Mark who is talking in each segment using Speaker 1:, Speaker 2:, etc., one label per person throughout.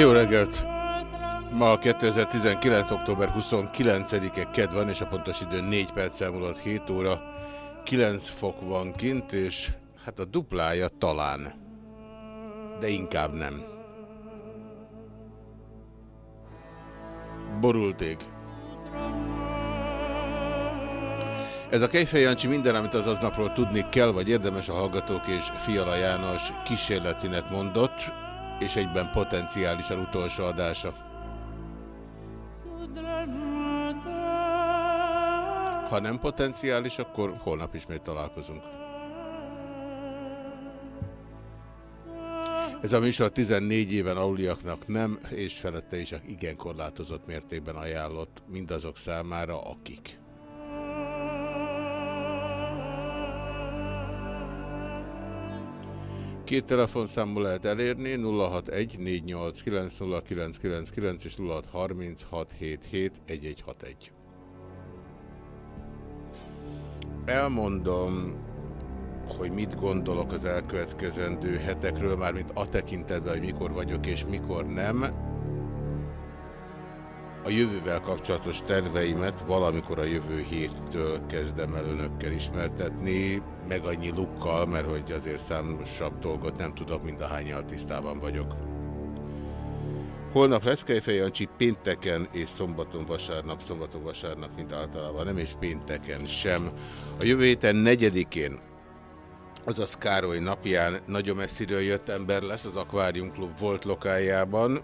Speaker 1: Jó reggelt! Ma 2019. október 29-e ked van, és a pontos idő 4 perc elmúlott 7 óra. 9 fok van kint, és hát a duplája talán. De inkább nem. Borult ég. Ez a Kejfej Jancsi minden, amit az aznapról tudni kell, vagy érdemes a Hallgatók és Fiala János kísérletinek mondott, és egyben potenciálisan utolsó adása. Ha nem potenciális, akkor holnap ismét találkozunk. Ez a műsor 14 éven aluliaknak nem, és felette is igen korlátozott mértékben ajánlott mindazok számára, akik. Két telefonszámból lehet elérni, 061-489-0999 és 0636771161. Elmondom, hogy mit gondolok az elkövetkezendő hetekről, mármint a tekintetben, hogy mikor vagyok és mikor nem. A jövővel kapcsolatos terveimet valamikor a jövő héttől kezdem el önökkel ismertetni, meg annyi lukkal, mert hogy azért számosabb dolgot nem tudok, mint ahányal tisztában vagyok. Holnap lesz Kejfej Jancsi pénteken és szombaton vasárnap, szombaton vasárnap, mint általában nem, és pénteken sem. A jövő héten negyedikén, azaz Károly napján nagyon messziről jött ember lesz az Aquarium Club volt lokájában,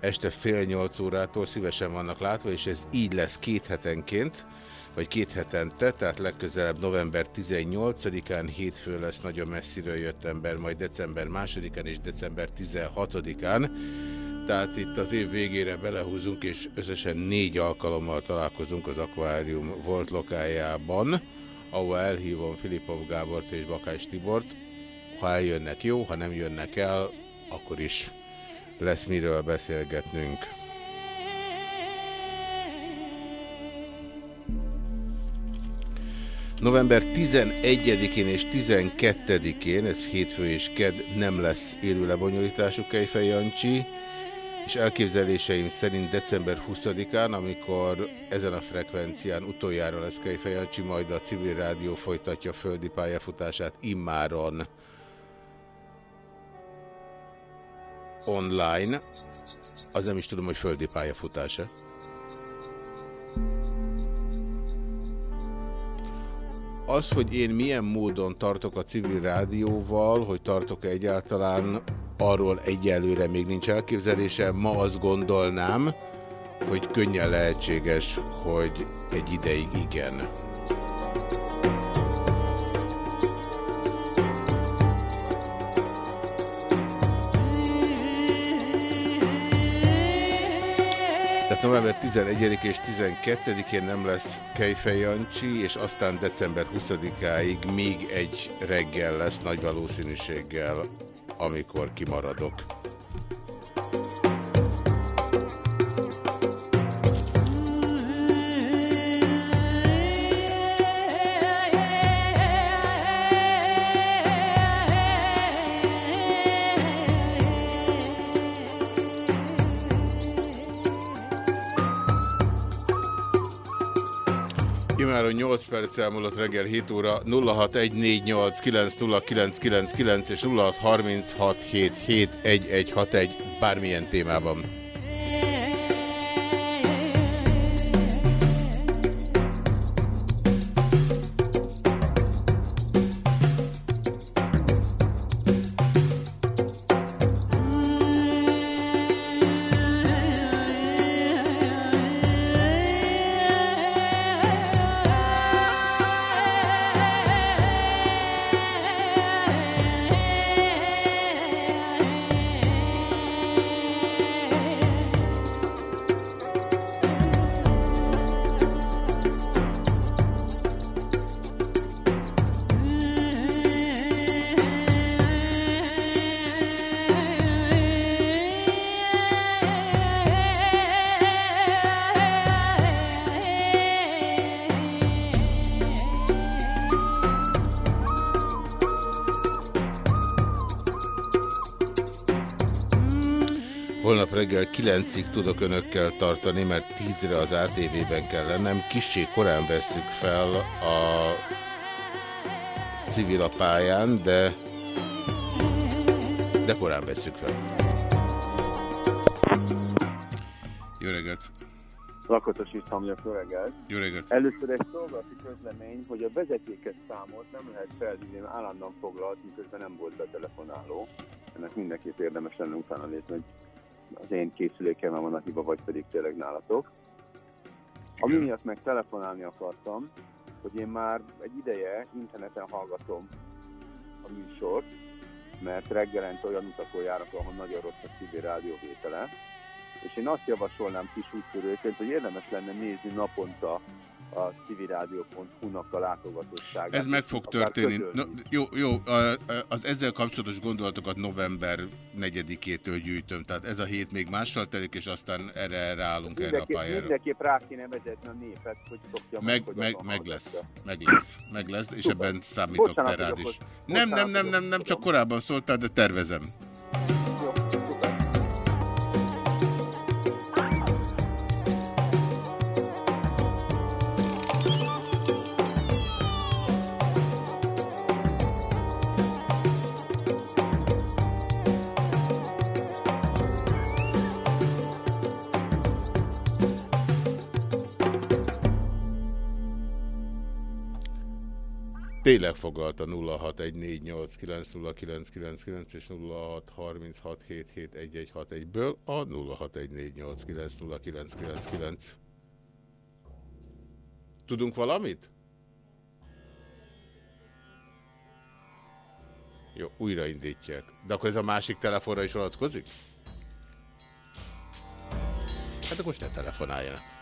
Speaker 1: este fél nyolc órától szívesen vannak látva, és ez így lesz két hetenként, vagy két hetente, tehát legközelebb november 18-án, hétfő lesz nagyon messziről jött ember, majd december 2-án és december 16-án. Tehát itt az év végére belehúzunk, és összesen négy alkalommal találkozunk az Aquarium volt lokájában, ahol elhívom Filipov Gábort és Bakás Tibort. Ha eljönnek jó, ha nem jönnek el, akkor is lesz miről beszélgetnünk. November 11-én és 12-én, ez hétfő és ked, nem lesz élő lebonyolítású Kejfej Jancsi, és elképzeléseim szerint december 20-án, amikor ezen a frekvencián utoljára lesz Kejfej Jancsi, majd a civil rádió folytatja földi pályafutását immáron online, az nem is tudom, hogy földi pályafutása. Az, hogy én milyen módon tartok a civil rádióval, hogy tartok -e egyáltalán, arról egyelőre még nincs elképzelése. Ma azt gondolnám, hogy könnyen lehetséges, hogy egy ideig igen. November 11 és 12-én nem lesz Kejfej Jancsi, és aztán december 20-áig még egy reggel lesz nagy valószínűséggel, amikor kimaradok. Imáron 8 perc elmúlott reggel 7 óra 0614890999 és 0636771161 bármilyen témában.
Speaker 2: 9-ig tudok önökkel tartani, mert 10-re az ATV-ben kell lennem. Kissé korán vesszük fel a civil a pályán, de, de korán vesszük fel. Jó reggelt!
Speaker 3: Lakatos István jó reggelt!
Speaker 2: Jó reggelt!
Speaker 3: Először egy szolgálati közlemény, hogy a vezetékes számot nem lehet felhívni, állandóan foglalt, miközben nem volt betelefonáló. Ennek mindenképp érdemes lenne utána nézni, hogy az én készülékemben van a hiba, vagy pedig tényleg nálatok. Ami miatt meg telefonálni akartam, hogy én már egy ideje interneten hallgatom a műsort, mert reggelente olyan utakon járok, ahol nagyon rossz a civil rádióvétele, és én azt javasolnám kis úttörőként, hogy érdemes lenne nézni naponta a civilrádió.hu-nak a látogatottságát.
Speaker 2: Ez meg fog történni. No, jó, jó, az ezzel kapcsolatos gondolatokat november 4-től gyűjtöm, tehát ez a hét még mással telik, és aztán erre ráállunk erre a pályára.
Speaker 3: Mindenképp rá kéne vezetni a népet, hogy szokja
Speaker 2: meg, meg, meg, meg lesz, meg lesz, meg lesz, és ebben számítok te rád is. Nem, nem, nem, nem, nem, csak korábban szóltál, de tervezem. Tényleg foglalta 0614890999 és 0636771161-ből a 0614890999. Tudunk valamit? Jó, újraindítják. De akkor ez a másik telefonra is vonatkozik? Hát akkor most ne telefonáljanak.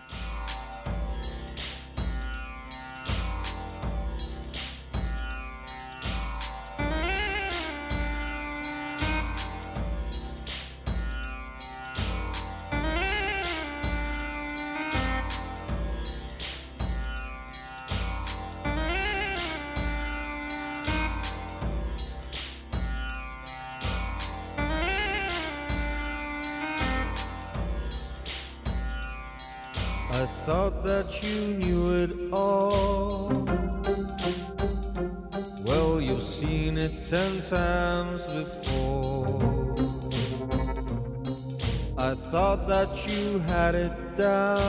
Speaker 2: It down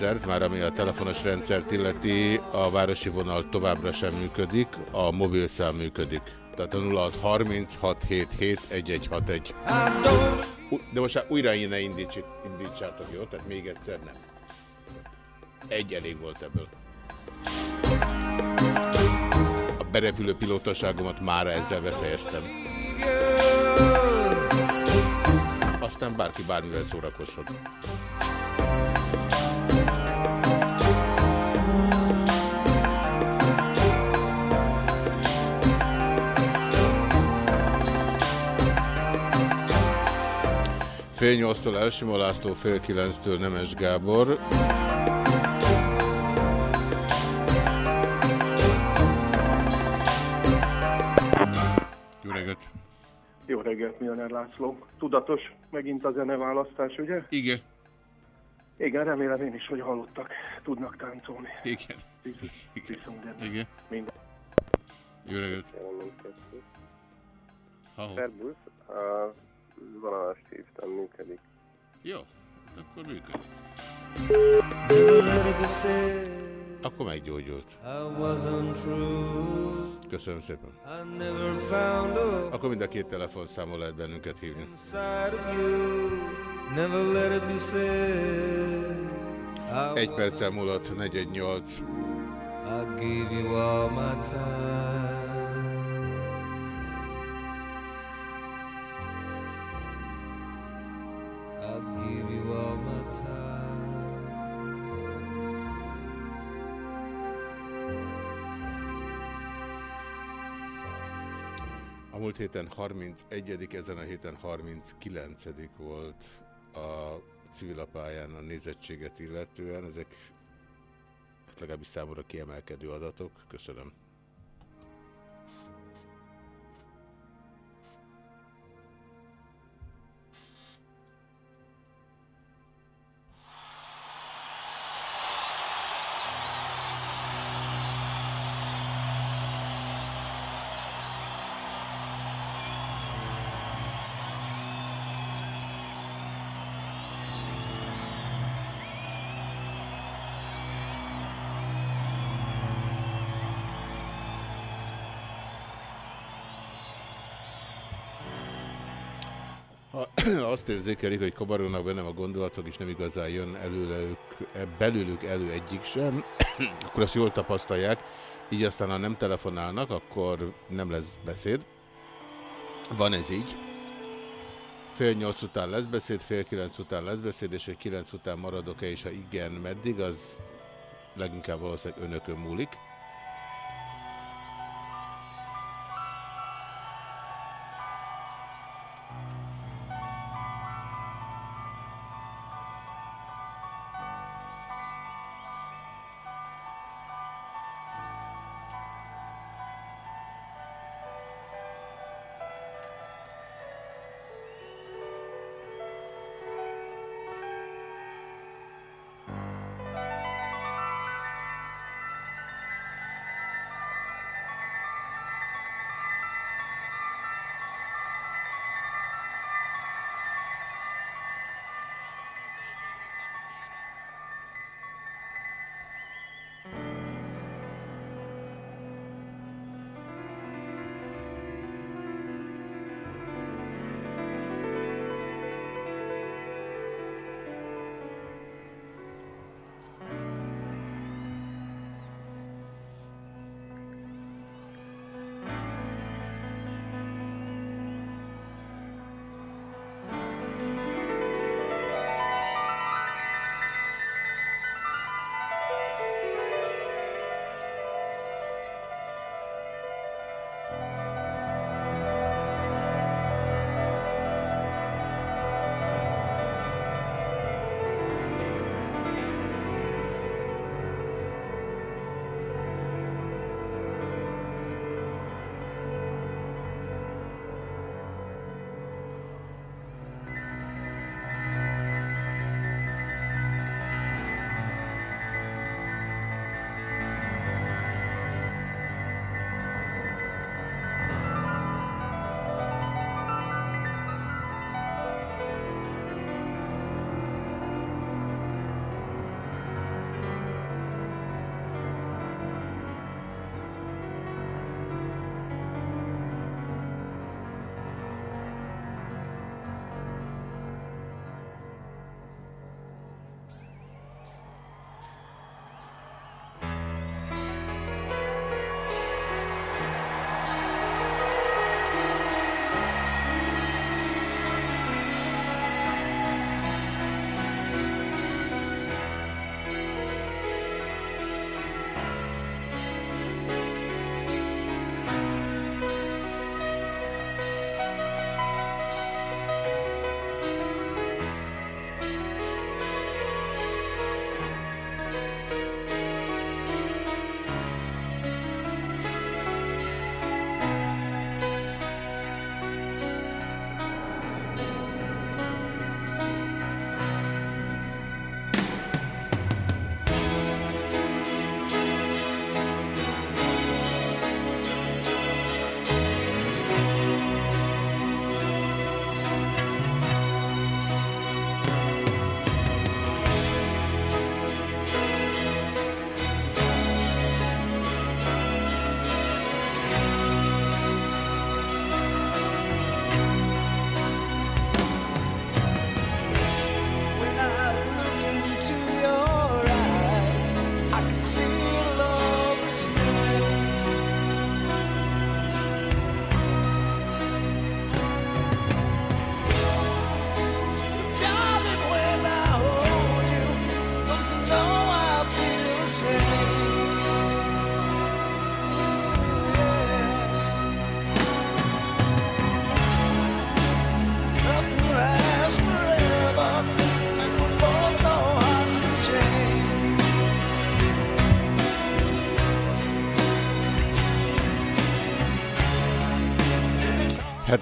Speaker 1: rendszert, már ami a telefonos rendszert illeti, a városi vonal továbbra sem működik, a mobilszám működik. Tehát a 0636771161. De most már újra ne indítsátok, jó? Tehát még egyszer nem. Egy elég volt ebből. A berepülő pilótaságomat már ezzel befejeztem. Aztán bárki bármivel szórakozhat. Fél nyolctól Elsimo László, fél kilenctől Nemes Gábor. Jó reggelt!
Speaker 4: Jó reggelt, Milner László. Tudatos megint a zeneválasztás, ugye?
Speaker 1: Igen.
Speaker 4: Igen, remélem én is, hogy hallottak. Tudnak táncolni.
Speaker 1: Igen.
Speaker 4: Viszont,
Speaker 1: Igen.
Speaker 4: Minden.
Speaker 1: Jó reggelt!
Speaker 5: Szerbusz, a vonalas hívtam, működik.
Speaker 1: Jó, hát akkor működik. Akkor meggyógyult. Köszönöm szépen. Akkor mind a két telefonszámon lehet bennünket hívni. Egy perccel múlott 418.
Speaker 2: I gave you all my time. Give you all my time.
Speaker 1: A múlt héten 31 ezen a héten 39 volt a civilapályán a nézettséget illetően. Ezek hát legalábbis számomra kiemelkedő adatok. Köszönöm. azt érzékelik, hogy kabarónak bennem a gondolatok, és nem igazán jön előlük, belőlük elő egyik sem, akkor azt jól tapasztalják, így aztán ha nem telefonálnak, akkor nem lesz beszéd. Van ez így. Fél nyolc után lesz beszéd, fél kilenc után lesz beszéd, és hogy kilenc után maradok-e, és ha igen, meddig, az leginkább valószínűleg önökön múlik.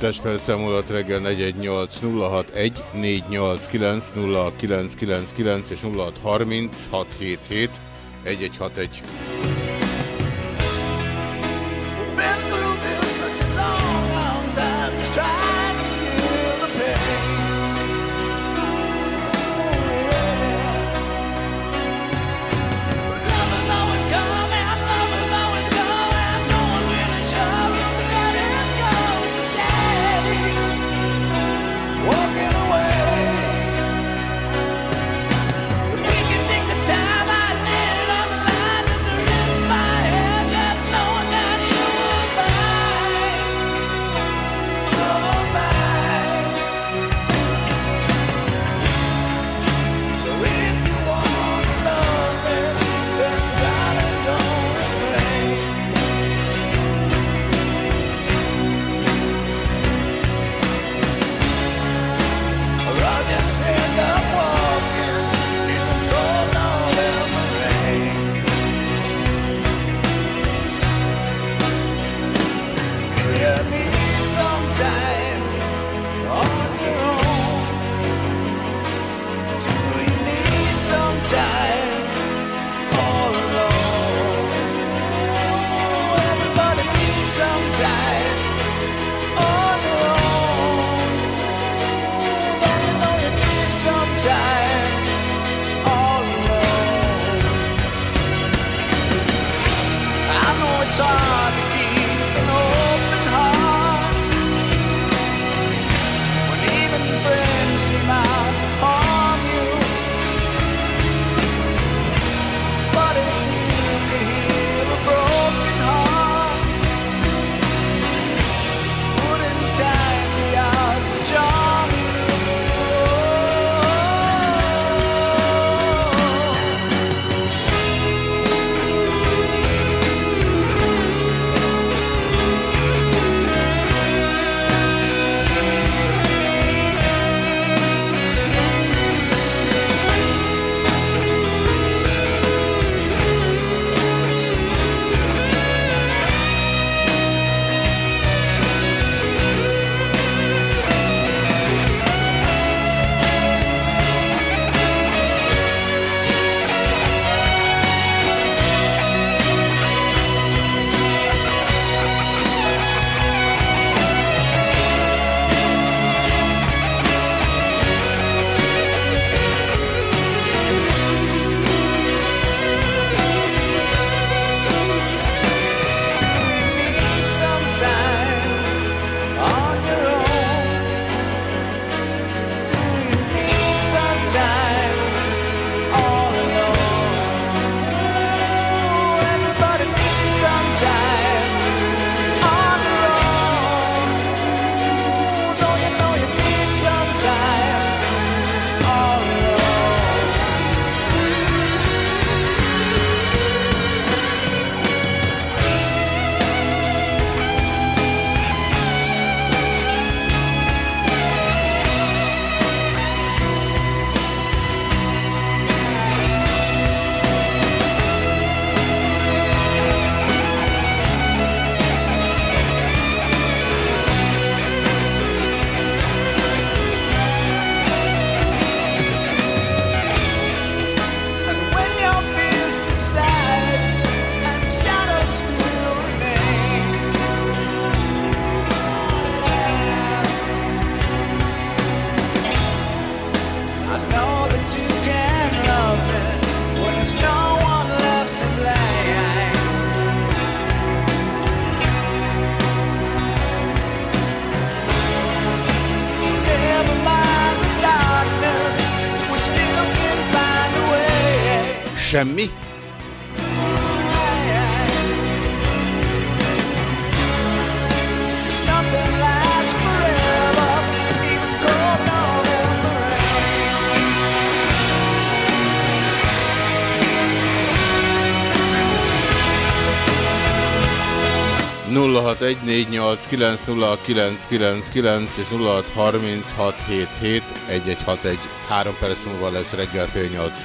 Speaker 6: 12 percen múlott reggel 418 061 489 0999 és 0630 677 1161. semmi.
Speaker 1: és
Speaker 6: 06 egy 1161 három perc múlva lesz reggel fél nyolc.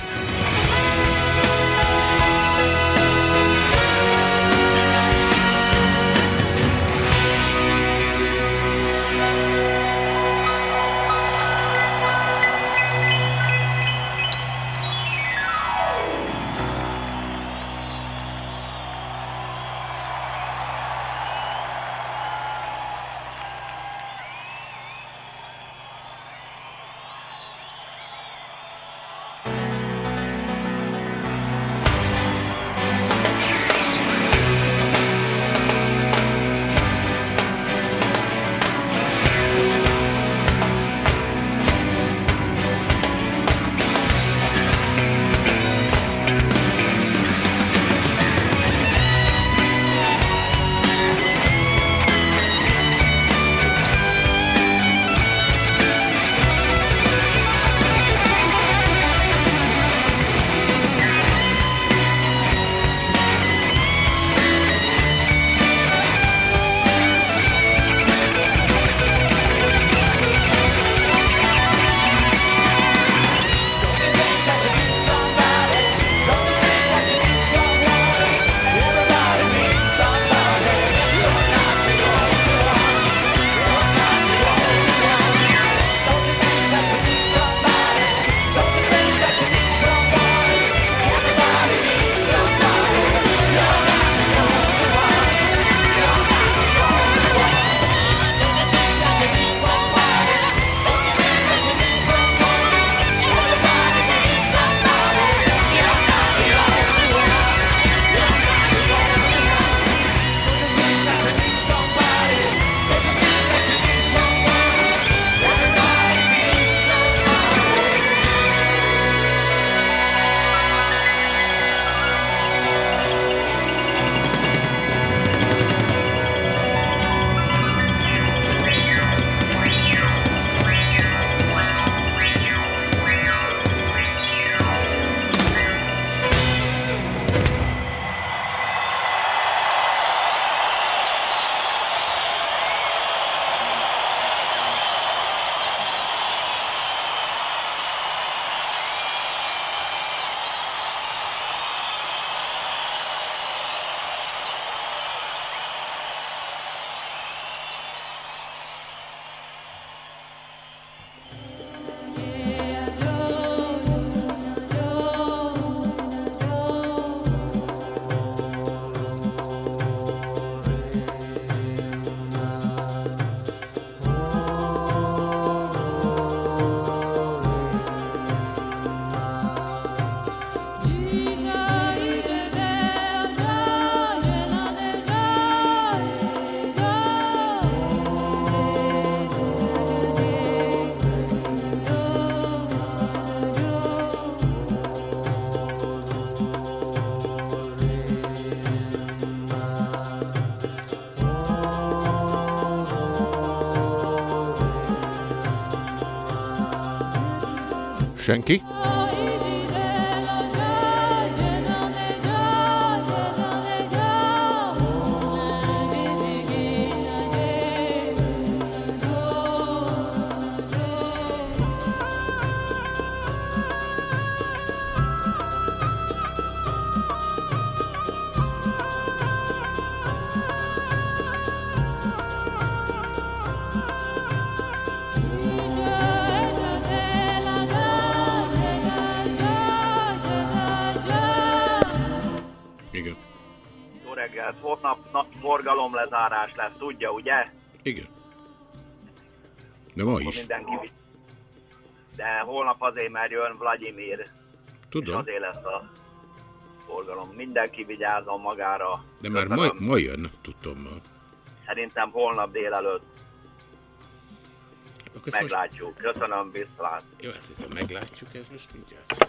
Speaker 1: Senki? De ma is.
Speaker 7: mindenki De holnap azért, mert jön Vladimir, és
Speaker 1: Tudom.
Speaker 7: azért lesz a forgalom. Mindenki vigyázzon magára.
Speaker 1: De már ma, ma jön, tudtommal.
Speaker 7: Szerintem holnap délelőtt
Speaker 1: Akkor ezt most,
Speaker 7: meglátjuk. Köszönöm, viszlát.
Speaker 1: jó, ezt hiszem, meglátjuk, ez most mindjárt.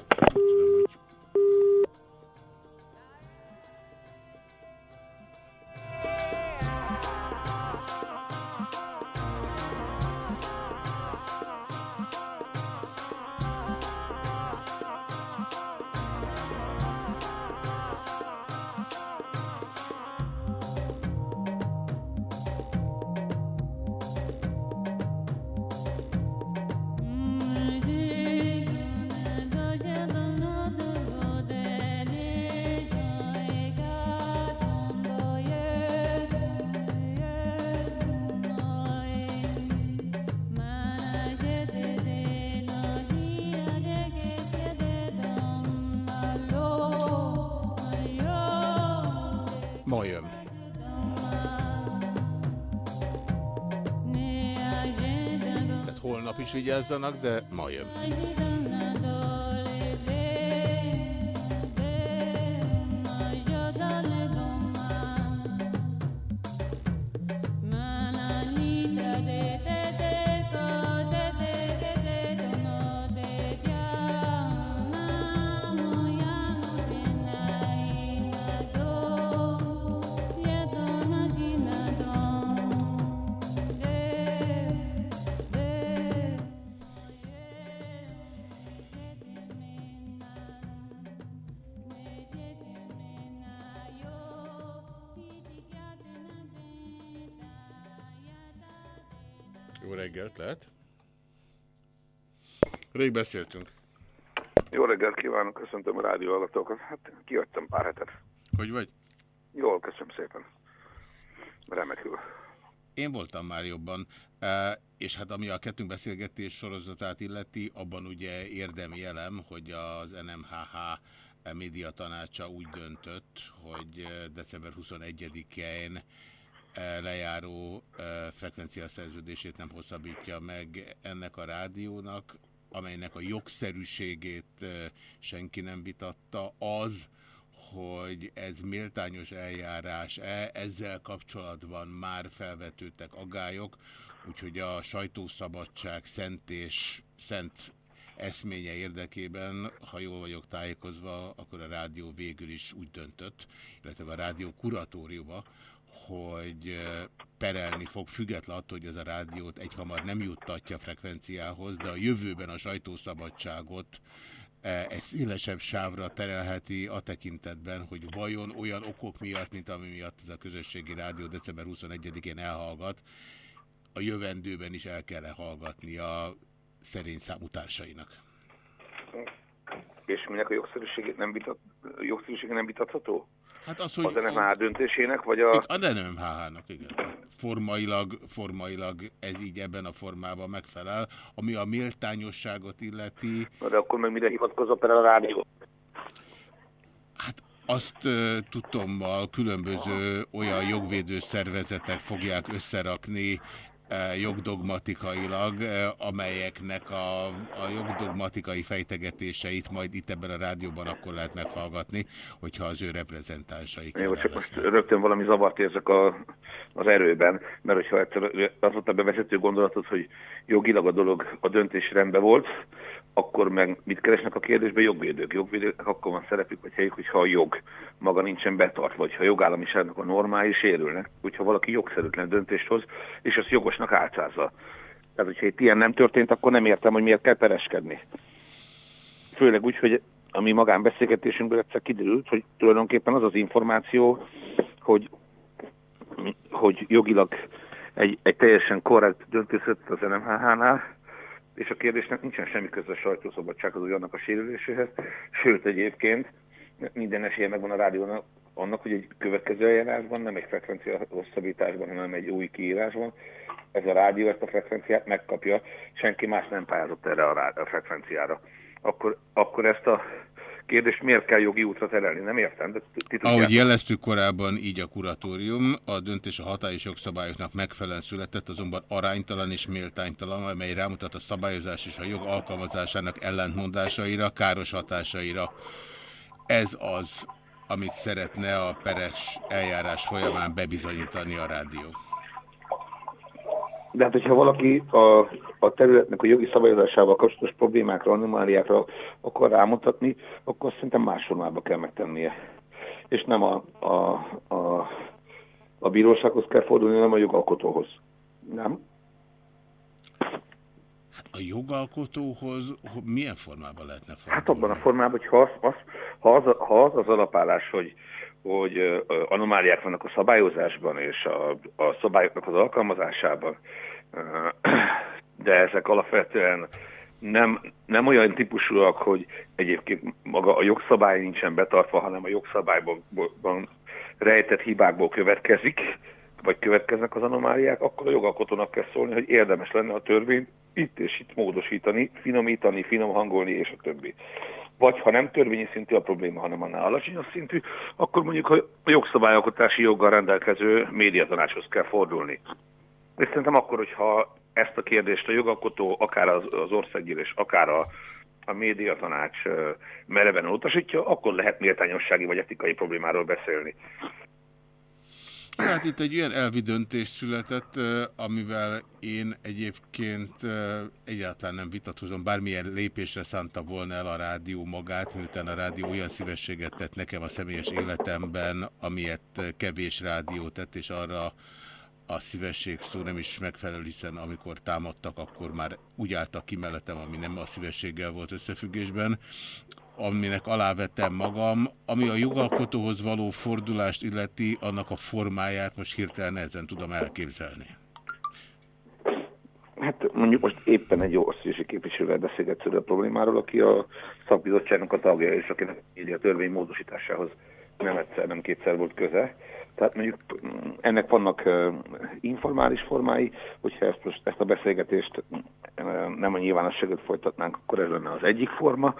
Speaker 1: Is vigyázzanak, de ma jön. Rég beszéltünk.
Speaker 5: Jó reggelt kívánok, köszöntöm a rádió hallgatókat. Hát kijöttem pár hetet.
Speaker 1: Hogy vagy?
Speaker 5: Jól, köszönöm szépen. Remekül.
Speaker 1: Én voltam már jobban, és hát ami a kettünk beszélgetés sorozatát illeti, abban ugye érdemi elem, hogy az NMHH média tanácsa úgy döntött, hogy december 21-én eh, lejáró frekvenciaszerződését nem hosszabbítja meg ennek a rádiónak, amelynek a jogszerűségét senki nem vitatta, az, hogy ez méltányos eljárás-e, ezzel kapcsolatban már felvetődtek aggályok, úgyhogy a sajtószabadság szent és szent eszménye érdekében, ha jól vagyok tájékozva, akkor a rádió végül is úgy döntött, illetve a rádió kuratóriuma, hogy perelni fog, független attól, hogy ez a rádiót egyhamar nem juttatja frekvenciához, de a jövőben a sajtószabadságot egy szélesebb sávra terelheti a tekintetben, hogy vajon olyan okok miatt, mint ami miatt ez a közösségi rádió december 21-én elhallgat, a jövendőben is el kell -e hallgatni a szerény számú társainak.
Speaker 5: És minek a jogszerűségét nem, vitat, jogszerűsége nem vitatható?
Speaker 1: Hát az, hogy
Speaker 5: Az NMH döntésének, vagy a...
Speaker 1: A NMHH-nak, igen. Formailag, formailag ez így ebben a formában megfelel. Ami a méltányosságot illeti,
Speaker 5: Na de akkor meg mire hivatkozott el a rádió?
Speaker 1: azt uh, tudtommal különböző olyan jogvédő szervezetek fogják összerakni jogdogmatikailag, amelyeknek a, a jogdogmatikai fejtegetéseit majd itt ebben a rádióban akkor lehet meghallgatni, hogyha az ő reprezentánsaik
Speaker 5: Jó, csak most rögtön valami zavart érzek a, az erőben, mert hogyha egyszer az volt a bevezető gondolatot, hogy jogilag a dolog a döntés rendben volt, akkor meg mit keresnek a kérdésben jogvédők? Jogvédők akkor van szerepük, vagy helyük, hogyha a jog maga nincsen betartva, vagy ha a jogállamiságnak a normái sérülnek, hogyha valaki jogszerűtlen döntést hoz, és azt jogosnak álcázza. Tehát, hogyha itt ilyen nem történt, akkor nem értem, hogy miért kell pereskedni. főleg úgy, hogy a mi magánbeszélgetésünkből egyszer kiderült, hogy tulajdonképpen az az információ, hogy, hogy jogilag egy, egy teljesen korrekt döntés az NMHH-nál, és a kérdésnek nincsen semmi köze a sajtószabadsághoz, vagy annak a sérüléséhez. Sőt, egyébként minden esélye megvan a rádiónak annak, hogy egy következő eljárásban, nem egy frekvencia hosszabbításban, hanem egy új kiírásban, ez a rádió ezt a frekvenciát megkapja, senki más nem pályázott erre a, rá, a frekvenciára. Akkor, akkor ezt a kérdést miért kell jogi útra terelni? Nem értem, de.
Speaker 1: Ahogy jeleztük korábban, így a kuratórium, a döntés a hatályos jogszabályoknak megfelelően született, azonban aránytalan és méltánytalan, amely rámutat a szabályozás és a jog alkalmazásának ellentmondásaira, káros hatásaira. Ez az, amit szeretne a peres eljárás folyamán bebizonyítani a rádió.
Speaker 5: De hát, hogyha valaki a, a területnek a jogi szabályozásával kapcsolatos problémákra, anomáliákra akar rámutatni, akkor szerintem más formába kell megtennie. És nem a, a, a, a bírósághoz kell fordulni, hanem a jogalkotóhoz. Nem?
Speaker 1: A jogalkotóhoz ho- milyen formában lehetne fordulni?
Speaker 5: Hát abban a formában, hogy ha az az, ha az, ha az, az alapállás, hogy, hogy anomáliák vannak a szabályozásban és a, a szabályoknak az alkalmazásában, de ezek alapvetően nem, nem olyan típusúak, hogy egyébként maga a jogszabály nincsen betartva, hanem a jogszabályban ban rejtett hibákból következik, vagy következnek az anomáliák, akkor a jogalkotónak kell szólni, hogy érdemes lenne a törvényt itt és itt módosítani, finomítani, finom hangolni, és a többi. Vagy ha nem törvényi szintű a probléma, hanem annál alacsonyabb szintű, akkor mondjuk a jogszabályalkotási joggal rendelkező médiatanácshoz kell fordulni. És szerintem akkor, hogyha ezt a kérdést a jogalkotó, akár az, az országgyűlés, akár a, a médiatanács mereven utasítja, akkor lehet méltányossági vagy etikai problémáról beszélni.
Speaker 1: Hát itt egy olyan elvi döntés született, amivel én egyébként egyáltalán nem vitatkozom, bármilyen lépésre szánta volna el a rádió magát, miután a rádió olyan szívességet tett nekem a személyes életemben, amilyet kevés rádió tett, és arra a szívesség szó nem is megfelelő, hiszen amikor támadtak, akkor már úgy álltak ki mellettem, ami nem a szívességgel volt összefüggésben, aminek alávettem magam, ami a jogalkotóhoz való fordulást illeti, annak a formáját most hirtelen nehezen tudom elképzelni.
Speaker 5: Hát mondjuk most éppen egy országosi képviselővel beszélgetsz a problémáról, aki a szakbizottságnak a tagja, és akinek így a törvény módosításához nem egyszer, nem kétszer volt köze. Tehát mondjuk mm, ennek vannak informális formái, hogyha ezt, most, ezt a beszélgetést nem a nyilvánosságot folytatnánk, akkor ez lenne az egyik forma.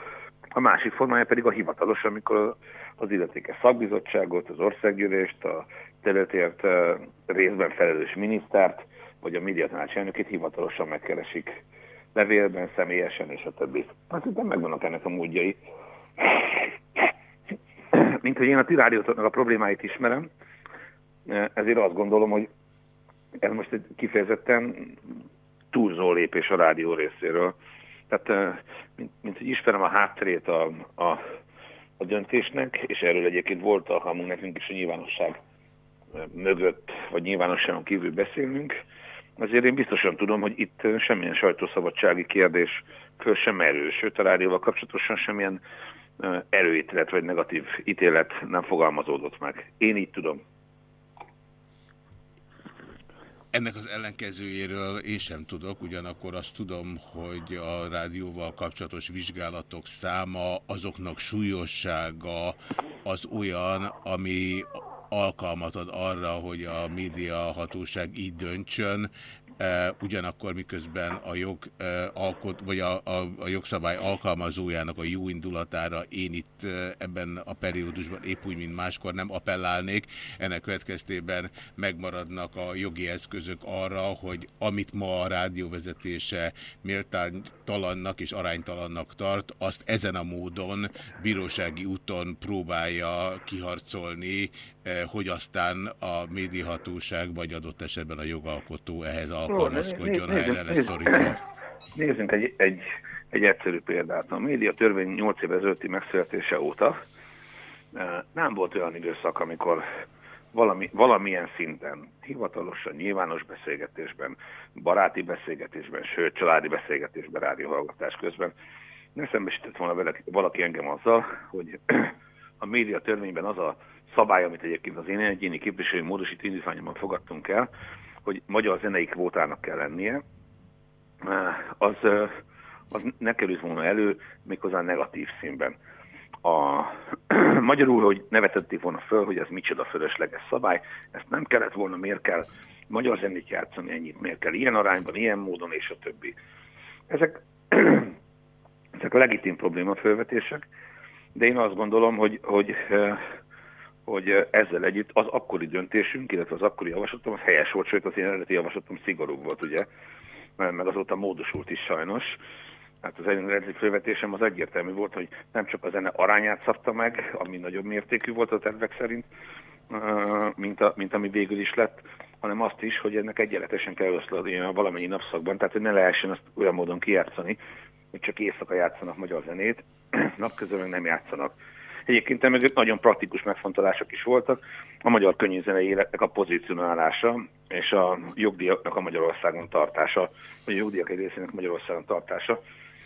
Speaker 5: A másik formája pedig a hivatalos, amikor az illetékes szakbizottságot, az országgyűlést, a területért részben felelős minisztert, vagy a médiatanács elnökét hivatalosan megkeresik levélben, személyesen és a többi. Azt hiszem megvannak ennek a módjai. Mint hogy én a tirádiótoknak a problémáit ismerem, ezért azt gondolom, hogy ez most egy kifejezetten túlzó lépés a rádió részéről. Tehát, mint, mint ismerem a hátterét a, a, a döntésnek, és erről egyébként volt a hamunk nekünk is a nyilvánosság mögött, vagy nyilvánosságon kívül beszélnünk, azért én biztosan tudom, hogy itt semmilyen sajtószabadsági kérdés föl sem merül, sőt a rádióval kapcsolatosan semmilyen erőítélet vagy negatív ítélet nem fogalmazódott meg. Én így tudom.
Speaker 1: Ennek az ellenkezőjéről én sem tudok, ugyanakkor azt tudom, hogy a rádióval kapcsolatos vizsgálatok száma, azoknak súlyossága az olyan, ami alkalmat ad arra, hogy a média hatóság így döntsön, ugyanakkor miközben a jog alkot, vagy a, a, a jogszabály alkalmazójának a jó indulatára én itt ebben a periódusban épp úgy, mint máskor nem appellálnék. Ennek következtében megmaradnak a jogi eszközök arra, hogy amit ma a rádióvezetése méltánytalannak és aránytalannak tart, azt ezen a módon bírósági úton próbálja kiharcolni, hogy aztán a médiahatóság vagy adott esetben a jogalkotó ehhez alkalmazkodjon, ha erre lesz szorítva.
Speaker 5: Nézzünk egy, egy, egy egyszerű példát. A média törvény 8 éve ezelőtti megszületése óta nem volt olyan időszak, amikor valami, valamilyen szinten, hivatalosan, nyilvános beszélgetésben, baráti beszélgetésben, sőt, családi beszélgetésben, rádióhallgatás közben ne szembesített volna valaki engem azzal, hogy a média törvényben az a szabály, amit egyébként az én egyéni képviselői módosító indítványomban fogadtunk el, hogy magyar zenei kvótának kell lennie, az, az ne került volna elő méghozzá negatív színben. A, magyarul, hogy nevetették volna föl, hogy ez micsoda fölösleges szabály, ezt nem kellett volna, miért kell magyar zenét játszani ennyit, miért kell ilyen arányban, ilyen módon, és a többi. Ezek, ezek legitim probléma felvetések, de én azt gondolom, hogy, hogy, hogy ezzel együtt az akkori döntésünk, illetve az akkori javaslatom, az helyes volt, sőt az én eredeti javaslatom szigorúbb volt, ugye, meg azóta módosult is sajnos. Hát az eredeti felvetésem az egyértelmű volt, hogy nem csak a zene arányát szabta meg, ami nagyobb mértékű volt a tervek szerint, mint, a, mint ami végül is lett, hanem azt is, hogy ennek egyenletesen kell oszlani a valamennyi napszakban, tehát hogy ne lehessen azt olyan módon kijátszani, hogy csak éjszaka játszanak magyar zenét, napközben nem játszanak. Egyébként meg nagyon praktikus megfontolások is voltak. A magyar könnyűzenei életnek a pozícionálása és a jogdíjaknak a Magyarországon tartása, vagy a jogdíjak egy részének Magyarországon tartása.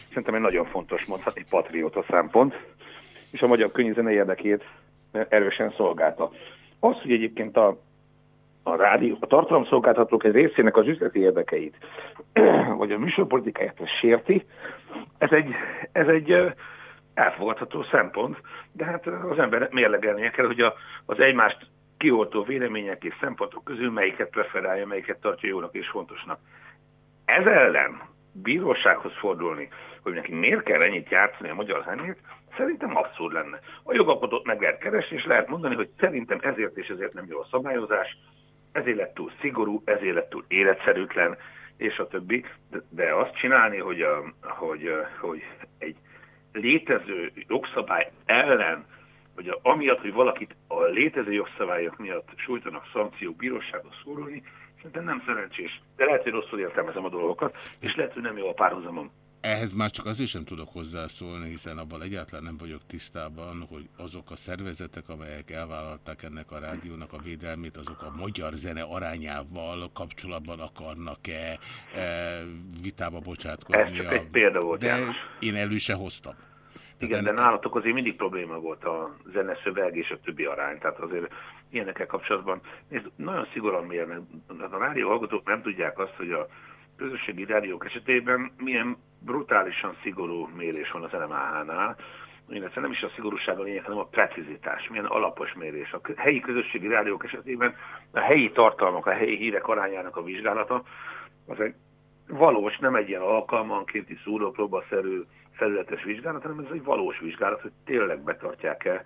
Speaker 5: Szerintem egy nagyon fontos, mondhatni patrióta szempont, és a magyar könnyűzenei érdekét erősen szolgálta. Az, hogy egyébként a a rádió, a tartalomszolgáltatók egy részének az üzleti érdekeit, vagy a műsorpolitikáját sérti, ez egy, ez egy elfogadható szempont, de hát az ember mérlegelnie kell, hogy a, az egymást kioltó vélemények és szempontok közül melyiket preferálja, melyiket tartja jónak és fontosnak. Ez ellen bírósághoz fordulni, hogy neki miért kell ennyit játszani a magyar zenét, szerintem abszurd lenne. A jogalkotót meg lehet keresni, és lehet mondani, hogy szerintem ezért és ezért nem jó a szabályozás, ezért lett túl szigorú, ezért lett túl életszerűtlen, és a többi. De, de azt csinálni, hogy, a, hogy, hogy egy létező jogszabály ellen, vagy amiatt, hogy valakit a létező jogszabályok miatt sújtanak szankciók bírósághoz szórulni, szerintem nem szerencsés. De lehet, hogy rosszul értelmezem a dolgokat, és lehet, hogy nem jó a párhuzamom.
Speaker 1: Ehhez már csak azért sem tudok hozzászólni, hiszen abban egyáltalán nem vagyok tisztában, hogy azok a szervezetek, amelyek elvállalták ennek a rádiónak a védelmét, azok a magyar zene arányával kapcsolatban akarnak-e e, vitába bocsátkozni.
Speaker 5: Ez csak egy példa volt,
Speaker 1: De
Speaker 5: János.
Speaker 1: én elő se hoztam.
Speaker 5: Igen, de nálatok azért mindig probléma volt a zene szöveg és a többi arány. Tehát azért ilyenekkel kapcsolatban, nézd, nagyon szigorúan mérnek. A rádió hallgatók nem tudják azt, hogy a közösségi rádiók esetében milyen brutálisan szigorú mérés van az NMAH-nál, illetve nem is a szigorúság a lényeg, hanem a precizitás, milyen alapos mérés. A helyi közösségi rádiók esetében a helyi tartalmak, a helyi hírek arányának a vizsgálata, az egy valós, nem egy ilyen alkalmankénti szúrópróbaszerű felületes vizsgálat, hanem ez egy valós vizsgálat, hogy tényleg betartják-e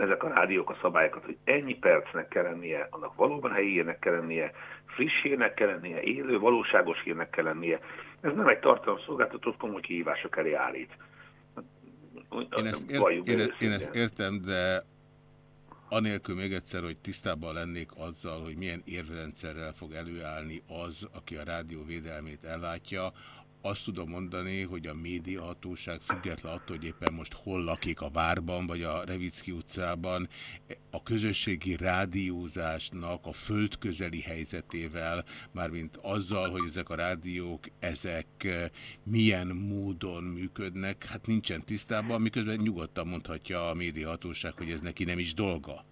Speaker 5: ezek a rádiók a szabályokat, hogy ennyi percnek kell lennie, annak valóban helyi hírnek kell lennie, friss hírnek kell lennie, élő, valóságos hírnek kell lennie. Ez nem egy tartalomszolgáltatót komoly kihívások elé állít.
Speaker 1: Én ezt, ért, én, ezt, én ezt értem, de anélkül még egyszer, hogy tisztában lennék azzal, hogy milyen érvrendszerrel fog előállni az, aki a rádió védelmét ellátja, azt tudom mondani, hogy a médiahatóság független attól, hogy éppen most hol lakik a Várban, vagy a Revicki utcában, a közösségi rádiózásnak a földközeli helyzetével, mármint azzal, hogy ezek a rádiók, ezek milyen módon működnek, hát nincsen tisztában, miközben nyugodtan mondhatja a médiahatóság, hogy ez neki nem is dolga.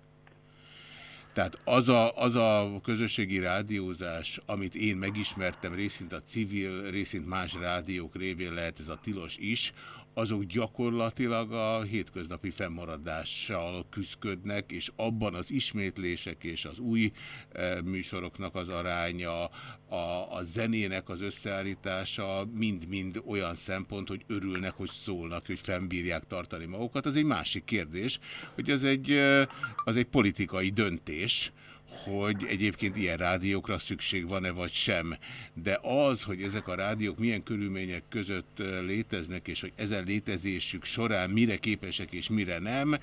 Speaker 1: Tehát az a, az a közösségi rádiózás, amit én megismertem, részint a civil, részint más rádiók révén lehet ez a tilos is, azok gyakorlatilag a hétköznapi fennmaradással küzdködnek, és abban az ismétlések és az új e, műsoroknak az aránya, a, a zenének az összeállítása mind-mind olyan szempont, hogy örülnek, hogy szólnak, hogy fennbírják tartani magukat. Az egy másik kérdés, hogy az egy, e, az egy politikai döntés, hogy egyébként ilyen rádiókra szükség van-e vagy sem. De az, hogy ezek a rádiók milyen körülmények között léteznek, és hogy ezen létezésük során mire képesek és mire nem,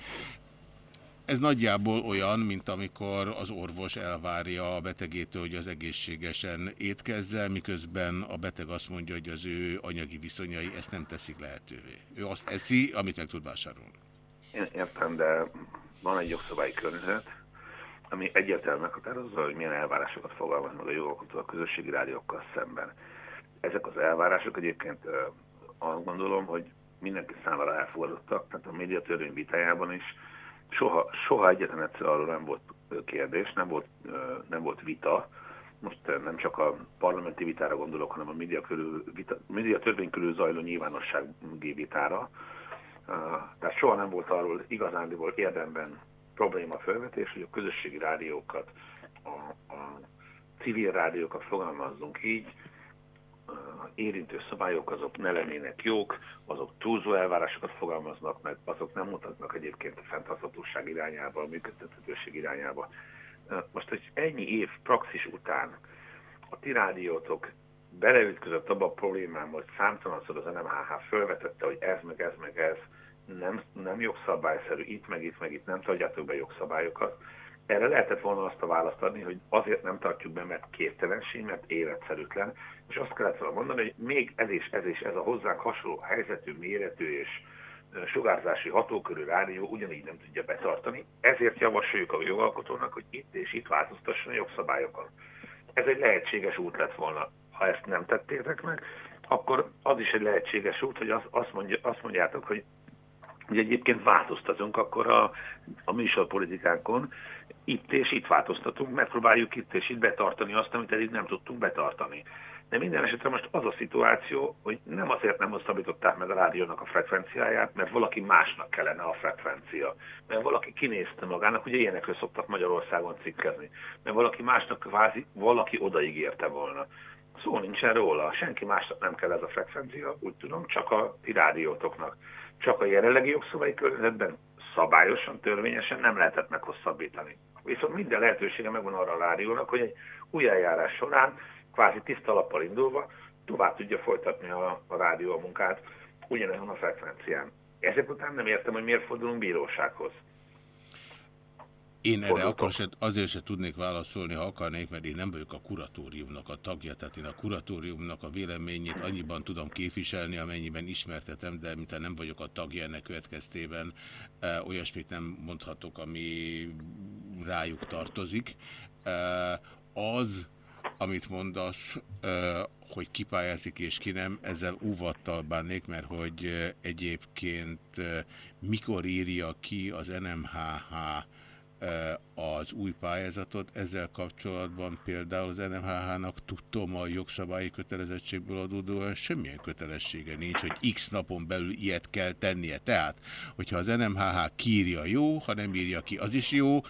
Speaker 1: ez nagyjából olyan, mint amikor az orvos elvárja a betegétől, hogy az egészségesen étkezzel, miközben a beteg azt mondja, hogy az ő anyagi viszonyai ezt nem teszik lehetővé. Ő azt eszi, amit meg tud vásárolni.
Speaker 5: Én értem, de van egy jogszabályi környezet, ami egyértelműen meghatározza, hogy milyen elvárásokat fogalmaz meg a jogalkotó a közösségi rádiókkal szemben. Ezek az elvárások egyébként azt gondolom, hogy mindenki számára elfogadottak, tehát a médiatörvény vitájában is soha, soha egyetlen egyszer arról nem volt kérdés, nem volt, nem volt vita, most nem csak a parlamenti vitára gondolok, hanem a média, körül, vita, média törvény körül zajló nyilvánossági vitára. Tehát soha nem volt arról igazándiból érdemben probléma felvetés, hogy a közösségi rádiókat, a, a civil rádiókat fogalmazzunk így, érintő szabályok azok ne lennének jók, azok túlzó elvárásokat fogalmaznak meg, azok nem mutatnak egyébként a fenntarthatóság irányába, a működtethetőség irányába. Most, hogy ennyi év praxis után a ti rádiótok beleütközött abba a problémába, hogy számtalanszor az NMHH felvetette, hogy ez meg ez meg ez nem, nem jogszabályszerű, itt meg itt meg itt nem tartjátok be jogszabályokat. Erre lehetett volna azt a választ adni, hogy azért nem tartjuk be, mert képtelenség, mert életszerűtlen, és azt kellett volna mondani, hogy még ez és ez és ez a hozzánk hasonló helyzetű, méretű és sugárzási hatókörű rádió ugyanígy nem tudja betartani, ezért javasoljuk a jogalkotónak, hogy itt és itt változtasson a jogszabályokon. Ez egy lehetséges út lett volna. Ha ezt nem tettétek meg, akkor az is egy lehetséges út, hogy azt, azt, mondja, azt mondjátok, hogy hogy egyébként változtatunk akkor a, a műsorpolitikánkon, itt és itt változtatunk, megpróbáljuk itt és itt betartani azt, amit eddig nem tudtunk betartani. De minden esetre most az a szituáció, hogy nem azért nem hosszabbították meg a rádiónak a frekvenciáját, mert valaki másnak kellene a frekvencia. Mert valaki kinézte magának, ugye ilyenekről szoktak Magyarországon cikkezni. Mert valaki másnak kvázi, valaki odaígérte volna. Szó nincsen róla, senki másnak nem kell ez a frekvencia, úgy tudom, csak a rádiótoknak. Csak a jelenlegi jogszabályi környezetben szabályosan, törvényesen nem lehetett meghosszabbítani. Viszont minden lehetősége megvan arra a rádiónak, hogy egy új eljárás során, kvázi tiszta lappal indulva, tovább tudja folytatni a, a rádió a munkát ugyanezen a frekvencián. Ezek után nem értem, hogy miért fordulunk bírósághoz.
Speaker 1: Én erre akkor se, azért se tudnék válaszolni, ha akarnék, mert én nem vagyok a kuratóriumnak a tagja, tehát én a kuratóriumnak a véleményét annyiban tudom képviselni, amennyiben ismertetem, de mintha nem vagyok a tagja ennek következtében, e, olyasmit nem mondhatok, ami rájuk tartozik. E, az, amit mondasz, e, hogy kipályázik és ki nem, ezzel óvattal bánnék, mert hogy e, egyébként e, mikor írja ki az NMHH az új pályázatot. Ezzel kapcsolatban például az NMHH-nak tudtom a jogszabályi kötelezettségből adódóan semmilyen kötelessége nincs, hogy x napon belül ilyet kell tennie. Tehát, hogyha az NMHH kírja jó, ha nem írja ki, az is jó.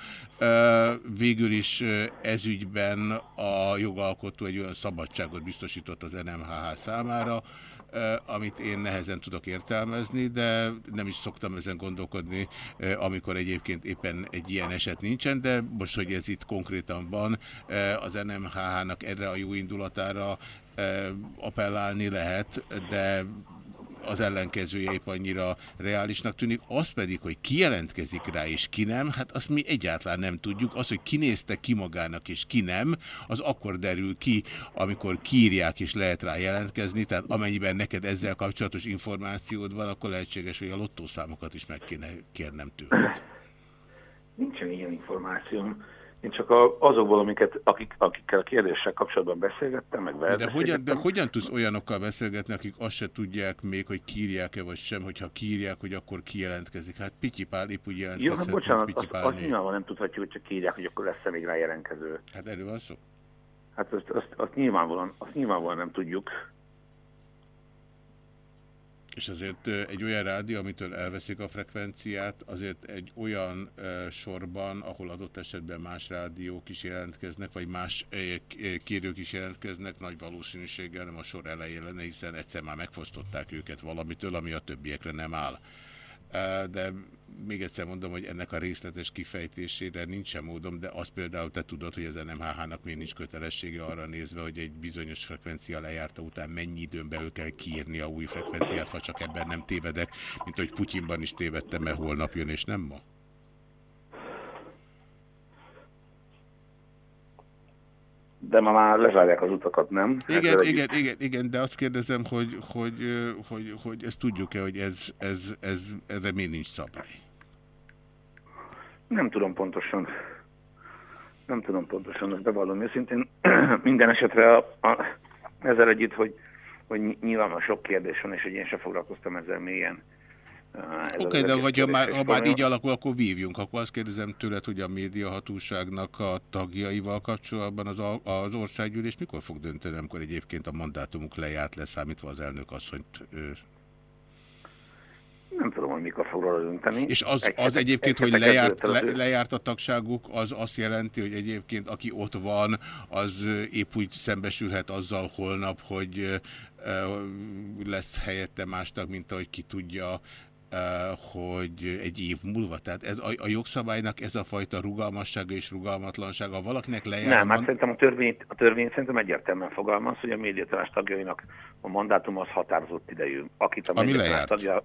Speaker 1: Végül is ezügyben a jogalkotó egy olyan szabadságot biztosított az NMHH számára, amit én nehezen tudok értelmezni, de nem is szoktam ezen gondolkodni, amikor egyébként éppen egy ilyen eset nincsen, de most, hogy ez itt konkrétan van, az NMHH-nak erre a jó indulatára appellálni lehet, de az ellenkezője épp annyira reálisnak tűnik, az pedig, hogy ki jelentkezik rá és ki nem, hát azt mi egyáltalán nem tudjuk. Az, hogy kinézte ki magának és ki nem, az akkor derül ki, amikor kírják és lehet rá jelentkezni, tehát amennyiben neked ezzel kapcsolatos információd van, akkor lehetséges, hogy a lottószámokat is meg kéne kérnem tőled.
Speaker 5: Nincsen ilyen információm. Én csak a, azokból, amiket, akik, akikkel a kérdéssel kapcsolatban beszélgettem, meg veled
Speaker 1: De hogyan, de hogyan tudsz olyanokkal beszélgetni, akik azt se tudják még, hogy kírják-e vagy sem, hogyha kírják, hogy akkor kijelentkezik? Hát Pityi Pál épp úgy
Speaker 5: Jó, hát
Speaker 1: jelentkezhet,
Speaker 5: bocsánat, azt, azt nyilvánvalóan nem tudhatjuk, hogy csak írják, hogy akkor lesz-e még rá jelentkező.
Speaker 1: Hát erről van szó.
Speaker 5: Hát azt, azt, azt, nyilvánvalóan, azt nyilvánvalóan nem tudjuk.
Speaker 1: És azért egy olyan rádió, amitől elveszik a frekvenciát, azért egy olyan sorban, ahol adott esetben más rádiók is jelentkeznek, vagy más kérők is jelentkeznek, nagy valószínűséggel nem a sor elején lenne, hiszen egyszer már megfosztották őket valamitől, ami a többiekre nem áll. De még egyszer mondom, hogy ennek a részletes kifejtésére nincsen módom, de azt például te tudod, hogy az NMHH-nak még nincs kötelessége arra nézve, hogy egy bizonyos frekvencia lejárta után mennyi időn belül kell kiírni a új frekvenciát, ha csak ebben nem tévedek, mint hogy Putyinban is tévedtem, mert holnap jön és nem ma.
Speaker 5: De ma már lezárják az utakat, nem?
Speaker 1: Igen,
Speaker 5: Ezzel
Speaker 1: igen, igen, igen, de azt kérdezem, hogy, hogy, hogy, hogy ezt tudjuk-e, hogy ez, ez, ez, erre miért nincs szabály?
Speaker 5: Nem tudom pontosan. Nem tudom pontosan, ezt bevallom őszintén. Minden esetre a, a, ezzel együtt, hogy hogy ny- nyilván sok kérdés van, és hogy én sem foglalkoztam ezzel mélyen.
Speaker 1: Oké, okay, de vagy ha már, ha már így alakul, akkor vívjunk. Akkor azt kérdezem tőled, hogy a médiahatóságnak a tagjaival kapcsolatban az, a- az országgyűlés mikor fog dönteni, amikor egyébként a mandátumuk lejárt, leszámítva az elnök asszonyt.
Speaker 5: Nem tudom, hogy mikor fog róla dönteni.
Speaker 1: És az,
Speaker 5: Egy
Speaker 1: az egyébként,
Speaker 5: egy
Speaker 1: hogy lejárt, le, lejárt a tagságuk, az azt jelenti, hogy egyébként aki ott van, az épp úgy szembesülhet azzal holnap, hogy lesz helyette más tag, mint ahogy ki tudja, hogy egy év múlva. Tehát ez a, a jogszabálynak ez a fajta rugalmassága és rugalmatlansága. Valakinek lejár
Speaker 5: Nem, hát szerintem a törvény, a törvény szerintem egyértelműen fogalmaz, hogy a médiatanás tagjainak a mandátum az határozott idejű. Akit a médiatanás tagja,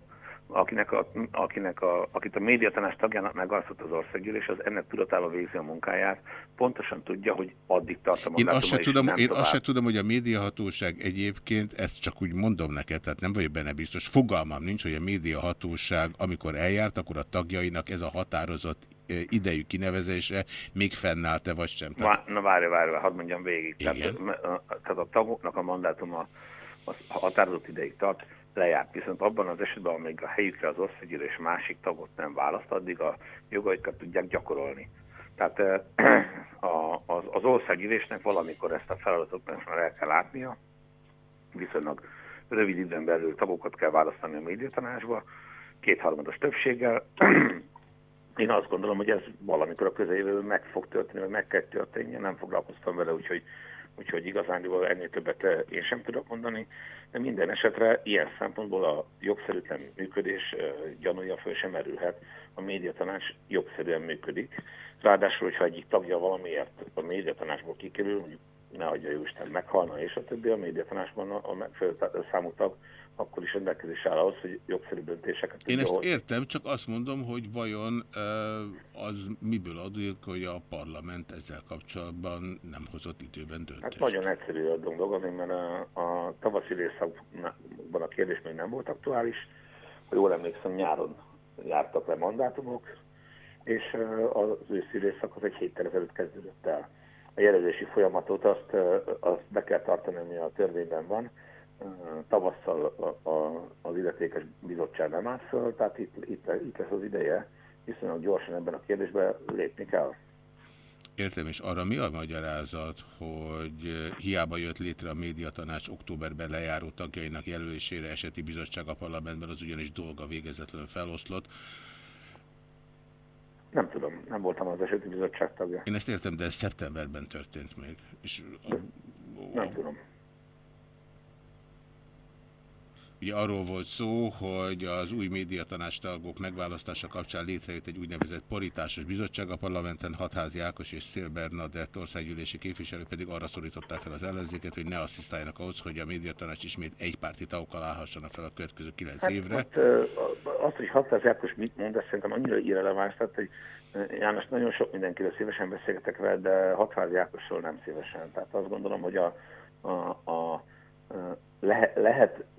Speaker 5: akinek a, akinek a, akit a médiatanás tagjának megválasztott az országgyűlés, az ennek tudatában végzi a munkáját, pontosan tudja, hogy addig tart a
Speaker 1: Én azt, se tudom, én
Speaker 5: tovább.
Speaker 1: azt se tudom, hogy a médiahatóság egyébként, ezt csak úgy mondom neked, tehát nem vagyok benne biztos, fogalmam nincs, hogy a médiahatóság, amikor eljárt, akkor a tagjainak ez a határozott idejű kinevezése még fennállt-e vagy sem. Tehát,
Speaker 5: Na várj, várj, várj, hadd mondjam végig.
Speaker 1: Igen.
Speaker 5: Tehát, tehát a tagoknak a mandátuma az határozott ideig tart, lejárt. Viszont abban az esetben, amíg a helyükre az országgyűlés másik tagot nem választ, addig a jogaikat tudják gyakorolni. Tehát eh, az, az országgyűlésnek valamikor ezt a feladatot már el kell látnia, viszonylag rövid időn belül tagokat kell választani a médiatanácsba, kétharmados többséggel. Én azt gondolom, hogy ez valamikor a közeljövőben meg fog történni, vagy meg kell történnie, nem foglalkoztam vele, úgyhogy, úgyhogy igazán ennél többet eh, én sem tudok mondani, de minden esetre ilyen szempontból a jogszerűtlen működés eh, gyanúja föl sem merülhet. A médiatanács jogszerűen működik. Ráadásul, hogyha egyik tagja valamiért a médiatanácsból kikerül, mondjuk ne adja Isten, meghalna, és a többi a médiatanácsban a, megfelelő számú tag, akkor is rendelkezés áll ahhoz, hogy jogszerű döntéseket
Speaker 1: én ezt
Speaker 5: hozni.
Speaker 1: értem, csak azt mondom, hogy vajon az miből adódik, hogy a parlament ezzel kapcsolatban nem hozott időben döntést.
Speaker 5: Hát nagyon egyszerű a dolog, mert a, a tavaszi részszakban a kérdés még nem volt aktuális. Ha jól emlékszem, nyáron jártak le mandátumok, és az őszi részszak az egy héttel ezelőtt kezdődött el. A jelölési folyamatot azt, azt be kell tartani, ami a törvényben van. Tavasszal a, a, az illetékes bizottság nem áll föl, tehát itt, itt, itt lesz az ideje, viszonylag gyorsan ebben a kérdésben lépni kell.
Speaker 1: Értem, és arra mi a magyarázat, hogy eh, hiába jött létre a médiatanács októberben lejáró tagjainak jelölésére eseti bizottság a parlamentben, az ugyanis dolga végezetlen feloszlott.
Speaker 5: Nem tudom, nem voltam az eseti bizottság tagja.
Speaker 1: Én ezt értem, de ez szeptemberben történt még. És
Speaker 5: Nem tudom.
Speaker 1: Ugye arról volt szó, hogy az új médiatanács tagok megválasztása kapcsán létrejött egy úgynevezett paritásos bizottság a parlamenten, Hatházi Ákos és Szél Bernadett országgyűlési képviselők pedig arra szorították fel az ellenzéket, hogy ne asszisztáljanak ahhoz, hogy a médiatanács ismét egypárti tagokkal állhassanak fel a következő kilenc
Speaker 5: Hát,
Speaker 1: évre.
Speaker 5: hát, azt, hogy 600 Jákos mit mond, ez szerintem annyira irreleváns, tehát, hogy János nagyon sok mindenkiről szívesen beszélgetek vele, de 600 Jákosról nem szívesen. Tehát azt gondolom, hogy a, a, a, a lehe, lehet, tehát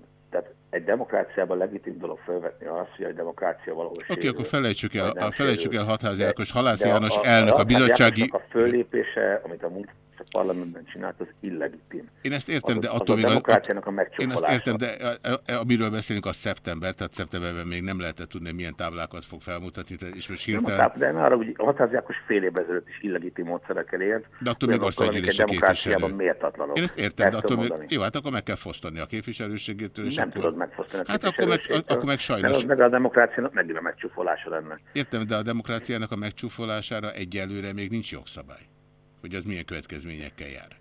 Speaker 5: egy demokráciában legitim dolog felvetni azt, hogy a demokrácia valahol
Speaker 1: Oké,
Speaker 5: sérül,
Speaker 1: akkor felejtsük el, a, felejtsük el. Hatházi Ákos, Halász
Speaker 5: de
Speaker 1: János elnök, a
Speaker 5: Hatházi
Speaker 1: bizottsági...
Speaker 5: A föllépése, amit a múlt a parlamentben csinált, az illegitim.
Speaker 1: Én ezt értem,
Speaker 5: Az-
Speaker 1: de
Speaker 5: az
Speaker 1: attól
Speaker 5: a
Speaker 1: még...
Speaker 5: demokráciának a
Speaker 1: Én ezt értem, de a- a- amiről beszélünk, az szeptember, tehát szeptemberben még nem lehetett tudni, hogy milyen táblákat fog felmutatni, és most
Speaker 5: Nem a
Speaker 1: hirtelen...
Speaker 5: táp, de ne arra, hogy a határozákos fél évvel ezelőtt is illegitim módszerekkel élt.
Speaker 1: De attól még országgyűlési
Speaker 5: demokráciában méltatlanok.
Speaker 1: Én ezt értem, de attól még... Jó, hát akkor meg kell fosztani a képviselőségétől. És
Speaker 5: Nem
Speaker 1: akkor...
Speaker 5: tudod megfosztani a
Speaker 1: Hát akkor meg, akkor meg sajnos...
Speaker 5: az meg a demokráciának megint a megcsúfolása lenne.
Speaker 1: Értem, de a demokráciának a megcsúfolására egyelőre még nincs jogszabály. Hogy az milyen következményekkel jár.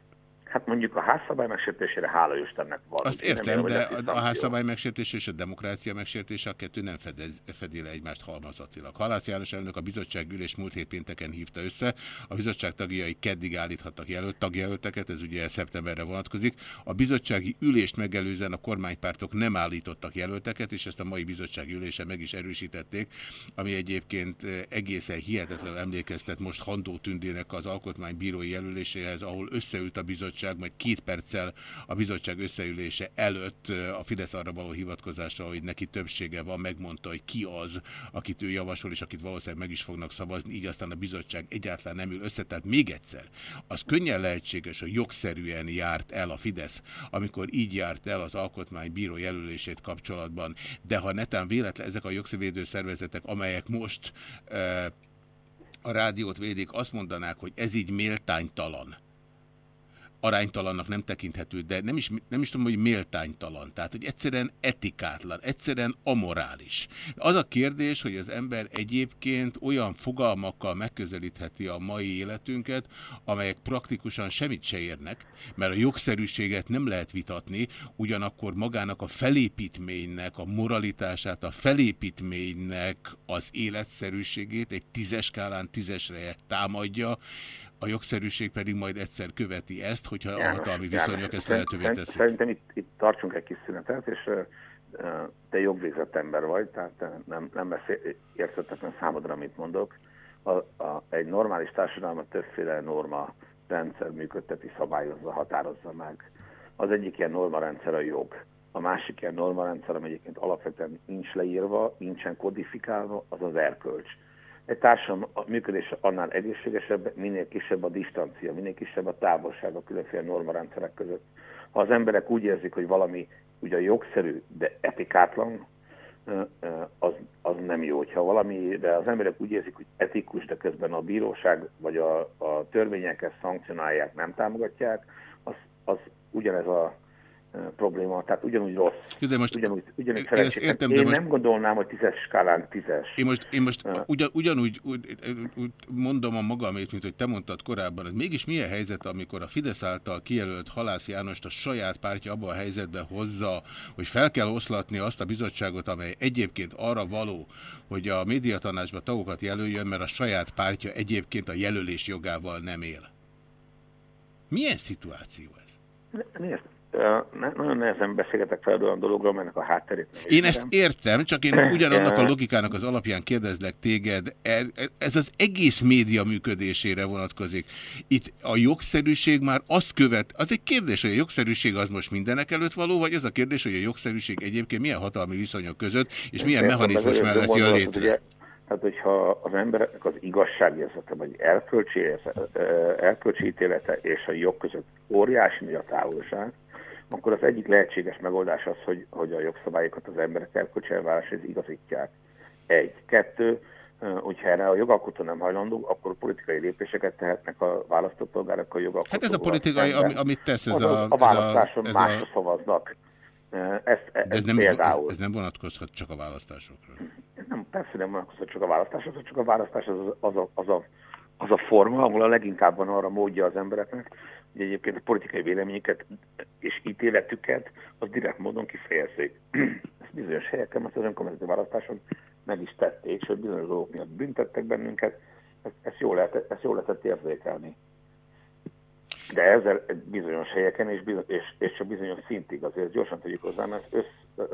Speaker 5: Hát mondjuk a házszabály megsértésére hála Istennek van.
Speaker 1: Azt értem, de a, házszabály megsértése és a demokrácia megsértése a kettő nem fedez, fedi le egymást halmazatilag. Halász János elnök a bizottság ülés múlt hét pénteken hívta össze. A bizottság tagjai keddig állíthattak jelölt, tagjelölteket, ez ugye szeptemberre vonatkozik. A bizottsági ülést megelőzően a kormánypártok nem állítottak jelölteket, és ezt a mai bizottsági ülésen meg is erősítették, ami egyébként eh, egészen hihetetlen emlékeztet most Handó Tündének az alkotmánybírói jelöléséhez, ahol összeült a bizottság bizottság, majd két perccel a bizottság összeülése előtt a Fidesz arra való hivatkozása, hogy neki többsége van, megmondta, hogy ki az, akit ő javasol, és akit valószínűleg meg is fognak szavazni, így aztán a bizottság egyáltalán nem ül össze. Tehát még egyszer, az könnyen lehetséges, hogy jogszerűen járt el a Fidesz, amikor így járt el az alkotmánybíró jelölését kapcsolatban, de ha netán véletlen ezek a jogszabvédő szervezetek, amelyek most e, a rádiót védik, azt mondanák, hogy ez így méltánytalan, aránytalannak nem tekinthető, de nem is, nem is tudom, hogy méltánytalan. Tehát, hogy egyszerűen etikátlan, egyszerűen amorális. Az a kérdés, hogy az ember egyébként olyan fogalmakkal megközelítheti a mai életünket, amelyek praktikusan semmit se érnek, mert a jogszerűséget nem lehet vitatni, ugyanakkor magának a felépítménynek, a moralitását, a felépítménynek az életszerűségét egy tízes skálán tízesre támadja, a jogszerűség pedig majd egyszer követi ezt, hogyha a hatalmi viszonyok ezt lehetővé teszik.
Speaker 5: Szerintem itt, itt tartsunk egy kis szünetet, és te jogvégzett ember vagy, tehát te nem, nem lesz érthetetlen számodra, amit mondok. A, a, egy normális társadalmat többféle norma rendszer működteti, szabályozza, határozza meg. Az egyik ilyen normarendszer a jog. A másik ilyen normarendszer, ami egyébként alapvetően nincs leírva, nincsen kodifikálva, az az erkölcs. Egy társadalom működése annál egészségesebb, minél kisebb a distancia, minél kisebb a távolság a különféle normarendszerek között. Ha az emberek úgy érzik, hogy valami ugye jogszerű, de etikátlan, az, az nem jó. Ha valami, de az emberek úgy érzik, hogy etikus, de közben a bíróság vagy a, a törvények ezt szankcionálják, nem támogatják, az, az ugyanez a probléma, tehát ugyanúgy rossz.
Speaker 1: De most,
Speaker 5: ugyanúgy, ugyanúgy
Speaker 1: én ezt értem,
Speaker 5: Én
Speaker 1: de most,
Speaker 5: nem gondolnám, hogy tízes skálán tízes.
Speaker 1: Én most, én most ugyan, ugyanúgy úgy, úgy mondom a magamét, mint hogy te mondtad korábban, hogy mégis milyen helyzet, amikor a Fidesz által kijelölt Halász Jánost a saját pártja abba a helyzetbe hozza, hogy fel kell oszlatni azt a bizottságot, amely egyébként arra való, hogy a médiatanácsba tagokat jelöljön, mert a saját pártja egyébként a jelölés jogával nem él. Milyen szituáció ez?
Speaker 5: Nézd, ne, nagyon nehezen beszélgetek fel olyan dologról, mert a hátterét nem
Speaker 1: Én ezt értem, csak én ugyanannak a logikának az alapján kérdezlek téged, e, ez az egész média működésére vonatkozik. Itt a jogszerűség már azt követ, az egy kérdés, hogy a jogszerűség az most mindenek előtt való, vagy az a kérdés, hogy a jogszerűség egyébként milyen hatalmi viszonyok között, és milyen mechanizmus mellett jön létre?
Speaker 5: Hát, hogyha az embereknek az igazságérzete, vagy erkölcsi, erkölcsi ítélete és a jog között óriási nagy a távolság, akkor az egyik lehetséges megoldás az, hogy, hogy a jogszabályokat az emberek erkölcsi elváráshoz igazítják. Egy. Kettő, hogyha erre a jogalkotó nem hajlandó, akkor politikai lépéseket tehetnek a választópolgárok a jogalkotó.
Speaker 1: Hát ez a politikai, ami, amit tesz ez a...
Speaker 5: A választáson
Speaker 1: ez
Speaker 5: másra
Speaker 1: a...
Speaker 5: szavaznak. Ezt, ez,
Speaker 1: ez, nem,
Speaker 5: például.
Speaker 1: Ez, ez nem vonatkozhat csak a választásokra.
Speaker 5: Nem, persze nem vonatkozhat csak a választásokra, csak a választás az, az, a, az, a, az a forma, ahol a leginkább van arra módja az embereknek, hogy egyébként a politikai véleményeket és ítéletüket az direkt módon kifejezzék. Ezt bizonyos helyeken, mert az önkormányzati választáson meg is tették, sőt bizonyos dolgok miatt büntettek bennünket, ezt, ezt, jól lehetett, ezt jól lehetett érzékelni. De ezzel bizonyos helyeken és, bizony, és, és csak bizonyos szintig azért gyorsan tudjuk hozzá, mert össz,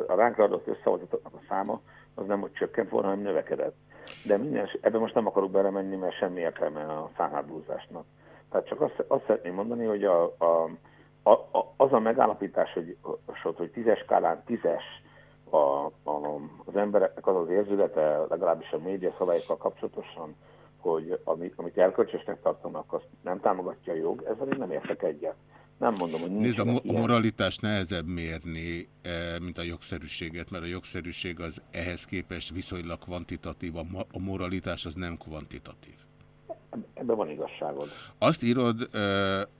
Speaker 5: a ránk adott összehozatoknak a száma az nem hogy csökkent volna, hanem növekedett. De minden, ebben most nem akarok belemenni, mert semmi értelme a számhábúzásnak. Tehát csak azt, azt szeretném mondani, hogy a, a, a, az a megállapítás, hogy, hogy tízes skálán tízes a, a, az embereknek az az érzülete, legalábbis a média szabályokkal kapcsolatosan, hogy amit, amit elkölcsösnek tartanak, azt nem támogatja a jog, ezzel én nem értek egyet. Nem mondom, hogy
Speaker 1: Nézd, a, mo a moralitást nehezebb mérni, mint a jogszerűséget, mert a jogszerűség az ehhez képest viszonylag kvantitatív, a moralitás az nem kvantitatív.
Speaker 5: Ebben van igazságod.
Speaker 1: Azt írod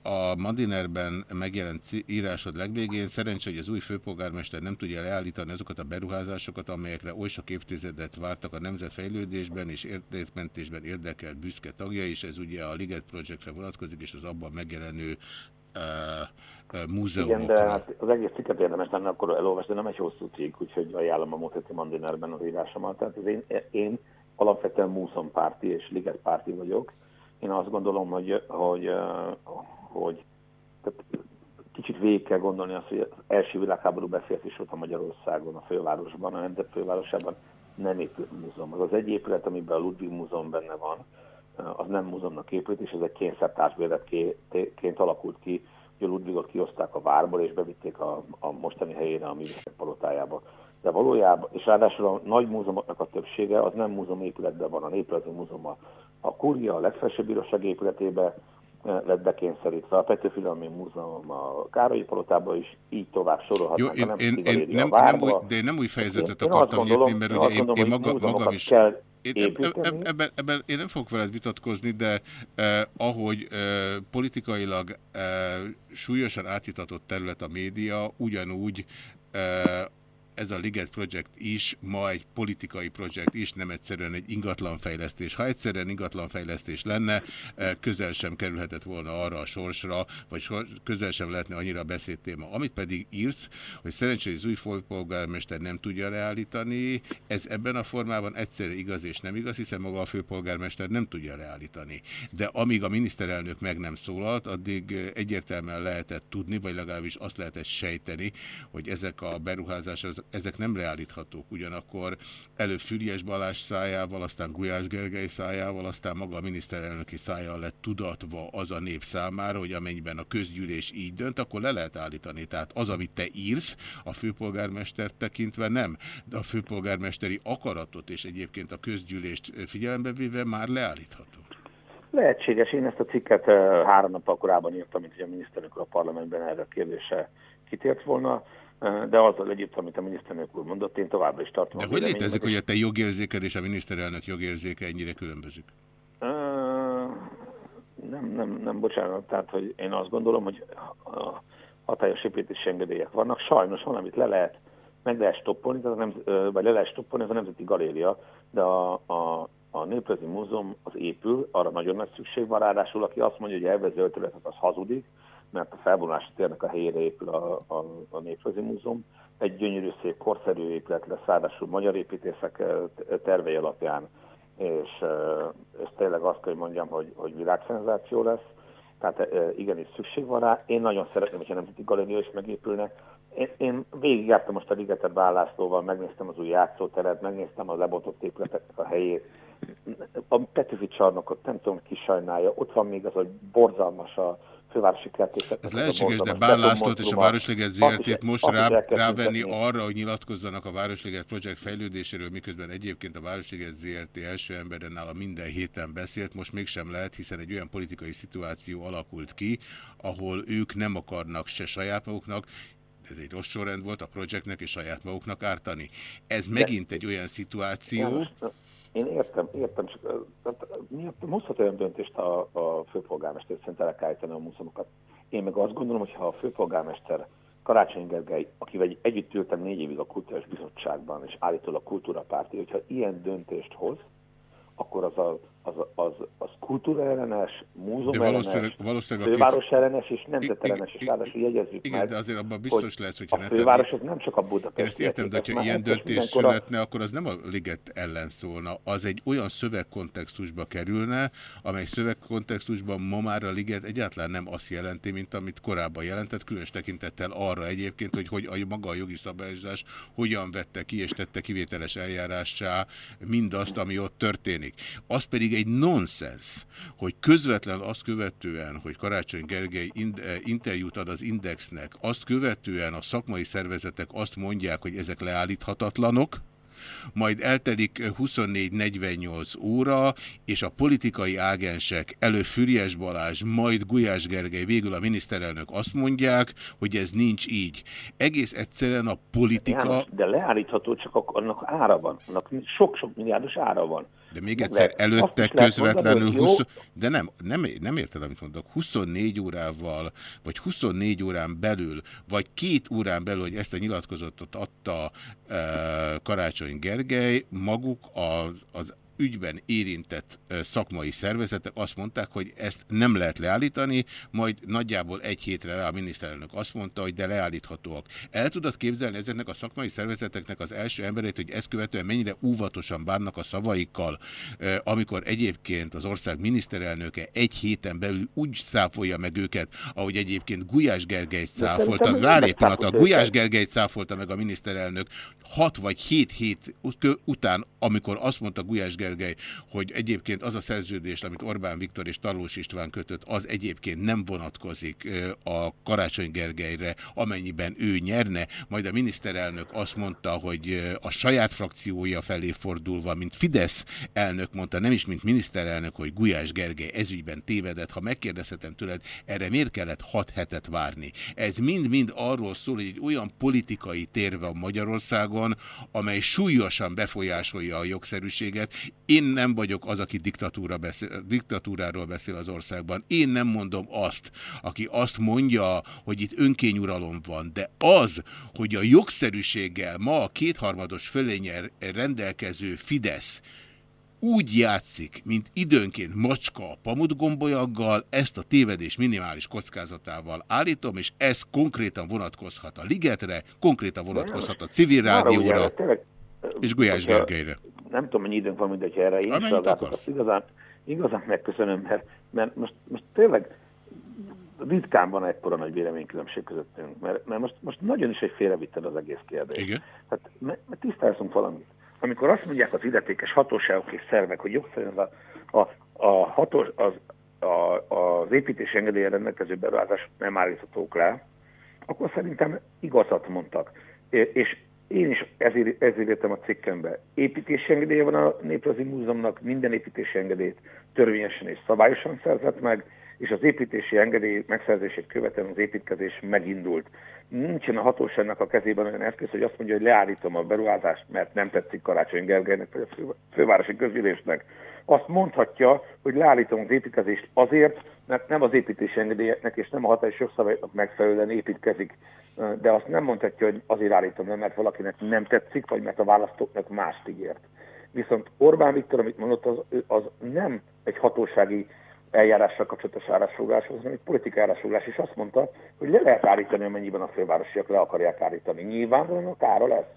Speaker 1: a Madinerben megjelent írásod legvégén, szerencsé, hogy az új főpolgármester nem tudja leállítani azokat a beruházásokat, amelyekre oly sok évtizedet vártak a nemzetfejlődésben és értékmentésben érdekelt büszke tagja, és ez ugye a Liget Projectre vonatkozik, és az abban megjelenő múzeumokra.
Speaker 5: Igen, de hát az egész cikket érdemes lenne akkor elolvasni, nem egy hosszú cikk, úgyhogy ajánlom a Moteti Mandinerben az írásomat. Tehát az én, én alapvetően múszompárti és ligetpárti vagyok. Én azt gondolom, hogy, hogy, hogy tehát kicsit végig kell gondolni azt, hogy az első világháború is volt a Magyarországon, a fővárosban, a nemzet fővárosában nem épült múzeum. Az az egy épület, amiben a Ludwig Múzeum benne van, az nem múzeumnak épült, és ez egy kényszertársbéletként alakult ki hogy a Ludwigot kihozták a várból, és bevitték a, a mostani helyére a művészek palotájába. De valójában, és ráadásul a nagy múzeumoknak a többsége az nem múzeum épületben van, a Néprajzi Múzeum a, a Kúria, a legfelsőbb bíróság épületébe eh, lett bekényszerítve, a Petőfi Múzeum a Károlyi palotában is, így tovább
Speaker 1: Jó,
Speaker 5: sorolhatnánk.
Speaker 1: én,
Speaker 5: a
Speaker 1: én,
Speaker 5: Nemzeti
Speaker 1: én
Speaker 5: Galéria
Speaker 1: nem,
Speaker 5: a
Speaker 1: nem új, de én nem új fejezetet
Speaker 5: Én
Speaker 1: akartam nyitni, mert
Speaker 5: én
Speaker 1: ugye én,
Speaker 5: gondolom,
Speaker 1: én maga, magam is...
Speaker 5: kell
Speaker 1: Én ebben, ebben én nem fogok veled vitatkozni, de eh, ahogy eh, politikailag eh, súlyosan átjutatott terület a média, ugyanúgy eh, ez a Liget Project is ma egy politikai projekt is, nem egyszerűen egy ingatlanfejlesztés. Ha egyszerűen ingatlanfejlesztés lenne, eh, közel sem kerülhetett volna arra a sorsra, vagy sor- közel sem lehetne annyira beszédtéma. Amit pedig írsz, hogy szerencsére az új főpolgármester nem tudja leállítani, ez ebben a formában egyszerre igaz és nem igaz, hiszen maga a főpolgármester nem tudja leállítani. De amíg a miniszterelnök meg nem szólalt, addig eh, egyértelműen lehetett tudni, vagy legalábbis azt lehetett sejteni, hogy ezek a beruházások, ezek nem leállíthatók. Ugyanakkor előbb Füriás Balázs szájával, aztán Gulyás Gergely szájával, aztán maga a miniszterelnöki szájával lett tudatva az a nép számára, hogy amennyiben a közgyűlés így dönt, akkor le lehet állítani. Tehát az, amit te írsz, a főpolgármester tekintve nem, de a főpolgármesteri akaratot és egyébként a közgyűlést figyelembe véve már leállítható.
Speaker 5: Lehetséges. Én ezt a cikket három nappal korábban írtam, mint hogy a miniszterelnök a parlamentben erre a kérdésre kitért volna, de azzal együtt, amit a miniszterelnök úr mondott, én továbbra is tartom.
Speaker 1: De hogy létezik, hogy a te jogérzéked és a miniszterelnök jogérzéke ennyire különbözik?
Speaker 5: Nem, nem, nem, bocsánat, tehát, hogy én azt gondolom, hogy a hatályos építési engedélyek vannak. Sajnos van, amit le lehet, meg lehet stoppolni, tehát nem, vagy le lehet stoppolni, ez a Nemzeti Galéria, de a, a, a Néprajzi Múzeum az épül, arra nagyon nagy szükség van, ráadásul aki azt mondja, hogy elvező az hazudik, mert a felvonulási térnek a helyére épül a, a, a Néprajzi Múzeum. Egy gyönyörű szép korszerű épület lesz, ráadásul magyar építészek tervei alapján és, és tényleg azt kell, hogy mondjam, hogy, hogy világszenzáció lesz. Tehát igenis szükség van rá. Én nagyon szeretném, hogyha Nemzeti Galéria is megépülne. Én, én végigjártam most a Ligetet Bállászlóval, megnéztem az új játszóteret, megnéztem a lebontott épületeknek a helyét. A Petőfi csarnokot nem tudom, ki sajnálja. Ott van még az, hogy borzalmas a fővárosi kertészet.
Speaker 1: Ez lehetséges, de Bán Lászlót és a Városliget ZRT-t most rá, rávenni arra, hogy nyilatkozzanak a Városliget projekt fejlődéséről, miközben egyébként a Városliget ZRT első emberen nála minden héten beszélt, most mégsem lehet, hiszen egy olyan politikai szituáció alakult ki, ahol ők nem akarnak se saját maguknak, ez egy rossz sorrend volt a projektnek és saját maguknak ártani. Ez megint egy olyan szituáció,
Speaker 5: Én értem, értem, csak tehát, mi hozhat olyan döntést a, a főpolgármester, szerint el kell állítani a múzeumokat. Én meg azt gondolom, hogy ha a főpolgármester Karácsony Gergely, akivel együtt ültem négy évig a Kulturális Bizottságban, és állítólag kultúrapárti, hogyha ilyen döntést hoz, akkor az a, az, az, az kultúra ellenes, múzeum
Speaker 1: valószínűleg- valószínűleg a
Speaker 5: főváros
Speaker 1: két-
Speaker 5: ellenes és nemzetellenes, és ráadásul jegyezzük
Speaker 1: Igen,
Speaker 5: meg,
Speaker 1: de azért abban biztos
Speaker 5: hogy
Speaker 1: lesz, hogyha
Speaker 5: a főváros az nem csak a Budapest.
Speaker 1: Én ezt értem, de ha ilyen döntés születne, akkor az nem a liget ellen szólna. Az egy olyan szövegkontextusba kerülne, amely szövegkontextusban ma már a liget egyáltalán nem azt jelenti, mint amit korábban jelentett, különös tekintettel arra egyébként, hogy, hogy a maga a jogi szabályozás hogyan vette ki és tette kivételes eljárássá mindazt, ami ott történik. Az pedig egy nonsens, hogy közvetlen azt követően, hogy Karácsony Gergely eh, interjút ad az Indexnek, azt követően a szakmai szervezetek azt mondják, hogy ezek leállíthatatlanok, majd eltelik 24-48 óra, és a politikai ágensek, elő Füriás Balázs, majd Gulyás Gergely, végül a miniszterelnök azt mondják, hogy ez nincs így. Egész egyszerűen a politika...
Speaker 5: De leállítható, csak annak ára van. Sok-sok milliárdos ára van.
Speaker 1: De még egyszer, előtte közvetlenül,
Speaker 5: mondani, hogy
Speaker 1: 20,
Speaker 5: jó.
Speaker 1: de nem, nem, nem érted, amit mondok, 24 órával, vagy 24 órán belül, vagy két órán belül, hogy ezt a nyilatkozatot adta e, Karácsony Gergely, maguk az, az ügyben érintett szakmai szervezetek azt mondták, hogy ezt nem lehet leállítani, majd nagyjából egy hétre rá a miniszterelnök azt mondta, hogy de leállíthatóak. El tudod képzelni ezeknek a szakmai szervezeteknek az első emberét, hogy ezt követően mennyire óvatosan bánnak a szavaikkal, amikor egyébként az ország miniszterelnöke egy héten belül úgy száfolja meg őket, ahogy egyébként Gulyás Gergelyt száfolta. Várj egy pillanat, a Gulyás. Gergelyt száfolta meg a miniszterelnök hat vagy hét hét ut- után, amikor azt mondta Gulyás Gergely, Gergely, hogy egyébként az a szerződés, amit Orbán Viktor és Tarlós István kötött, az egyébként nem vonatkozik a Karácsony Gergelyre, amennyiben ő nyerne, majd a miniszterelnök azt mondta, hogy a saját frakciója felé fordulva, mint Fidesz elnök mondta, nem is mint miniszterelnök, hogy Gulyás Gergely ezügyben tévedett. Ha megkérdezhetem tőled, erre miért kellett hat hetet várni? Ez mind-mind arról szól, hogy egy olyan politikai tér van Magyarországon, amely súlyosan befolyásolja a jogszerűséget. Én nem vagyok az, aki diktatúra beszél, diktatúráról beszél az országban. Én nem mondom azt, aki azt mondja, hogy itt önkényuralom van, de az, hogy a jogszerűséggel ma a kétharmados fölényel rendelkező Fidesz úgy játszik, mint időnként macska a pamutgombolyaggal, ezt a tévedés minimális kockázatával állítom, és ez konkrétan vonatkozhat a Ligetre, konkrétan vonatkozhat a civil rádióra és Gulyás Gergelyre.
Speaker 5: Nem tudom, mennyi időnk van, mindegy erre. Én. Azt Igazán, igazán megköszönöm, mert, mert most, most tényleg ritkán van ekkora nagy véleménykülönbség közöttünk, mert, mert most, most nagyon is egy félrevitted az egész kérdés.
Speaker 1: Igen.
Speaker 5: Hát mert, mert tisztázunk valamit. Amikor azt mondják az illetékes hatóságok és szervek, hogy jogszerűen a, a, a hatós, az, a, az építési engedélyen rendelkező beruházás nem állíthatók le, akkor szerintem igazat mondtak. És én is ezért, ezért írtam a cikkembe. Építési engedélye van a Néprajzi Múzeumnak, minden építési engedélyt törvényesen és szabályosan szerzett meg, és az építési engedély megszerzését követően az építkezés megindult. Nincsen a hatóságnak a kezében olyan eszköz, hogy azt mondja, hogy leállítom a beruházást, mert nem tetszik Karácsony Gergelynek vagy a fő, fővárosi közgyűlésnek. Azt mondhatja, hogy leállítom az építkezést azért, mert nem az építési engedélyeknek és nem a hatályos jogszabályoknak megfelelően építkezik. De azt nem mondhatja, hogy azért állítom le, mert valakinek nem tetszik, vagy mert a választóknak mást ígért. Viszont Orbán Viktor, amit mondott, az, az nem egy hatósági eljárással kapcsolatos állásfoglalás, hanem egy politikai állásfoglalás, és azt mondta, hogy le lehet állítani, amennyiben a fővárosiak le akarják állítani. Nyilvánvalóan a kára lesz.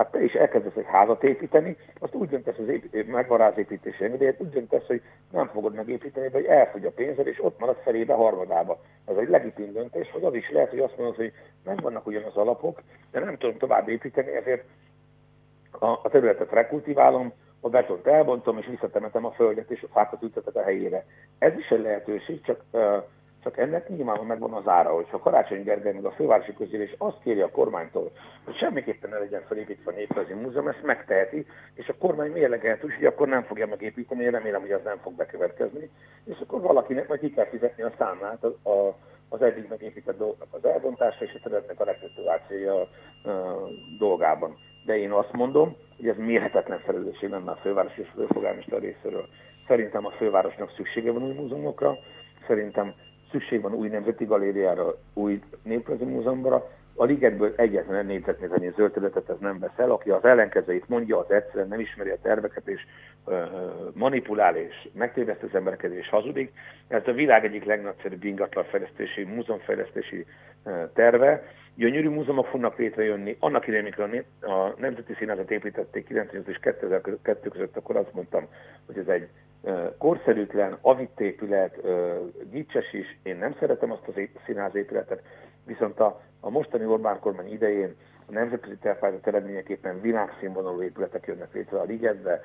Speaker 5: Hát te is elkezdesz egy házat építeni, azt úgy döntesz, az épít, megvan az építési engedélyet, úgy döntesz, hogy nem fogod megépíteni, vagy elfogy a pénzed, és ott marad felébe harmadába. Ez egy legitim döntés, vagy az is lehet, hogy azt mondod, hogy nem vannak ugyanaz alapok, de nem tudom tovább építeni, ezért a, a területet rekultiválom, a betont elbontom, és visszatemetem a földet, és a fákat ültetek a helyére. Ez is egy lehetőség, csak, uh, csak ennek nyilván megvan az ára, hogyha Karácsony Gergely meg a fővárosi közgyűlés azt kéri a kormánytól, hogy semmiképpen ne legyen felépítve a Néprajzi Múzeum, ezt megteheti, és a kormány mérlegelt úgy, hogy akkor nem fogja megépíteni, én remélem, hogy az nem fog bekövetkezni, és akkor valakinek majd ki kell fizetni a számlát a, a, az eddig megépített dolgoknak az elbontása és a területnek a rekultivációja dolgában. De én azt mondom, hogy ez mérhetetlen felelősség lenne a főváros és főpolgármester részéről. Szerintem a fővárosnak szüksége van új múzeumokra, szerintem szükség van új nemzeti galériára, új néprajzi múzeumra. A ligetből egyetlen egy négyzetméternyi zöld területet ez nem vesz el, aki az ellenkezőit mondja, az egyszerűen nem ismeri a terveket, és ö, manipulál, és megtéveszt az embereket, és hazudik. Ez a világ egyik legnagyszerűbb ingatlanfejlesztési, múzeumfejlesztési terve. Gyönyörű múzeumok fognak létrejönni. Annak idején, amikor a a Nemzeti Színházat építették 98 és 2002 között, akkor azt mondtam, hogy ez egy korszerűtlen, avitt épület, gicses is. Én nem szeretem azt az ép- színház épületet, viszont a, a mostani Orbán kormány idején a nemzetközi tervpályázat eredményeképpen világszínvonalú épületek jönnek létre a ligetbe,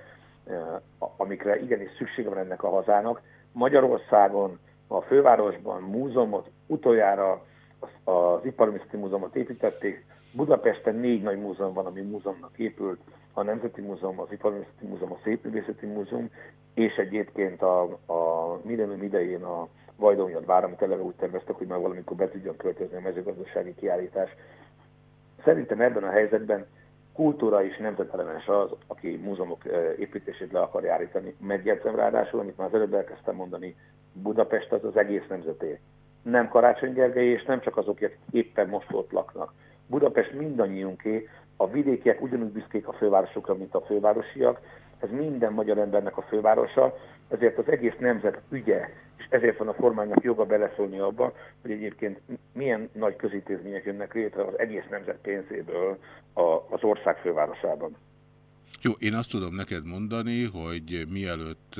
Speaker 5: a- amikre igenis szüksége van ennek a hazának. Magyarországon, a fővárosban múzeumot utoljára az, Iparművészeti Múzeumot építették. Budapesten négy nagy múzeum van, ami múzeumnak épült. A Nemzeti Múzeum, az Iparművészeti Múzeum, a Szépművészeti Múzeum, és egyébként a, a millennium idején a Vajdonyat vár, amit eleve úgy terveztek, hogy már valamikor be tudjon költözni a mezőgazdasági kiállítás. Szerintem ebben a helyzetben kultúra és nemzetellenes az, aki múzeumok építését le akarja állítani. Megjegyzem ráadásul, amit már az előbb elkezdtem mondani, Budapest az az egész nemzeté. Nem Karácsony Gergely, és nem csak azok, akik éppen most ott laknak. Budapest mindannyiunké, a vidékiek ugyanúgy büszkék a fővárosokra, mint a fővárosiak, ez minden magyar embernek a fővárosa, ezért az egész nemzet ügye, és ezért van a kormánynak joga beleszólni abba, hogy egyébként milyen nagy közítézmények jönnek létre az egész nemzet pénzéből az ország fővárosában.
Speaker 1: Jó, én azt tudom neked mondani, hogy mielőtt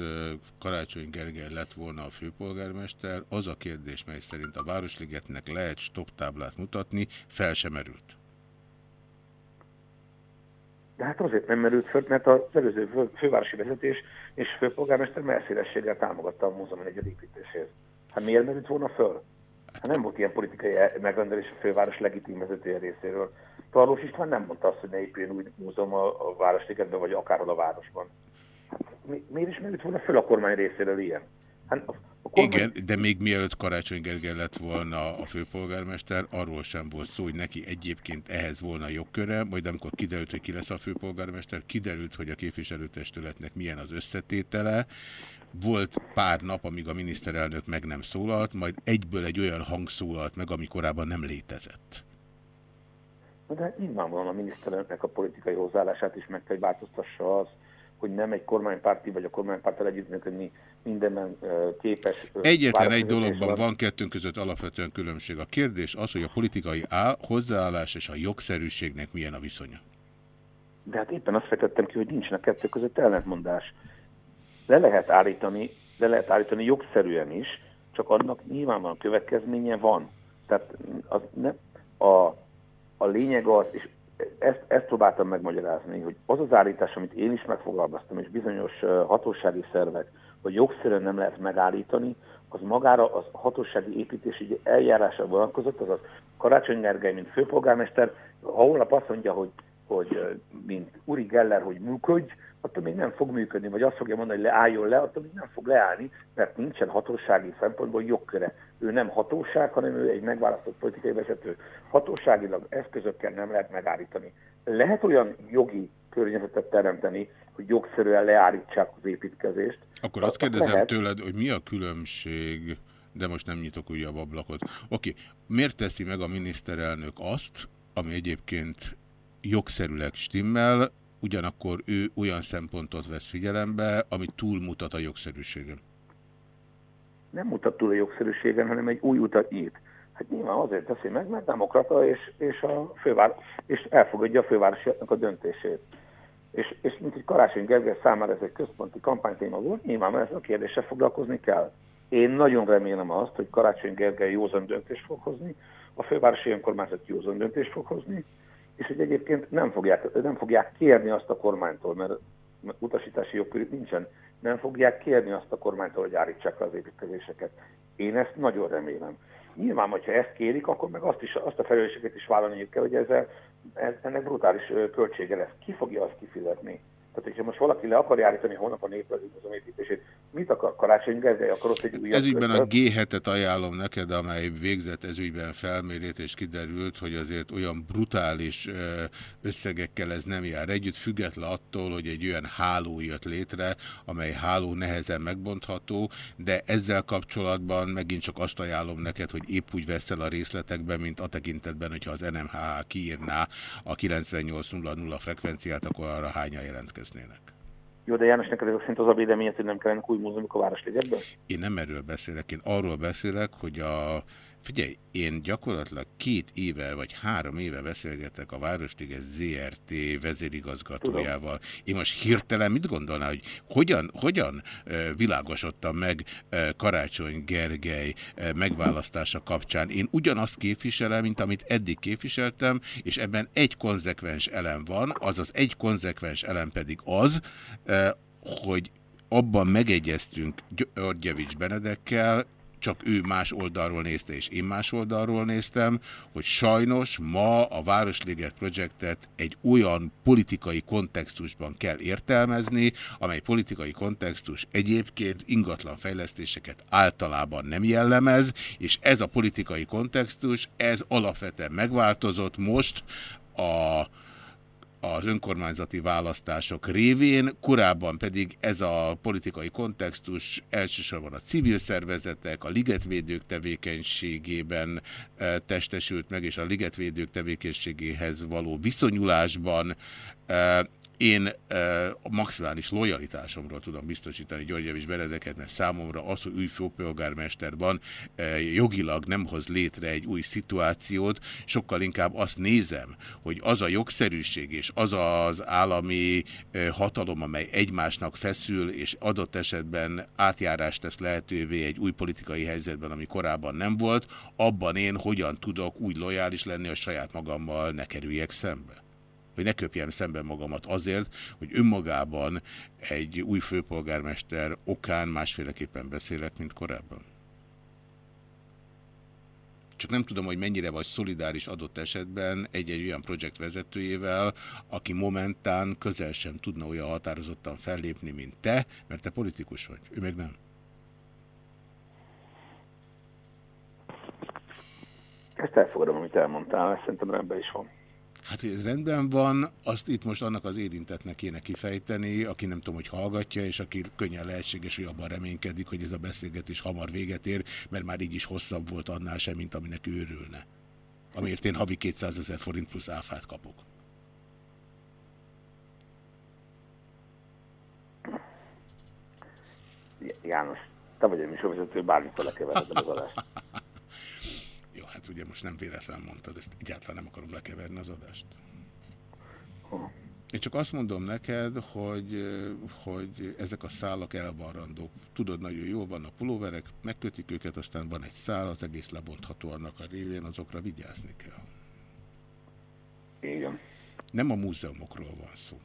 Speaker 1: Karácsony Gergely lett volna a főpolgármester, az a kérdés, mely szerint a Városligetnek lehet stop táblát mutatni, fel sem merült.
Speaker 5: De hát azért nem merült föl, mert az előző fő, fővárosi vezetés és főpolgármester merszélességgel támogatta a múzeum egy építését. Hát miért merült volna föl? Hát nem volt ilyen politikai e- megrendelés a főváros legitim vezetője részéről. Tarlós István nem mondta azt, hogy ne épüljön új múzeum a, a Városligetben, vagy akárhol a városban. Mi, miért is merült volna föl a kormány részéről ilyen? Hát a, a kormány...
Speaker 1: Igen, de még mielőtt Karácsony Gergely lett volna a főpolgármester, arról sem volt szó, hogy neki egyébként ehhez volna jogköre, majd amikor kiderült, hogy ki lesz a főpolgármester, kiderült, hogy a képviselőtestületnek milyen az összetétele, volt pár nap, amíg a miniszterelnök meg nem szólalt, majd egyből egy olyan hang szólalt meg, ami korábban nem létezett.
Speaker 5: De nyilvánvalóan a miniszterelnöknek a politikai hozzáállását is meg kell, hogy változtassa az, hogy nem egy kormánypárti vagy a kormánypárttal együttműködni mindenben képes.
Speaker 1: Egyetlen egy dologban
Speaker 5: alatt.
Speaker 1: van kettőnk között alapvetően különbség. A kérdés az, hogy a politikai áll, hozzáállás és a jogszerűségnek milyen a viszonya.
Speaker 5: De hát éppen azt fejtettem ki, hogy nincs a kettő között ellentmondás. Le lehet állítani, le lehet állítani jogszerűen is, csak annak nyilvánvalóan következménye van. Tehát az ne, a, a lényeg az, és ezt, ezt próbáltam megmagyarázni, hogy az az állítás, amit én is megfogalmaztam, és bizonyos hatósági szervek, hogy jogszerűen nem lehet megállítani, az magára az hatósági építési eljárásra vonatkozott, azaz Karácsony Gergely, mint főpolgármester, ha holnap azt mondja, hogy, hogy mint Uri Geller, hogy működj, attól még nem fog működni, vagy azt fogja mondani, hogy leálljon le, attól még nem fog leállni, mert nincsen hatósági szempontból jogköre. Ő nem hatóság, hanem ő egy megválasztott politikai vezető. Hatóságilag eszközökkel nem lehet megállítani. Lehet olyan jogi környezetet teremteni, hogy jogszerűen leállítsák az építkezést.
Speaker 1: Akkor azt kérdezem
Speaker 5: lehet.
Speaker 1: tőled, hogy mi a különbség, de most nem nyitok újabb ablakot. Oké, miért teszi meg a miniszterelnök azt, ami egyébként jogszerűleg stimmel, ugyanakkor ő olyan szempontot vesz figyelembe, ami túlmutat a jogszerűségen?
Speaker 5: Nem mutat túl a jogszerűségen, hanem egy új utat nyit. Hát nyilván azért teszi meg, mert demokrata, és, és, a fővár, és elfogadja a fővárosiaknak a döntését. És, és mint egy Karácsony Gergely számára ez egy központi kampánytéma volt, nyilván ezzel a kérdéssel foglalkozni kell. Én nagyon remélem azt, hogy Karácsony Gergely józan döntést fog hozni, a fővárosi önkormányzat józan döntést fog hozni, és hogy egyébként nem fogják, nem fogják kérni azt a kormánytól, mert utasítási jogkörük nincsen, nem fogják kérni azt a kormánytól, hogy állítsák le az építkezéseket. Én ezt nagyon remélem. Nyilván, hogyha ezt kérik, akkor meg azt, is, azt a felelősséget is vállalniuk kell, hogy ezzel, ez, ennek brutális költsége lesz. Ki fogja azt kifizetni? Tehát, hogyha most valaki le akarja állítani holnap a népvezőmúzeum építését, mit akar Karácsony Gergely? Akkor ott egy újabb
Speaker 1: Ezügyben a
Speaker 5: ötlet?
Speaker 1: G7-et ajánlom neked, amely végzett ezügyben felmérét, és kiderült, hogy azért olyan brutális összegekkel ez nem jár együtt, független attól, hogy egy olyan háló jött létre, amely háló nehezen megbontható, de ezzel kapcsolatban megint csak azt ajánlom neked, hogy épp úgy veszel a részletekben, mint a tekintetben, hogyha az NMH kiírná a 9800 frekvenciát, akkor arra hányan jelentkeznének.
Speaker 5: Jó, de János, neked ezek szerint az a véleményed, hogy nem kellene új múzeumok a Városligetben?
Speaker 1: Én nem erről beszélek, én arról beszélek, hogy a... Figyelj, én gyakorlatilag két éve vagy három éve beszélgetek a Városliget ZRT vezérigazgatójával. Én most hirtelen mit gondolná, hogy hogyan, hogyan ö, világosodtam meg Karácsony Gergely megválasztása kapcsán. Én ugyanazt képviselem, mint amit eddig képviseltem, és ebben egy konzekvens elem van, azaz egy konzekvens elem pedig az, hogy abban megegyeztünk Györgyevics Benedekkel, csak ő más oldalról nézte, és én más oldalról néztem, hogy sajnos ma a Városliget projektet egy olyan politikai kontextusban kell értelmezni, amely politikai kontextus egyébként ingatlan fejlesztéseket általában nem jellemez, és ez a politikai kontextus, ez alapvetően megváltozott most a az önkormányzati választások révén, korábban pedig ez a politikai kontextus elsősorban a civil szervezetek, a ligetvédők tevékenységében eh, testesült meg, és a ligetvédők tevékenységéhez való viszonyulásban eh, én e, a maximális lojalitásomról tudom biztosítani Györgyevics Benedeket, mert számomra az, hogy új főpolgármester van, e, jogilag nem hoz létre egy új szituációt, sokkal inkább azt nézem, hogy az a jogszerűség és az az állami e, hatalom, amely egymásnak feszül, és adott esetben átjárást tesz lehetővé egy új politikai helyzetben, ami korábban nem volt, abban én hogyan tudok úgy lojális lenni, hogy saját magammal ne kerüljek szembe. Hogy ne köpjem szemben magamat azért, hogy önmagában egy új főpolgármester okán másféleképpen beszélek, mint korábban. Csak nem tudom, hogy mennyire vagy szolidáris adott esetben egy-egy olyan projekt vezetőjével, aki momentán közel sem tudna olyan határozottan fellépni, mint te, mert te politikus vagy. Ő meg nem.
Speaker 5: Ezt elfogadom, amit elmondtál, szerintem rendben is van.
Speaker 1: Hát, hogy ez rendben van, azt itt most annak az érintetnek kéne kifejteni, aki nem tudom, hogy hallgatja, és aki könnyen lehetséges, hogy abban reménykedik, hogy ez a beszélgetés hamar véget ér, mert már így is hosszabb volt annál sem, mint aminek ő örülne. Amiért én havi 200 ezer forint plusz áfát kapok.
Speaker 5: János, te vagy a műsorvezető, bármikor lekeveredem az adást.
Speaker 1: Jó, hát ugye most nem véletlen mondtad, ezt egyáltalán nem akarom lekeverni az adást. Én csak azt mondom neked, hogy, hogy ezek a szálak elvarrandók. Tudod, nagyon jó vannak pulóverek, megkötik őket, aztán van egy szál, az egész lebontható annak a révén, azokra vigyázni kell.
Speaker 5: Igen.
Speaker 1: Nem a múzeumokról van szó.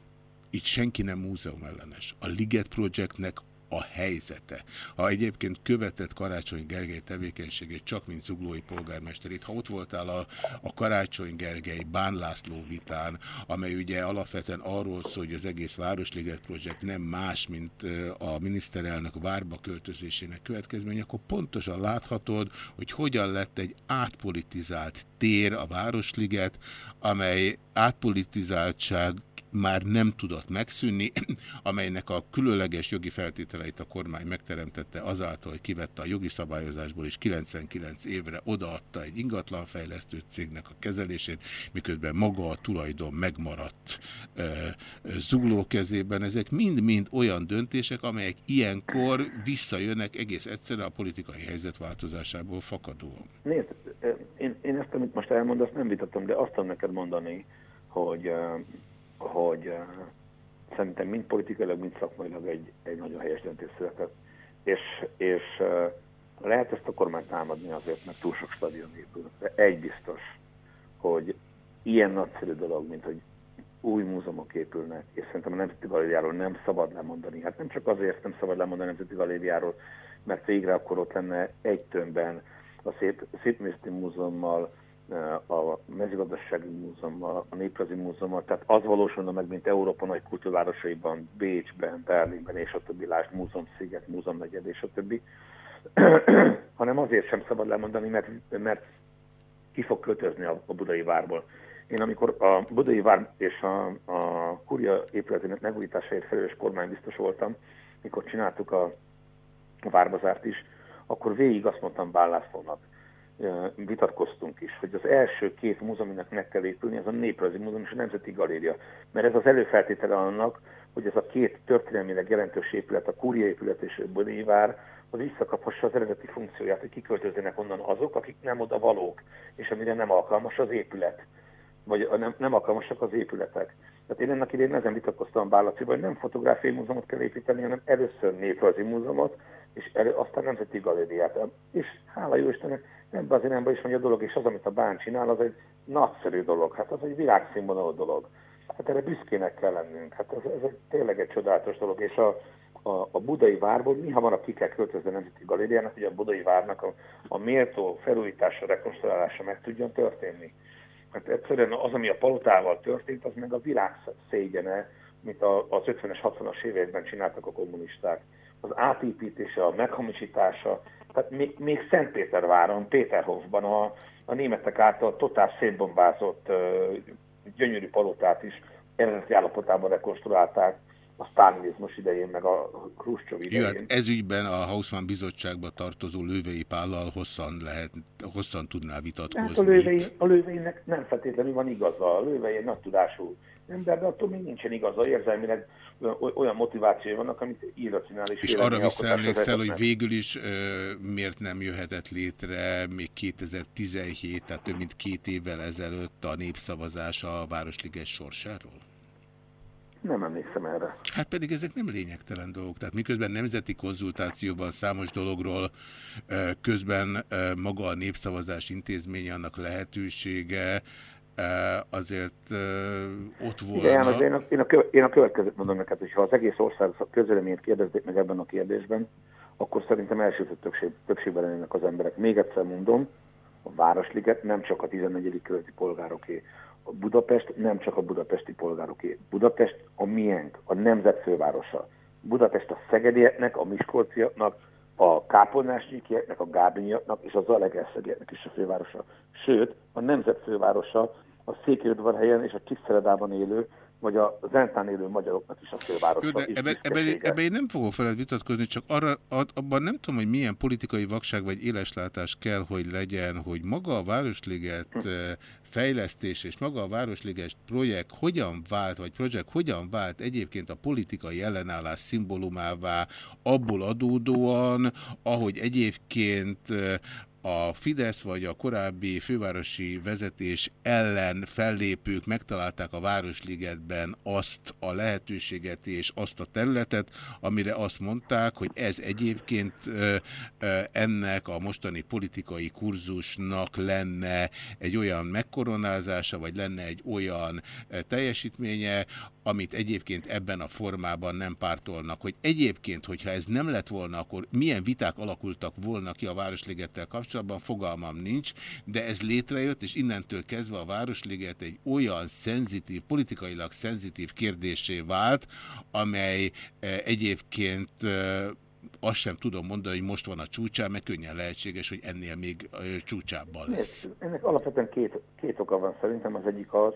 Speaker 1: Itt senki nem múzeum ellenes. A Liget Projectnek a helyzete. Ha egyébként követett Karácsony Gergely tevékenységét csak mint zuglói polgármesterét, ha ott voltál a, a Karácsony Gergely Bán László vitán, amely ugye alapvetően arról szól, hogy az egész Városliget projekt nem más, mint a miniszterelnök várba költözésének következménye, akkor pontosan láthatod, hogy hogyan lett egy átpolitizált tér a Városliget, amely átpolitizáltság már nem tudott megszűnni, amelynek a különleges jogi feltételeit a kormány megteremtette azáltal, hogy kivette a jogi szabályozásból, és 99 évre odaadta egy ingatlanfejlesztő cégnek a kezelését, miközben maga a tulajdon megmaradt e, zugló kezében. Ezek mind-mind olyan döntések, amelyek ilyenkor visszajönnek egész egyszerűen a politikai helyzet változásából fakadóan.
Speaker 5: Nézd, én, én ezt, amit most elmondasz, nem vitatom, de azt tudom neked mondani, hogy hogy uh, szerintem mind politikailag, mind szakmailag egy, egy nagyon helyes döntés született. És, és uh, lehet ezt a kormányt támadni azért, mert túl sok stadion épül. De egy biztos, hogy ilyen nagyszerű dolog, mint hogy új múzeumok épülnek, és szerintem a Nemzeti Galériáról nem szabad lemondani. Hát nem csak azért nem szabad lemondani a Nemzeti Galériáról, mert végre akkor ott lenne egy tömbben a Szép, Szépművészeti Múzeummal, a mezőgazdasági múzeummal, a néprajzi múzeummal, tehát az valósulna meg, mint Európa nagy kultúrvárosaiban, Bécsben, Berlinben és a többi, lásd Múzeum Sziget, Múzeum negyed és a többi, hanem azért sem szabad lemondani, mert, mert ki fog költözni a, a budai várból. Én amikor a budai vár és a, a kuria épületének megújításáért felelős kormány biztos voltam, mikor csináltuk a, a várbazárt is, akkor végig azt mondtam Bállászlónak, vitatkoztunk is, hogy az első két múzeuminak meg kell épülni, az a Néprajzi Múzeum és a Nemzeti Galéria. Mert ez az előfeltétele annak, hogy ez a két történelmileg jelentős épület, a Kúria épület és a Bodévár, az visszakaphassa az eredeti funkcióját, hogy kiköltözzenek onnan azok, akik nem oda valók, és amire nem alkalmas az épület, vagy nem, nem alkalmasak az épületek. Tehát én ennek idején ezen vitatkoztam Bálaciban, hogy nem fotográfiai múzeumot kell építeni, hanem először néprajzi múzeumot, és elő, aztán nemzeti galériát. És hála jó Istennek, ebben az irányban is megy a dolog, és az, amit a bán csinál, az egy nagyszerű dolog. Hát az egy világszínvonalú dolog. Hát erre büszkének kell lennünk. Hát ez, ez egy, tényleg egy csodálatos dolog. És a, a, a budai várból mi hamarabb ki kell költözni a Nemzeti Galériának, hogy a budai várnak a, a méltó felújítása, rekonstruálása meg tudjon történni. Hát egyszerűen az, ami a palotával történt, az meg a világ szégyene, mint az 50-es, 60-as években csináltak a kommunisták. Az átépítése, a meghamisítása, tehát még, még Szentpéterváron, Péterhofban a, a németek által totál szétbombázott gyönyörű palotát is eredeti állapotában rekonstruálták a sztálinizmus idején, meg a Khrushchev idején.
Speaker 1: Jó, hát ez ügyben a Hausmann bizottságba tartozó Lővei Pállal hosszan, lehet, hosszan tudná vitatkozni.
Speaker 5: Hát a, lővei, a lőveinek nem feltétlenül van igaza, a lővei nagy tudású ember, de attól még nincsen igaza, érzelmileg olyan motivációi vannak, amit irracionális.
Speaker 1: És arra visszaemlékszel, hogy végül is ö, miért nem jöhetett létre még 2017, tehát több mint két évvel ezelőtt a népszavazás a Városliges sorsáról?
Speaker 5: Nem emlékszem erre.
Speaker 1: Hát pedig ezek nem lényegtelen dolgok. Tehát miközben nemzeti konzultációban számos dologról közben maga a népszavazás intézménye annak lehetősége, azért ott volna.
Speaker 5: Igen, de én a, én, a, kö- én a következőt mondom neked, hogy ha az egész ország közöleményt kérdezték meg ebben a kérdésben, akkor szerintem elsőtött többség, többségben lennének az emberek. Még egyszer mondom, a Városliget nem csak a 14. kerületi polgároké, a Budapest nem csak a budapesti polgároké. Budapest a miénk, a nemzet fővárosa. Budapest a szegedieknek, a miskolciaknak, a kápolnásnyikieknek, a gábinyiaknak és a zalegerszegieknek is a fővárosa. Sőt, a nemzet fővárosa a Székelyudvarhelyen és a Csíkszeredában élő, vagy a Zentán élő magyaroknak is a fővárosa.
Speaker 1: Jó, de ebben,
Speaker 5: büszkesége.
Speaker 1: ebben én nem fogok feled vitatkozni, csak arra, ab- abban nem tudom, hogy milyen politikai vakság vagy éleslátás kell, hogy legyen, hogy maga a Városliget
Speaker 5: Hm.
Speaker 1: fejlesztés és maga a Városliget projekt hogyan vált, vagy projekt hogyan vált egyébként a politikai ellenállás szimbólumává abból adódóan, ahogy egyébként a Fidesz vagy a korábbi fővárosi vezetés ellen fellépők megtalálták a Városligetben azt a lehetőséget és azt a területet, amire azt mondták, hogy ez egyébként ennek a mostani politikai kurzusnak lenne egy olyan megkoronázása, vagy lenne egy olyan teljesítménye, amit egyébként ebben a formában nem pártolnak. Hogy egyébként, hogyha ez nem lett volna, akkor milyen viták alakultak volna ki a Városligettel kapcsolatban, fogalmam nincs, de ez létrejött, és innentől kezdve a Városliget egy olyan szenzitív, politikailag szenzitív kérdésé vált, amely eh, egyébként eh, azt sem tudom mondani, hogy most van a csúcsán, mert könnyen lehetséges, hogy ennél még eh, csúcsábban lesz.
Speaker 5: Ennek alapvetően két, két oka van szerintem. Az egyik az,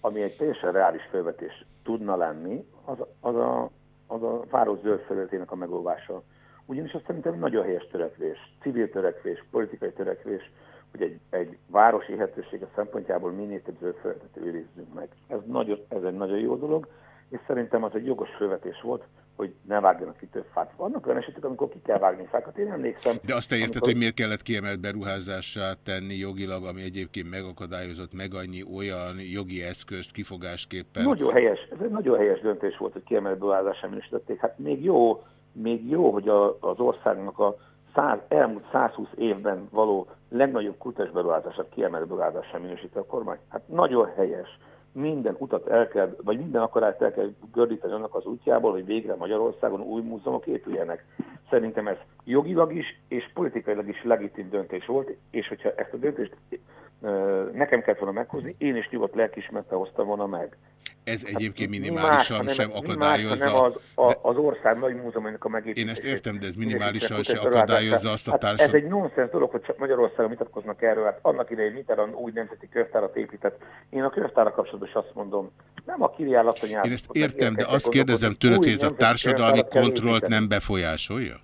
Speaker 5: ami egy teljesen reális felvetés tudna lenni, az, az, a, az a város zöld a megóvása. Ugyanis azt szerintem nagyon helyes törekvés, civil törekvés, politikai törekvés, hogy egy, egy város élhetősége szempontjából minél több zöld felületet őrizzünk meg. Ez, nagyon, ez egy nagyon jó dolog, és szerintem az egy jogos felvetés volt, hogy ne vágjanak ki több fát. Vannak olyan esetek, amikor ki kell vágni fákat. Én emlékszem...
Speaker 1: De azt te érted,
Speaker 5: amikor-
Speaker 1: hogy miért kellett kiemelt beruházássá tenni jogilag, ami egyébként megakadályozott meg annyi olyan jogi eszközt kifogásképpen.
Speaker 5: Nagyon helyes, ez egy nagyon helyes döntés volt, hogy kiemelt beruházásra minősítették. Hát még jó, még jó, hogy a, az országnak a száz, elmúlt 120 évben való legnagyobb kultúrás beruházását kiemelt beruházásra minősített a kormány. Hát nagyon helyes. Minden utat el kell, vagy minden akarást el kell gördíteni annak az útjából, hogy végre Magyarországon új múzeumok épüljenek. Szerintem ez jogilag is, és politikailag is legitim döntés volt, és hogyha ezt a döntést nekem kellett volna meghozni, én is nyugodt lelkismertel hoztam volna meg.
Speaker 1: Ez egyébként
Speaker 5: Mi
Speaker 1: minimálisan
Speaker 5: más,
Speaker 1: sem akadályozza.
Speaker 5: Más, az, a, az ország nagy múzeumának a megépítését.
Speaker 1: Én ezt értem, de ez minimálisan se akadályozza azt a
Speaker 5: hát
Speaker 1: társadalmat.
Speaker 5: Ez egy nonsens dolog, hogy csak Magyarországon vitatkoznak erről. Hát annak idején Mitterrand új nemzeti könyvtárat épített. Én a könyvtára kapcsolatban is azt mondom, nem a nyelv.
Speaker 1: Én ezt értem, de azt kérdezem tőled, hogy ez a társadalmi kontrollt nem befolyásolja?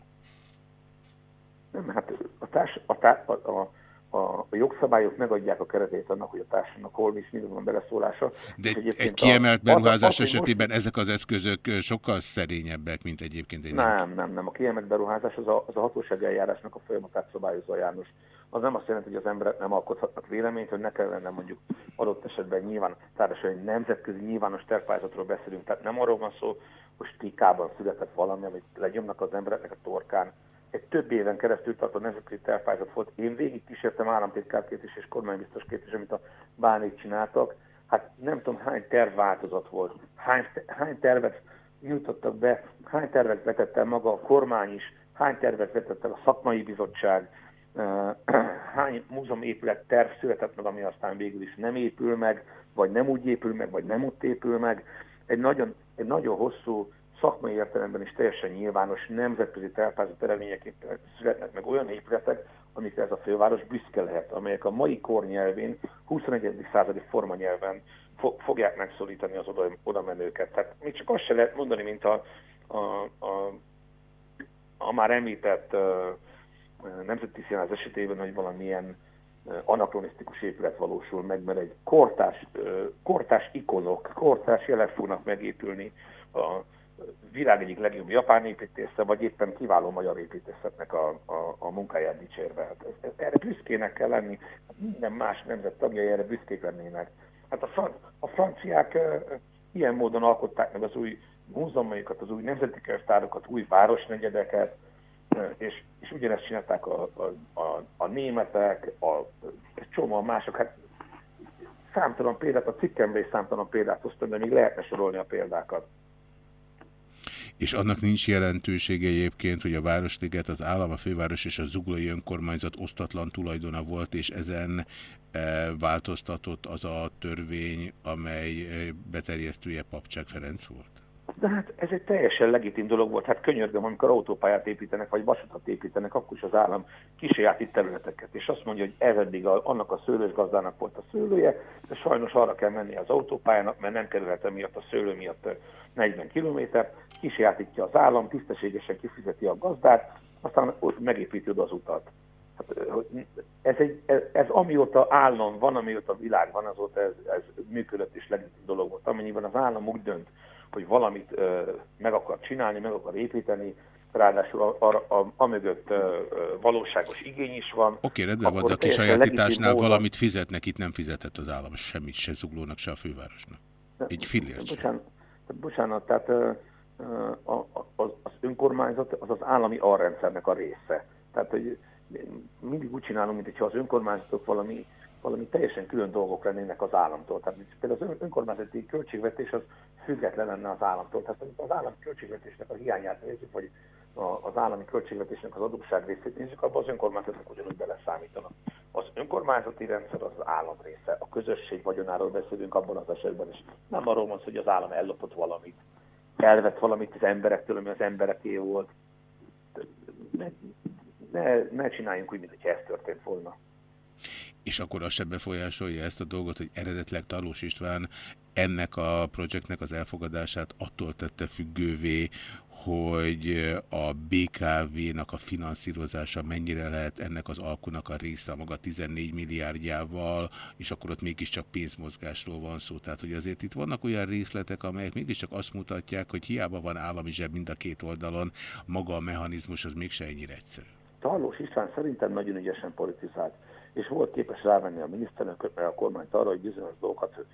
Speaker 5: Nem, hát a, társ, a, tá, a, a, a, a jogszabályok megadják a keretét annak, hogy a társadalomnak hol is mindig van beleszólása.
Speaker 1: De egy, egy kiemelt
Speaker 5: a-
Speaker 1: beruházás
Speaker 5: most-
Speaker 1: esetében ezek az eszközök sokkal szerényebbek, mint egyébként egy
Speaker 5: Nem, nem, nem. A kiemelt beruházás az a, az a hatósági eljárásnak a folyamatát szabályozza János. Az nem azt jelenti, hogy az emberek nem alkothatnak véleményt, hogy ne kellene mondjuk adott esetben nyilván, társadalmi nemzetközi nyilvános tervpályázatról beszélünk. Tehát nem arról van szó, hogy stikában született valami, amit legyomnak az embereknek a torkán. Egy több éven keresztül tartó nemzetközi tervpályázat volt. Én végig kísértem államtitkárként is, és kormánybiztosként is, amit a bánék csináltak. Hát nem tudom, hány tervváltozat volt, hány, hány tervet nyújtottak be, hány tervet vetett el maga a kormány is, hány tervet vetett el a szakmai bizottság, hány múzeumépület terv született meg, ami aztán végül is nem épül meg, vagy nem úgy épül meg, vagy nem úgy épül meg. Egy nagyon, egy nagyon hosszú szakmai értelemben is teljesen nyilvános nemzetközi tervpázat eredményeképpen születnek meg olyan épületek, amikre ez a főváros büszke lehet, amelyek a mai kor nyelvén, 21. századi formanyelven fo- fogják megszólítani az oda, oda menőket. Tehát még csak azt se lehet mondani, mint a, a, a, a már említett uh, nemzeti színház esetében, hogy valamilyen anakronisztikus épület valósul meg, mert egy kortás, kortás ikonok, kortás jelek fognak megépülni a világ egyik legjobb japán építésze, vagy éppen kiváló magyar építészetnek a, a, a munkáját dicsérve. Hát ez, erre büszkének kell lenni, hát minden más nemzet tagjai erre büszkék lennének. Hát a, fran, a franciák ilyen módon alkották meg az új múzeumaikat, az új nemzeti könyvtárokat, új városnegyedeket, és, és ugyanezt csinálták a, a, a, a németek, a, egy csomó mások. Hát számtalan példát, a cikkemben is számtalan példát hoztam, de még lehetne sorolni a példákat.
Speaker 1: És annak nincs jelentősége egyébként, hogy a Városliget, az állam, a főváros és a zuglói önkormányzat osztatlan tulajdona volt, és ezen e, változtatott az a törvény, amely e, beterjesztője Papcsák Ferenc volt?
Speaker 5: De hát ez egy teljesen legitim dolog volt. Hát könyörgöm, amikor autópályát építenek, vagy vasutat építenek, akkor is az állam kisajátít területeket. És azt mondja, hogy ez eddig a, annak a szőlős gazdának volt a szőlője, de sajnos arra kell menni az autópályának, mert nem kerülhet miatt a szőlő miatt 40 kilométer, kisajátítja az állam, tisztességesen kifizeti a gazdát, aztán megépíti oda az utat. Hát, ez, egy, ez, ez amióta állam van, amióta világ van, azóta ez, ez működött és legitim dolog volt. Amennyiben az állam úgy dönt, hogy valamit ö, meg akar csinálni, meg akar építeni, ráadásul a, a, a, a mögött ö, ö, valóságos igény is van.
Speaker 1: Oké, rendben van, de a kisajátításnál valamit fizetnek, itt nem fizetett az állam semmit, se zuglónak, se a fővárosnak. Egy fillért
Speaker 5: bocsánat, bocsánat, tehát az, az önkormányzat az az állami alrendszernek a része. Tehát, hogy mindig úgy csinálunk, mintha az önkormányzatok valami valami teljesen külön dolgok lennének az államtól. Tehát például az önkormányzati költségvetés az független lenne az államtól. Tehát az állami költségvetésnek a hiányát nézzük, vagy az állami költségvetésnek az adósság részét nézzük, abban az önkormányzatok ugyanúgy beleszámítanak. Az önkormányzati rendszer az állam része. A közösség vagyonáról beszélünk abban az esetben is. Nem arról van hogy az állam ellopott valamit, elvett valamit az emberektől, ami az embereké volt. Ne, ne, csináljunk úgy, mintha ez történt volna
Speaker 1: és akkor az se befolyásolja ezt a dolgot, hogy eredetleg Talós István ennek a projektnek az elfogadását attól tette függővé, hogy a BKV-nak a finanszírozása mennyire lehet ennek az alkunak a része maga 14 milliárdjával, és akkor ott mégiscsak pénzmozgásról van szó. Tehát, hogy azért itt vannak olyan részletek, amelyek mégiscsak azt mutatják, hogy hiába van állami zseb mind a két oldalon, maga a mechanizmus az mégse ennyire egyszerű.
Speaker 5: Talós István szerintem nagyon ügyesen politizált és volt képes rávenni a miniszterelnököt, a kormányt arra, hogy bizonyos dolgokat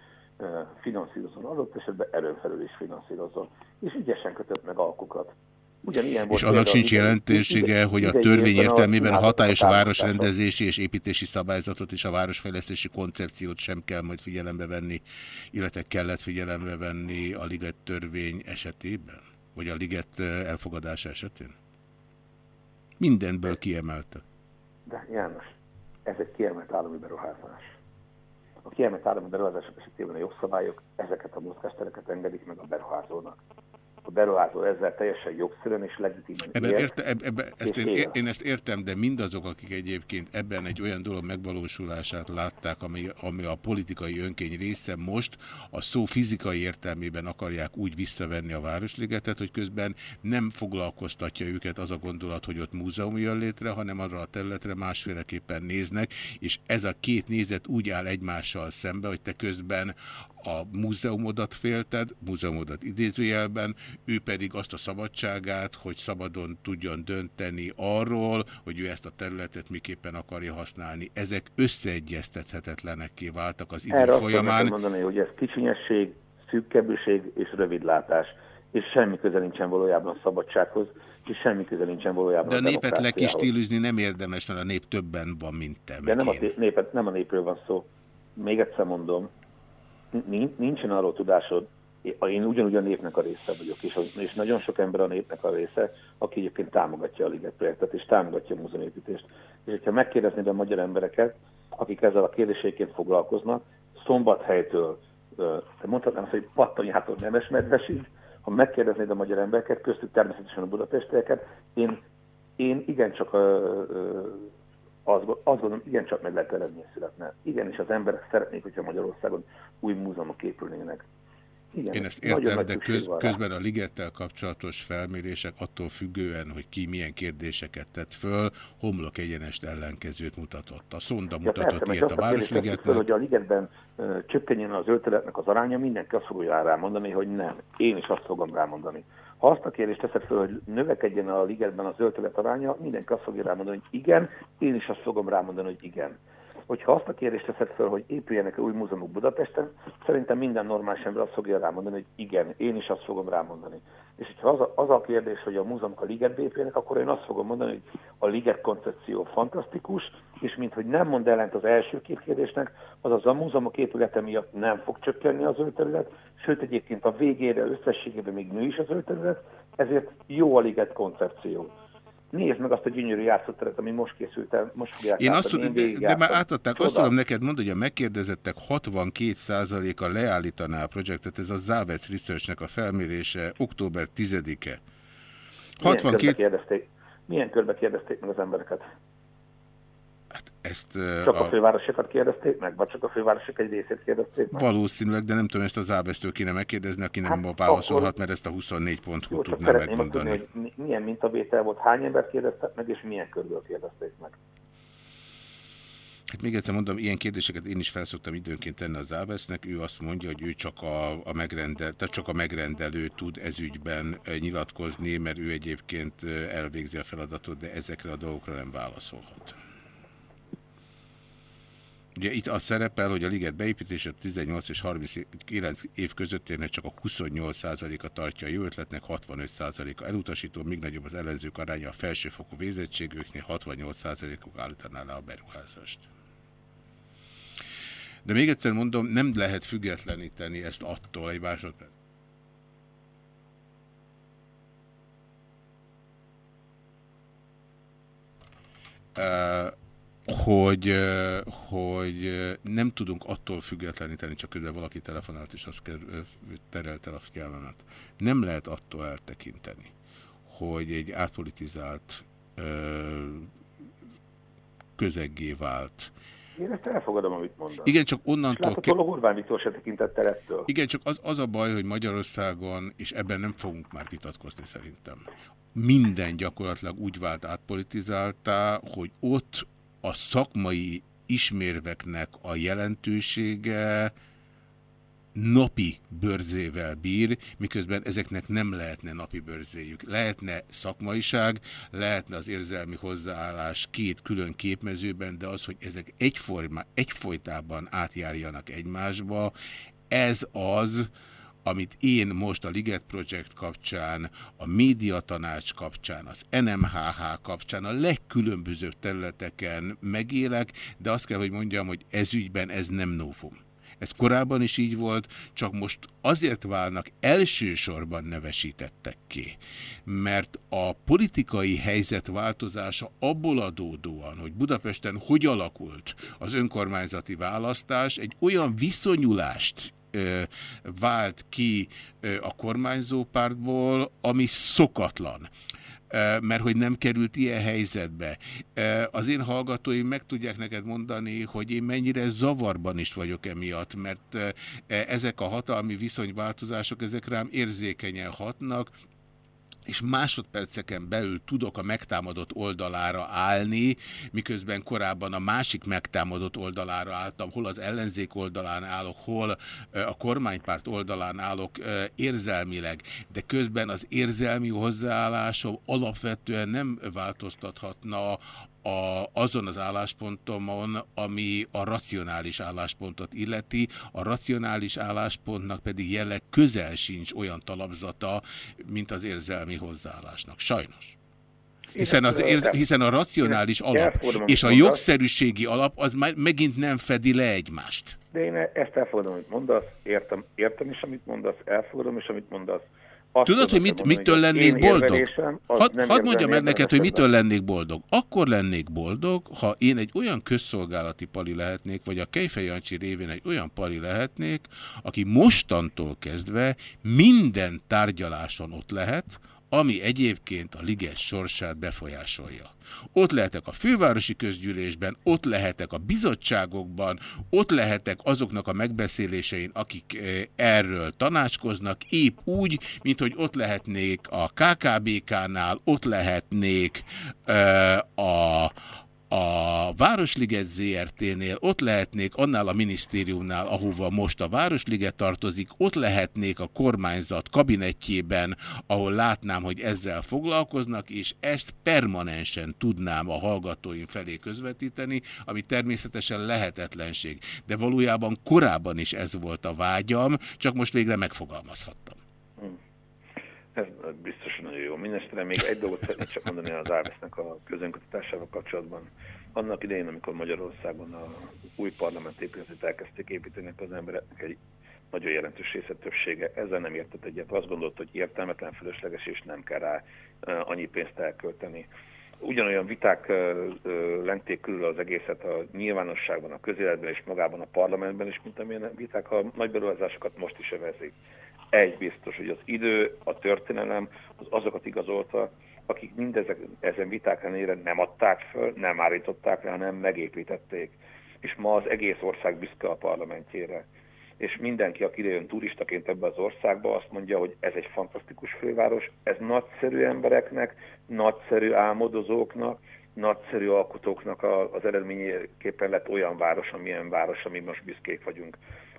Speaker 5: finanszírozon, adott esetben erőfelül is finanszírozon, és ügyesen kötött meg alkukat.
Speaker 1: Ugyanilyen és annak sincs jelentősége, hogy a törvény értelmében a hatályos városrendezési és építési szabályzatot és a városfejlesztési koncepciót sem kell majd figyelembe venni, illetve kellett figyelembe venni a Liget törvény esetében? Vagy a Liget elfogadása esetén? Mindenből kiemelte.
Speaker 5: De János, ez egy kiemelt állami beruházás. A kiemelt állami beruházások esetében a jogszabályok ezeket a mozgástereket engedik meg a beruházónak a beruházó ezzel teljesen jogszerűen és legitimen
Speaker 1: ebben érte, ebbe, ezt én, én ezt értem, de mindazok, akik egyébként ebben egy olyan dolog megvalósulását látták, ami, ami a politikai önkény része most, a szó fizikai értelmében akarják úgy visszavenni a Városligetet, hogy közben nem foglalkoztatja őket az a gondolat, hogy ott múzeum jön létre, hanem arra a területre másféleképpen néznek, és ez a két nézet úgy áll egymással szembe, hogy te közben a múzeumodat félted, múzeumodat idézőjelben, ő pedig azt a szabadságát, hogy szabadon tudjon dönteni arról, hogy ő ezt a területet miképpen akarja használni. Ezek összeegyeztethetetlenekké váltak az idő
Speaker 5: Erre
Speaker 1: folyamán.
Speaker 5: Erre mondani, hogy ez kicsinyesség, szűkkebbség és rövidlátás, és semmi köze nincsen valójában a szabadsághoz, és semmi köze nincsen valójában
Speaker 1: De a, a népet lekistílüzni nem érdemes, mert a nép többen van, mint te.
Speaker 5: De nem a, népet, nem a népről van szó. Még egyszer mondom, nincsen arról tudásod, én ugyanúgy a népnek a része vagyok, és, és nagyon sok ember a népnek a része, aki egyébként támogatja a Liget projektet, és támogatja a múzeumépítést. És hogyha megkérdeznéd a magyar embereket, akik ezzel a kérdéséként foglalkoznak, szombathelytől, mondhatnám azt, hogy Pattanyától Nemesmedvesig, ha megkérdeznéd a magyar embereket, köztük természetesen a budapestieket, én, én igencsak azt, azt gondolom, igencsak meg lehet eredmény születne. és az emberek szeretnék, hogyha Magyarországon új múzeumok épülnének.
Speaker 1: Igen, Én ezt értem, de köz, közben a ligettel kapcsolatos felmérések attól függően, hogy ki milyen kérdéseket tett föl, homlok egyenest ellenkezőt mutatott. A szonda mutatott ja, ilyet a Városligetnek.
Speaker 5: hogy a ligetben uh, csökkenjen az ölteletnek az aránya, mindenki azt fogja rámondani, hogy nem. Én is azt fogom rámondani. Ha azt a kérdést teszed fel, hogy növekedjen a ligetben az öltölet aránya, mindenki azt fogja rámondani, hogy igen, én is azt fogom rámondani, hogy igen. Hogyha azt a kérdést teszed fel, hogy épüljenek új múzeumok Budapesten, szerintem minden normális ember azt fogja rámondani, hogy igen, én is azt fogom rámondani. És hogyha az a, az a kérdés, hogy a múzeumok a Ligetbe épüljenek, akkor én azt fogom mondani, hogy a Liget koncepció fantasztikus, és mint hogy nem mond ellent az első két kérdésnek, azaz a múzeumok épülete miatt nem fog csökkenni az terület, sőt egyébként a végére összességében még nő is az terület, ezért jó a Liget koncepció. Nézd meg azt a gyönyörű játszóteret, ami most készült el, most fogják
Speaker 1: Én azt tudom, de, de már átadták, azt
Speaker 5: Csoda.
Speaker 1: tudom neked mondani, hogy a megkérdezettek 62%-a leállítaná a projektet, ez a Závec Researchnek a felmérése október 10-e.
Speaker 5: Milyen körbe
Speaker 1: 62,
Speaker 5: kérdezték, milyen körbe kérdezték meg az embereket?
Speaker 1: Ezt ö,
Speaker 5: Csak a
Speaker 1: a,
Speaker 5: fővárosokat kérdezték meg, vagy csak a fővárosok egy részét kérdezték meg?
Speaker 1: valószínűleg, de nem tudom, ezt a Závesztől kéne megkérdezni, aki nem
Speaker 5: Hát
Speaker 1: válaszolhat,
Speaker 5: akkor-
Speaker 1: mert ezt a 24.hu
Speaker 5: Jó, csak
Speaker 1: tudná
Speaker 5: azt tudni,
Speaker 1: megmondani.
Speaker 5: hogy mi- milyen mintavétel volt, hány embert kérdeztek meg, és milyen körből kérdezték meg.
Speaker 1: Hát még egyszer mondom, ilyen kérdéseket én is felszoktam időnként tenni az Závesznek. Ő azt mondja, hogy ő csak a, a, megrendel, tehát csak a megrendelő tud ezügyben nyilatkozni, mert ő egyébként elvégzi a feladatot, de ezekre a dolgokra nem válaszolhat. Ugye itt az szerepel, hogy a liget beépítése 18 és 39 év közöttének csak a 28%-a tartja a jó ötletnek, 65%-a elutasító, még nagyobb az ellenzők aránya a felsőfokú végzettségüknél, 68%-uk állítaná le a beruházást. De még egyszer mondom, nem lehet függetleníteni ezt attól egy másodperc. Uh, hogy, hogy nem tudunk attól függetleníteni, csak közben valaki telefonált, és azt ö, terelte a figyelmemet. Nem lehet attól eltekinteni, hogy egy átpolitizált közeggé vált.
Speaker 5: Én ezt elfogadom, amit mondasz.
Speaker 1: Igen, csak
Speaker 5: És
Speaker 1: onnantól...
Speaker 5: láthatólag Orbán Viktor se tekintett el ettől.
Speaker 1: Igen, csak az, az a baj, hogy Magyarországon, és ebben nem fogunk már vitatkozni szerintem, minden gyakorlatilag úgy vált átpolitizáltá, hogy ott a szakmai ismérveknek a jelentősége napi bőrzével bír, miközben ezeknek nem lehetne napi bőrzéjük. Lehetne szakmaiság, lehetne az érzelmi hozzáállás két külön képmezőben, de az, hogy ezek egyforma, egyfolytában átjárjanak egymásba, ez az, amit én most a Liget Project kapcsán, a médiatanács kapcsán, az NMHH kapcsán, a legkülönbözőbb területeken megélek, de azt kell, hogy mondjam, hogy ez ügyben ez nem novum. Ez korábban is így volt, csak most azért válnak elsősorban nevesítettek ki, mert a politikai helyzet változása abból adódóan, hogy Budapesten hogy alakult az önkormányzati választás, egy olyan viszonyulást vált ki a kormányzó pártból, ami szokatlan mert hogy nem került ilyen helyzetbe. Az én hallgatóim meg tudják neked mondani, hogy én mennyire zavarban is vagyok emiatt, mert ezek a hatalmi viszonyváltozások, ezek rám érzékenyen hatnak, és másodperceken belül tudok a megtámadott oldalára állni, miközben korábban a másik megtámadott oldalára álltam, hol az ellenzék oldalán állok, hol a kormánypárt oldalán állok érzelmileg, de közben az érzelmi hozzáállásom alapvetően nem változtathatna a, azon az álláspontomon, ami a racionális álláspontot illeti. A racionális álláspontnak pedig jelleg közel sincs olyan talapzata, mint az érzelmi hozzáállásnak. Sajnos. Hiszen, az érz, hiszen a racionális alap és a jogszerűségi alap az már megint nem fedi le egymást.
Speaker 5: De én ezt elfogadom, amit mondasz, értem, értem is, amit mondasz, elfogadom is, amit mondasz. Azt
Speaker 1: Tudod, hogy mit,
Speaker 5: mondani,
Speaker 1: mitől lennék boldog? Hadd had mondjam el neked, hogy mitől lennék boldog. Akkor lennék boldog, ha én egy olyan közszolgálati pali lehetnék, vagy a Kejfej Jancsi révén egy olyan pali lehetnék, aki mostantól kezdve minden tárgyaláson ott lehet, ami egyébként a liges sorsát befolyásolja. Ott lehetek a fővárosi közgyűlésben, ott lehetek a bizottságokban, ott lehetek azoknak a megbeszélésein, akik eh, erről tanácskoznak, épp úgy, mint hogy ott lehetnék a KKBK-nál, ott lehetnék eh, a, a Városliget ZRT-nél, ott lehetnék annál a minisztériumnál, ahova most a Városliget tartozik, ott lehetnék a kormányzat kabinetjében, ahol látnám, hogy ezzel foglalkoznak, és ezt permanensen tudnám a hallgatóim felé közvetíteni, ami természetesen lehetetlenség. De valójában korábban is ez volt a vágyam, csak most végre megfogalmazhattam.
Speaker 5: Ez biztos nagyon jó. Mindenesetre még egy dolgot szeretnék csak mondani az Árvesznek a közönkutatásával kapcsolatban. Annak idején, amikor Magyarországon a új parlament épületet elkezdték építeni, az embereknek egy nagyon jelentős része többsége ezzel nem értett egyet. Azt gondolta, hogy értelmetlen, fölösleges és nem kell rá annyi pénzt elkölteni. Ugyanolyan viták lenték körül az egészet a nyilvánosságban, a közéletben és magában a parlamentben is, mint amilyen viták a nagy beruházásokat most is övezik. Egy biztos, hogy az idő, a történelem az azokat igazolta, akik mindezek ezen viták ellenére nem adták föl, nem állították le, hanem megépítették. És ma az egész ország büszke a parlamentjére. És mindenki, aki idejön turistaként ebbe az országba, azt mondja, hogy ez egy fantasztikus főváros, ez nagyszerű embereknek, nagyszerű álmodozóknak, nagyszerű alkotóknak az eredményeképpen lett olyan város, amilyen város, ami most büszkék vagyunk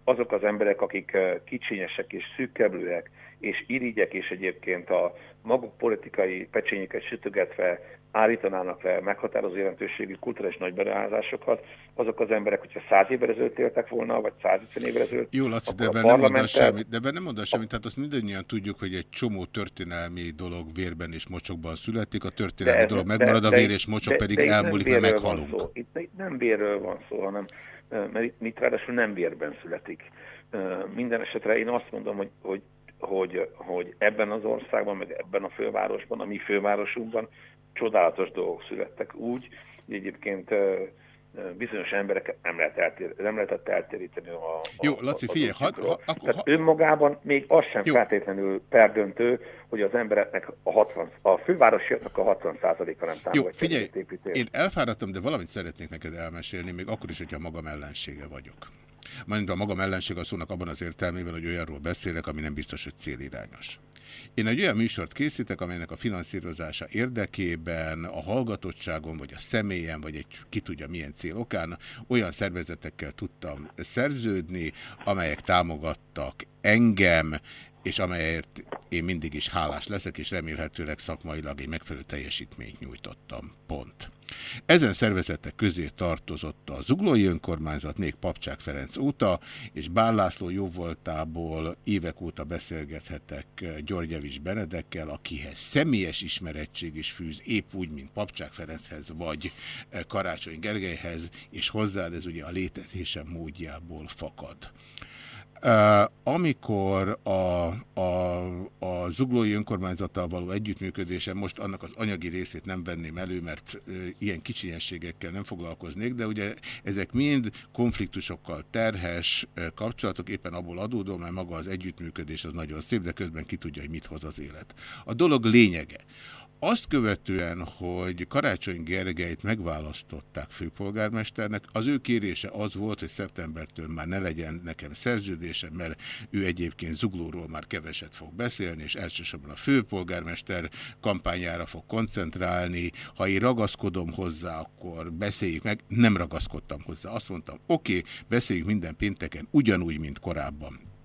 Speaker 5: azok az emberek, akik kicsinyesek és szűkkeblőek, és irigyek, és egyébként a maguk politikai pecsényüket sütögetve állítanának le meghatározó jelentőségű kulturális nagyberuházásokat, azok az emberek, hogyha száz évvel ezelőtt éltek volna, vagy 150 évvel ezelőtt,
Speaker 1: Jó, Laci, de ebben
Speaker 5: a
Speaker 1: nem mondasz semmit, de ebben nem mondasz semmit, tehát azt mindannyian tudjuk, hogy egy csomó történelmi dolog vérben és mocsokban születik, a történelmi
Speaker 5: ez-
Speaker 1: dolog megmarad, a
Speaker 5: de-
Speaker 1: vér és mocsok
Speaker 5: de-
Speaker 1: pedig
Speaker 5: de
Speaker 1: elmúlik, mert meghalunk.
Speaker 5: Itt, itt nem vérről van szó, hanem mert itt, itt ráadásul nem vérben születik. Minden esetre én azt mondom, hogy, hogy, hogy, hogy ebben az országban, meg ebben a fővárosban, a mi fővárosunkban csodálatos dolgok születtek úgy, hogy egyébként bizonyos embereket nem, lehet eltér, nem lehetett eltéríteni a, a
Speaker 1: Jó, Laci,
Speaker 5: a-
Speaker 1: figyelj,
Speaker 5: az
Speaker 1: hadd-
Speaker 5: útjukról.
Speaker 1: ha- akkor-
Speaker 5: Tehát
Speaker 1: ha-
Speaker 5: önmagában még az sem
Speaker 1: Jó.
Speaker 5: feltétlenül perdöntő, hogy az embereknek a 60, a fővárosiaknak a 60%-a nem támogatja
Speaker 1: Jó, figyelj, én elfáradtam, de valamit szeretnék neked elmesélni, még akkor is, hogyha magam ellensége vagyok. Mármint a magam ellenség a szónak abban az értelmében, hogy olyanról beszélek, ami nem biztos, hogy célirányos. Én egy olyan műsort készítek, amelynek a finanszírozása érdekében a hallgatottságon, vagy a személyen, vagy egy ki tudja milyen cél okán olyan szervezetekkel tudtam szerződni, amelyek támogattak engem, és amelyért én mindig is hálás leszek, és remélhetőleg szakmailag egy megfelelő teljesítményt nyújtottam. Pont. Ezen szervezetek közé tartozott a Zuglói Önkormányzat még Papcsák Ferenc óta, és Bán László jóvoltából évek óta beszélgethetek Györgyevics Benedekkel, akihez személyes ismerettség is fűz, épp úgy, mint Papcsák Ferenchez vagy Karácsony Gergelyhez, és hozzád ez ugye a létezésem módjából fakad. Amikor a, a, a zuglói önkormányzattal való együttműködésen most annak az anyagi részét nem venném elő, mert ilyen kicsinyességekkel nem foglalkoznék, de ugye ezek mind konfliktusokkal terhes kapcsolatok, éppen abból adódó, mert maga az együttműködés az nagyon szép, de közben ki tudja, hogy mit hoz az élet. A dolog lényege. Azt követően, hogy Karácsony Gergelyt megválasztották főpolgármesternek, az ő kérése az volt, hogy szeptembertől már ne legyen nekem szerződése, mert ő egyébként Zuglóról már keveset fog beszélni, és elsősorban a főpolgármester kampányára fog koncentrálni. Ha én ragaszkodom hozzá, akkor beszéljük meg. Nem ragaszkodtam hozzá. Azt mondtam, oké, okay, beszéljük minden pénteken ugyanúgy, mint korábban.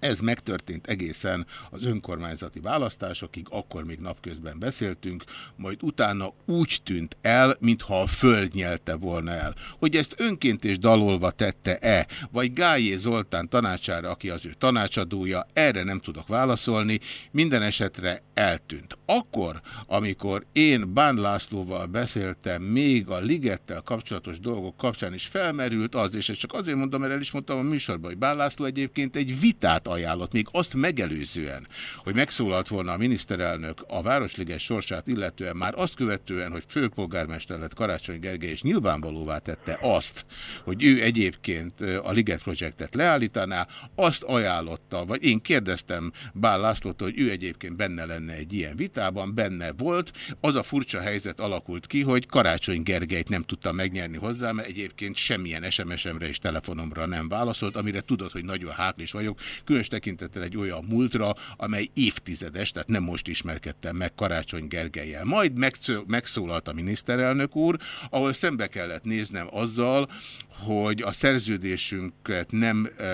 Speaker 1: Ez megtörtént egészen az önkormányzati választásokig, akkor még napközben beszéltünk, majd utána úgy tűnt el, mintha a föld nyelte volna el. Hogy ezt önként és dalolva tette-e, vagy Gályé Zoltán tanácsára, aki az ő tanácsadója, erre nem tudok válaszolni, minden esetre eltűnt. Akkor, amikor én Bán Lászlóval beszéltem még a ligettel kapcsolatos dolgok kapcsán is felmerült az, és ezt csak azért mondom, mert el is mondtam a műsorban, hogy Bán László egyébként egy vitát ajánlott, még azt megelőzően, hogy megszólalt volna a miniszterelnök a Városliges sorsát illetően, már azt követően, hogy főpolgármester lett Karácsony Gergely, és nyilvánvalóvá tette azt, hogy ő egyébként a Liget projektet leállítaná, azt ajánlotta, vagy én kérdeztem Bál Lászlótól, hogy ő egyébként benne lenne egy ilyen vitában, benne volt. Az a furcsa helyzet alakult ki, hogy Karácsony Gergelyt nem tudta megnyerni hozzá, mert egyébként semmilyen SMS-emre és telefonomra nem válaszolt, amire tudod, hogy nagyon háklis vagyok, különösen különös tekintettel egy olyan múltra, amely évtizedes, tehát nem most ismerkedtem meg Karácsony Gergelyel. Majd megszó- megszólalt a miniszterelnök úr, ahol szembe kellett néznem azzal, hogy a szerződésünket nem e,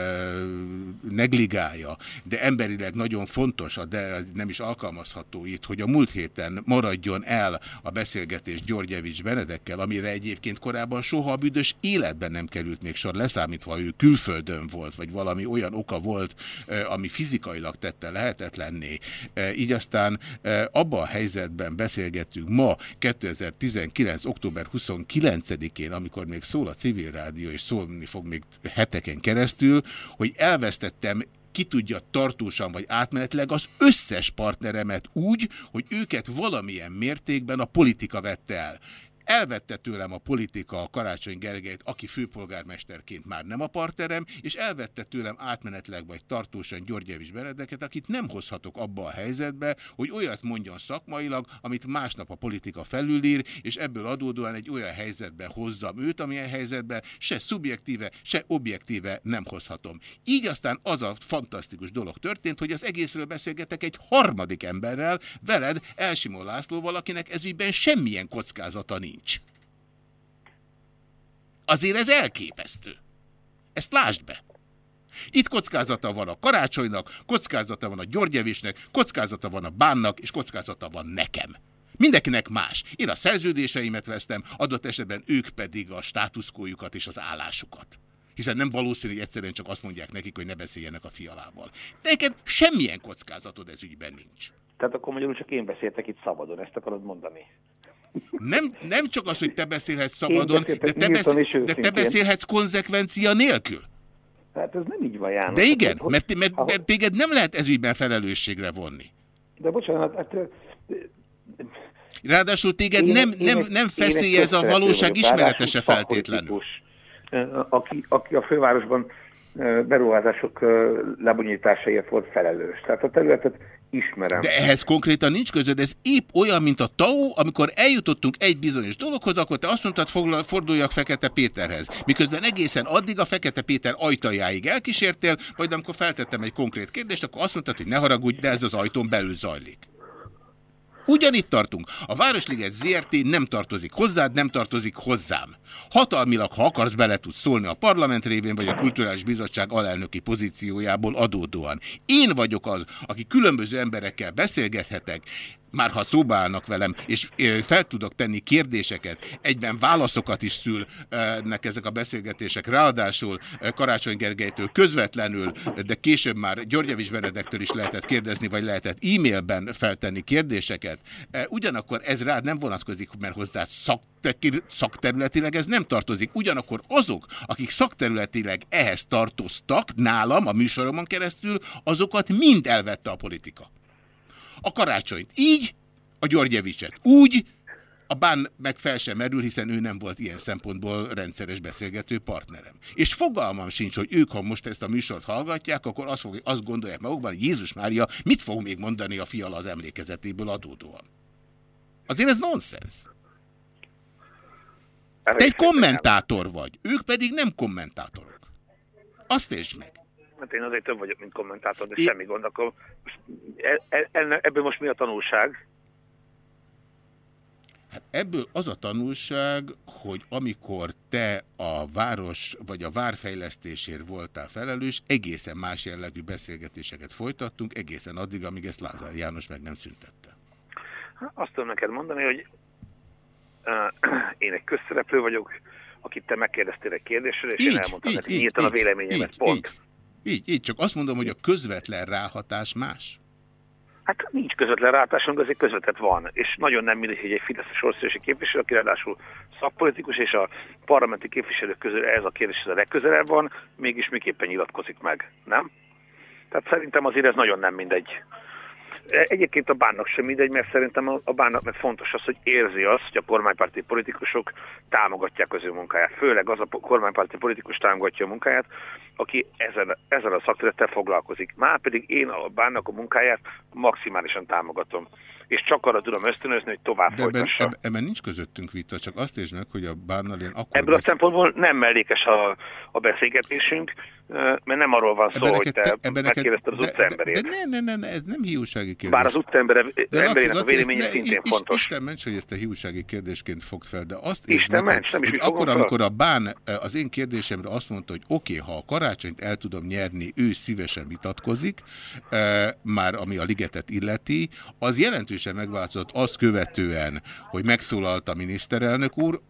Speaker 1: negligálja, de emberileg nagyon fontos, de nem is alkalmazható itt, hogy a múlt héten maradjon el a beszélgetés Györgyevics Benedekkel, amire egyébként korábban soha a büdös életben nem került még sor, leszámítva ő külföldön volt, vagy valami olyan oka volt, e, ami fizikailag tette lehetetlenné. E, így aztán e, abban a helyzetben beszélgettünk ma, 2019. október 29-én, amikor még szól a civil rádió, rádió, és szólni fog még heteken keresztül, hogy elvesztettem ki tudja tartósan vagy átmenetleg az összes partneremet úgy, hogy őket valamilyen mértékben a politika vette el. Elvette tőlem a politika a Karácsony Gergelyt, aki főpolgármesterként már nem a partnerem, és elvette tőlem átmenetleg vagy tartósan Györgyevics Benedeket, akit nem hozhatok abba a helyzetbe, hogy olyat mondjon szakmailag, amit másnap a politika felülír, és ebből adódóan egy olyan helyzetbe hozzam őt, amilyen helyzetben se szubjektíve, se objektíve nem hozhatom. Így aztán az a fantasztikus dolog történt, hogy az egészről beszélgetek egy harmadik emberrel, veled, Elsimon Lászlóval, akinek ezügyben semmilyen kockázata nincs nincs. Azért ez elképesztő. Ezt lásd be. Itt kockázata van a karácsonynak, kockázata van a Györgyevésnek, kockázata van a bánnak, és kockázata van nekem. Mindenkinek más. Én a szerződéseimet vesztem, adott esetben ők pedig a státuszkójukat és az állásukat. Hiszen nem valószínű, hogy egyszerűen csak azt mondják nekik, hogy ne beszéljenek a fialával. Neked semmilyen kockázatod ez ügyben nincs.
Speaker 5: Tehát akkor magyarul csak én beszéltek itt szabadon, ezt akarod mondani?
Speaker 1: Nem, nem csak az, hogy te beszélhetsz szabadon, de te, beszél, de te beszélhetsz konzekvencia nélkül.
Speaker 5: Hát ez nem így van, János.
Speaker 1: De igen, hát, mert, mert, mert téged nem lehet ezügyben felelősségre vonni.
Speaker 5: De bocsánat, hát...
Speaker 1: Ráadásul téged én, nem, nem, nem feszélyez a valóság ismeretese feltétlenül.
Speaker 5: Aki, aki a fővárosban beruházások lebonyításáért volt felelős. Tehát a területet ismerem.
Speaker 1: De ehhez konkrétan nincs közöd, ez épp olyan, mint a TAO, amikor eljutottunk egy bizonyos dologhoz, akkor te azt mondtad, forduljak Fekete Péterhez. Miközben egészen addig a Fekete Péter ajtajáig elkísértél, majd amikor feltettem egy konkrét kérdést, akkor azt mondtad, hogy ne haragudj, de ez az ajtón belül zajlik. Ugyanitt tartunk. A Városliget ZRT nem tartozik hozzád, nem tartozik hozzám. Hatalmilag, ha akarsz, bele tudsz szólni a parlament révén, vagy a Kulturális Bizottság alelnöki pozíciójából adódóan. Én vagyok az, aki különböző emberekkel beszélgethetek, már ha szóba állnak velem, és fel tudok tenni kérdéseket, egyben válaszokat is szülnek ezek a beszélgetések, ráadásul Karácsony Gergelytől közvetlenül, de később már Györgyevics Benedektől is lehetett kérdezni, vagy lehetett e-mailben feltenni kérdéseket. Ugyanakkor ez rád nem vonatkozik, mert hozzá szakterületileg ez nem tartozik. Ugyanakkor azok, akik szakterületileg ehhez tartoztak nálam, a műsoromon keresztül, azokat mind elvette a politika a karácsonyt így, a Györgyevicset úgy, a bán meg fel sem merül, hiszen ő nem volt ilyen szempontból rendszeres beszélgető partnerem. És fogalmam sincs, hogy ők, ha most ezt a műsort hallgatják, akkor azt, fog, azt gondolják magukban, hogy Jézus Mária mit fog még mondani a fiala az emlékezetéből adódóan. Azért ez nonsens. Te egy kommentátor vagy, ők pedig nem kommentátorok. Azt értsd meg.
Speaker 5: Hát én azért több vagyok, mint kommentátor, de é... semmi gond. Akkor e, e, e, ebből most mi a tanulság?
Speaker 1: Hát ebből az a tanulság, hogy amikor te a város vagy a várfejlesztésért voltál felelős, egészen más jellegű beszélgetéseket folytattunk, egészen addig, amíg ezt Lázár János meg nem szüntette.
Speaker 5: Azt tudom neked mondani, hogy uh, én egy közszereplő vagyok, akit te megkérdeztél egy kérdésről, és így, én elmondtam így, neked nyíltan a véleményemet. Így, pont. Így.
Speaker 1: Így, így, csak azt mondom, hogy a közvetlen ráhatás más.
Speaker 5: Hát nincs közvetlen ráhatáson, de azért közvetett van. És nagyon nem mindegy, hogy egy Fideszes országosi képviselő, aki ráadásul szakpolitikus, és a parlamenti képviselők közül ez a kérdés ez a legközelebb van, mégis miképpen nyilatkozik meg, nem? Tehát szerintem azért ez nagyon nem mindegy. Egyébként a bánnak sem mindegy, mert szerintem a bánnak meg fontos az, hogy érzi azt, hogy a kormánypárti politikusok támogatják az ő munkáját. Főleg az a kormánypárti politikus támogatja a munkáját, aki ezen, ezen a szakterülettel foglalkozik. Már pedig én a bánnak a munkáját maximálisan támogatom. És csak arra tudom ösztönözni, hogy tovább
Speaker 1: De ebben,
Speaker 5: folytassa.
Speaker 1: ebben, ebben nincs közöttünk vita, csak azt értsd meg, hogy a bánnal én akkor...
Speaker 5: Ebből a
Speaker 1: besz-
Speaker 5: szempontból nem mellékes a, a beszélgetésünk, mert nem arról van szó,
Speaker 1: ebben
Speaker 5: hogy te
Speaker 1: ebben neked-
Speaker 5: megkérdezted az
Speaker 1: de-
Speaker 5: utcaemberét.
Speaker 1: De, de ne, ne, ne, ez nem hiúsági kérdés.
Speaker 5: Bár az utcaember
Speaker 1: De
Speaker 5: emberének
Speaker 1: Laci,
Speaker 5: a véleménye
Speaker 1: ne-
Speaker 5: szintén
Speaker 1: is-
Speaker 5: fontos.
Speaker 1: Isten ments, hogy ezt a hiúsági kérdésként fogd fel, de azt
Speaker 5: Isten
Speaker 1: meg,
Speaker 5: ments, nem is fogom
Speaker 1: akkor,
Speaker 5: fel.
Speaker 1: amikor a bán az én kérdésemre azt mondta, hogy oké, okay, ha a karácsonyt el tudom nyerni, ő szívesen vitatkozik, már ami a ligetet illeti, az jelentősen megváltozott azt követően, hogy megszólalt a miniszterelnök úr,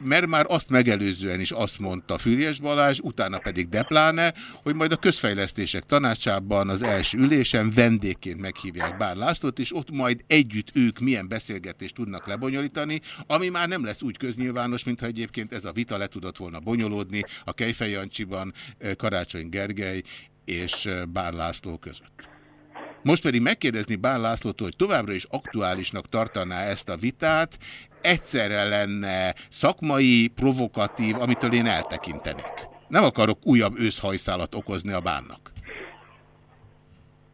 Speaker 1: mert már azt megelőzően is azt mondta Füriyes Balázs, utána pedig Depláne, hogy majd a közfejlesztések tanácsában az első ülésen vendégként meghívják Bár Lászlót, és ott majd együtt ők milyen beszélgetést tudnak lebonyolítani, ami már nem lesz úgy köznyilvános, mintha egyébként ez a vita le tudott volna bonyolódni a Kejfej Jancsiban Karácsony Gergely és Bár László között. Most pedig megkérdezni Bán Lászlótól, hogy továbbra is aktuálisnak tartaná ezt a vitát, egyszerre lenne szakmai, provokatív, amitől én eltekintenék. Nem akarok újabb őszhajszálat okozni a bánnak.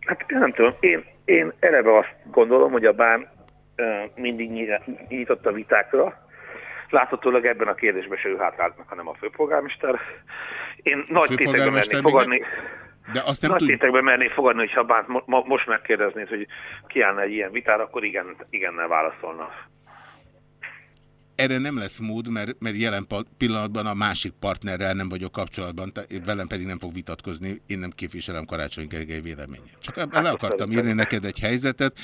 Speaker 5: Hát nem tudom, én, én eleve azt gondolom, hogy a bán mindig nyi- nyitott a vitákra. Láthatólag ebben a kérdésben se ő meg, hanem a főpolgármester. Én nagy tétekben
Speaker 1: még
Speaker 5: fogadni.
Speaker 1: De azt nem
Speaker 5: Nagy tétekben mernék fogadni, hogyha a bánt mo- mo- most megkérdeznéd, hogy kiállna egy ilyen vitára, akkor igen, igennel válaszolna.
Speaker 1: Erre nem lesz mód, mert, mert jelen pillanatban a másik partnerrel nem vagyok kapcsolatban, velem pedig nem fog vitatkozni, én nem képviselem Karácsony Gergely véleményét. Csak ebben le akartam írni neked egy helyzetet,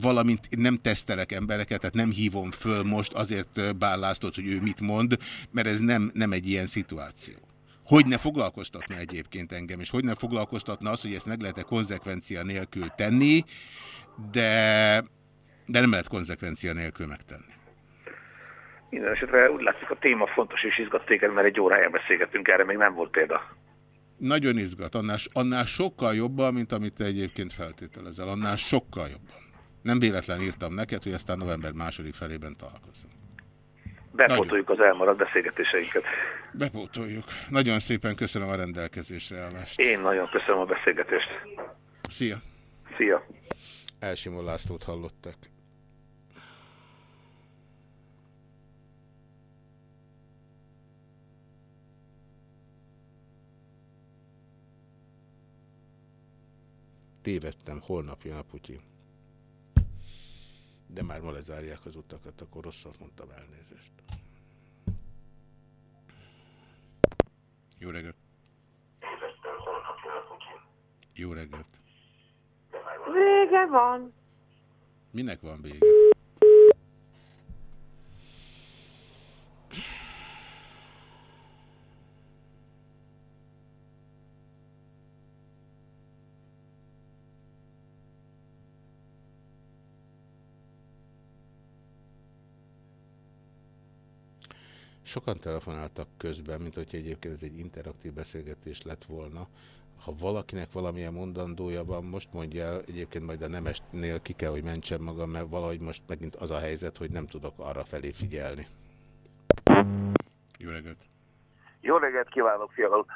Speaker 1: valamint nem tesztelek embereket, tehát nem hívom föl most azért Bál Lászlót, hogy ő mit mond, mert ez nem, nem egy ilyen szituáció. Hogy ne foglalkoztatna egyébként engem, és hogy ne foglalkoztatna az, hogy ezt meg lehet-e konzekvencia nélkül tenni, de, de nem lehet konzekvencia nélkül megtenni.
Speaker 5: Minden esetre úgy látszik a téma fontos és izgat téged, mert egy órája beszélgetünk erre, még nem volt példa.
Speaker 1: Nagyon izgat, annál, annál sokkal jobban, mint amit te egyébként feltételezel, annál sokkal jobban. Nem véletlen írtam neked, hogy aztán november második felében találkozunk.
Speaker 5: Bepótoljuk az elmaradt beszélgetéseinket.
Speaker 1: Bepótoljuk. Nagyon szépen köszönöm a rendelkezésre állást.
Speaker 5: Én nagyon köszönöm a beszélgetést.
Speaker 1: Szia!
Speaker 5: Szia!
Speaker 1: Elsimon Lászlót hallottak. Tévedtem, holnap jön a Putyin. De már ma lezárják az utakat, akkor rosszat mondtam elnézést. Jó reggelt! Jó reggelt!
Speaker 8: Vége van.
Speaker 1: Minek van vége? Sokan telefonáltak közben, mint hogy egyébként ez egy interaktív beszélgetés lett volna. Ha valakinek valamilyen mondandója van, most mondja el, egyébként majd a nemesnél ki kell, hogy mentsem magam, mert valahogy most megint az a helyzet, hogy nem tudok arra felé figyelni. Jó reggelt!
Speaker 9: Jó reggelt kívánok, fiatal.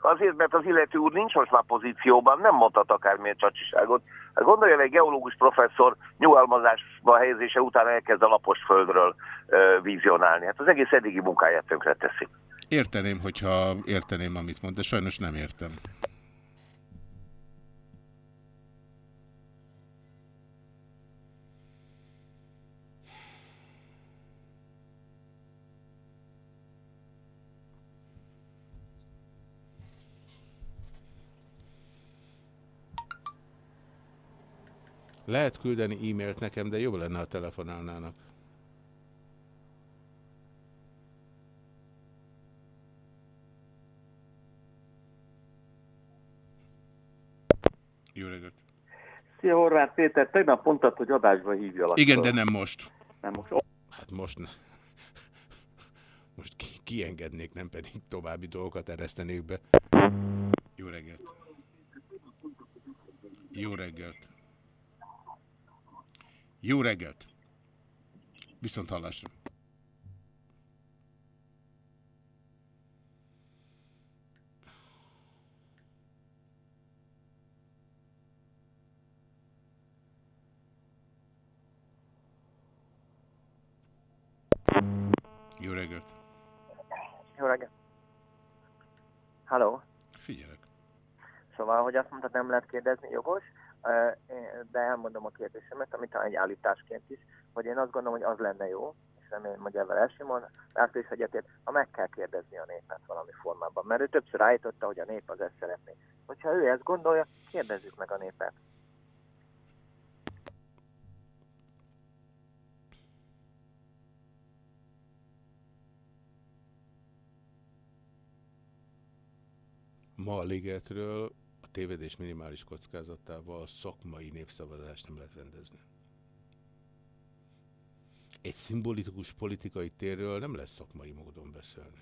Speaker 9: Azért, mert az illető úr nincs most már pozícióban, nem mondhat akármilyen csacsiságot. Hát Gondolja, egy geológus professzor nyugalmazásba helyezése után elkezd a lapos földről vizionálni. Hát az egész eddigi munkáját tönkre teszi.
Speaker 1: Érteném, hogyha érteném, amit mond, de sajnos nem értem. Lehet küldeni e-mailt nekem, de jobb lenne, ha telefonálnának. Jó reggelt!
Speaker 10: Szia Horváth Péter, tegnap mondtad, hogy adásba hívjalak.
Speaker 1: Igen, de nem most.
Speaker 10: Nem most.
Speaker 1: Hát most ne. Most ki kiengednék, nem pedig további dolgokat eresztenék be. Jó reggelt! Jó reggelt! Jó reggelt! Viszont hallásra! Jó reggelt!
Speaker 11: Jó reggelt! Halló!
Speaker 1: Figyelek!
Speaker 11: Szóval, hogy azt mondtad, nem lehet kérdezni, jogos? De elmondom a kérdésemet, amit egy állításként is, hogy én azt gondolom, hogy az lenne jó, és remélem, hogy ezzel elsimon, László is egyetért, ha meg kell kérdezni a népet valami formában. Mert ő többször állította, hogy a nép az ezt szeretné. Hogyha ő ezt gondolja, kérdezzük meg a népet.
Speaker 1: Ma a ligetről tévedés minimális kockázatával szakmai népszavazást nem lehet rendezni. Egy szimbolikus politikai térről nem lesz szakmai módon beszélni.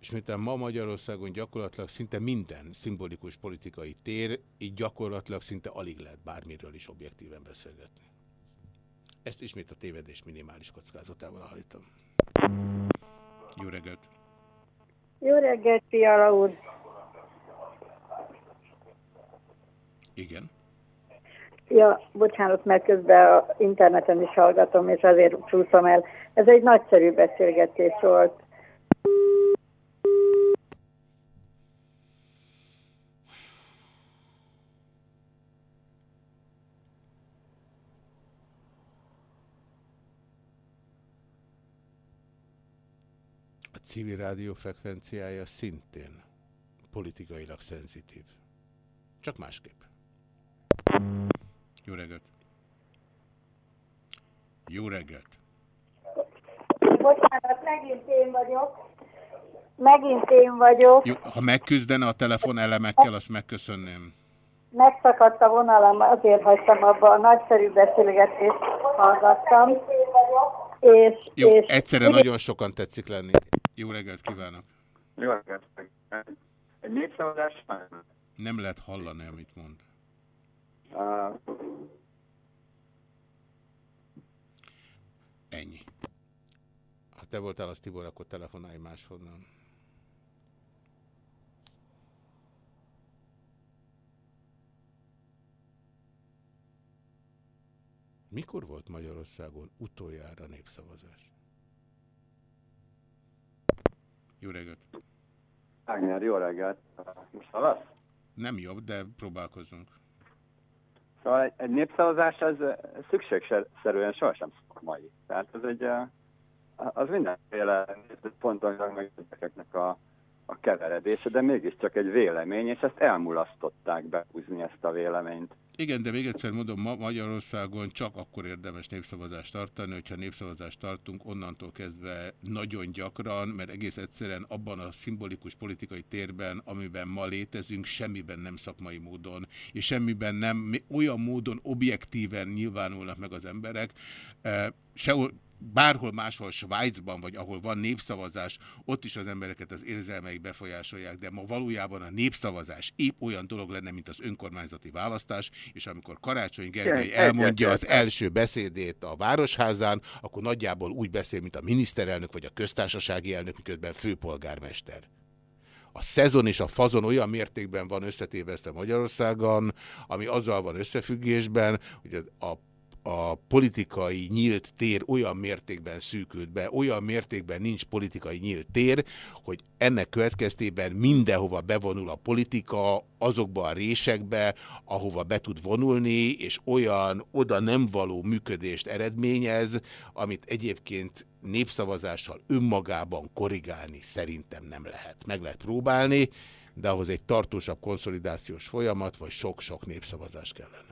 Speaker 1: És miután ma Magyarországon gyakorlatilag szinte minden szimbolikus politikai tér, így gyakorlatilag szinte alig lehet bármiről is objektíven beszélgetni. Ezt ismét a tévedés minimális kockázatával állítom. Jó reggelt!
Speaker 12: Jó reggelt, Fiala úr!
Speaker 1: Igen.
Speaker 12: Ja, bocsánat, mert közben a interneten is hallgatom, és azért csúszom el. Ez egy nagyszerű beszélgetés volt.
Speaker 1: Civil rádió frekvenciája szintén politikailag szenzitív. Csak másképp. Jó reggelt! Jó reggelt!
Speaker 12: Bocsánat, megint én vagyok. Megint én vagyok.
Speaker 1: Jó, ha megküzdene a telefon elemekkel, azt megköszönném.
Speaker 12: Megszakadt a vonalam, azért hagytam abba a nagyszerű beszélgetést, hallgattam. És,
Speaker 1: Jó,
Speaker 12: és
Speaker 1: egyszerre nagyon sokan tetszik lenni. Jó reggelt kívánok!
Speaker 10: Jó reggelt. Egy népszavazás?
Speaker 1: Nem lehet hallani, amit mond.
Speaker 10: Uh,
Speaker 1: Ennyi. Ha te voltál az Tibor, akkor telefonálj máshonnan. Mikor volt Magyarországon utoljára népszavazás? Jó reggelt!
Speaker 10: Ágner, jó reggelt. Most hallasz?
Speaker 1: Nem jobb, de próbálkozunk.
Speaker 10: Szóval egy, népszavazás az szükségszerűen sohasem szakmai. Tehát az egy, eh, az mindenféle ponton meg ezeknek a, a keveredése, de mégiscsak egy vélemény, és ezt elmulasztották behúzni ezt a véleményt.
Speaker 1: Igen, de még egyszer mondom, ma Magyarországon csak akkor érdemes népszavazást tartani, hogyha népszavazást tartunk onnantól kezdve nagyon gyakran, mert egész egyszerűen abban a szimbolikus politikai térben, amiben ma létezünk, semmiben nem szakmai módon, és semmiben nem olyan módon objektíven nyilvánulnak meg az emberek, eh, sehol bárhol máshol Svájcban, vagy ahol van népszavazás, ott is az embereket az érzelmeik befolyásolják, de ma valójában a népszavazás épp olyan dolog lenne, mint az önkormányzati választás, és amikor Karácsony Gergely elmondja az első beszédét a Városházán, akkor nagyjából úgy beszél, mint a miniszterelnök vagy a köztársasági elnök, miközben főpolgármester. A szezon és a fazon olyan mértékben van összetévesztve Magyarországon, ami azzal van összefüggésben, hogy a a politikai nyílt tér olyan mértékben szűkült be, olyan mértékben nincs politikai nyílt tér, hogy ennek következtében mindenhova bevonul a politika, azokba a résekbe, ahova be tud vonulni, és olyan oda nem való működést eredményez, amit egyébként népszavazással önmagában korrigálni szerintem nem lehet. Meg lehet próbálni, de ahhoz egy tartósabb konszolidációs folyamat, vagy sok-sok népszavazás kellene.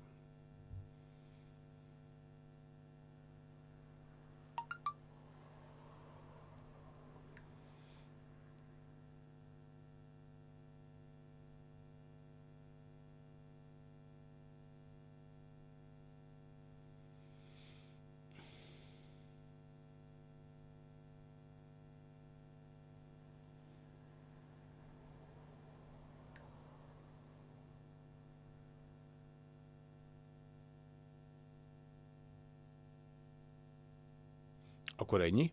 Speaker 1: Akkor ennyi?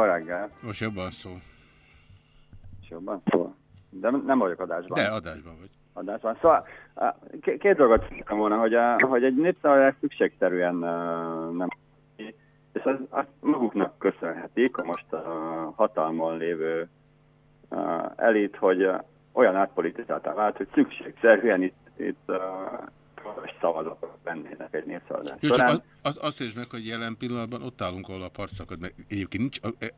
Speaker 3: Jó reggel.
Speaker 1: Most jobban szó.
Speaker 3: Jobban szól. De nem vagyok adásban.
Speaker 1: De adásban vagy.
Speaker 3: Adásban. Szóval két dolgot szerettem volna, hogy, a, hogy egy népszavazás szükségszerűen nem és az, azt maguknak köszönhetik, a most a hatalmon lévő elit, hogy olyan átpolitizáltá vált, hogy szükségszerűen itt, itt szavazatok bennének egy népszavazás
Speaker 1: Jó, csak
Speaker 3: során.
Speaker 1: az, az, azt értsd meg, hogy jelen pillanatban ott állunk, ahol a part szakad, mert egyébként nincs, e-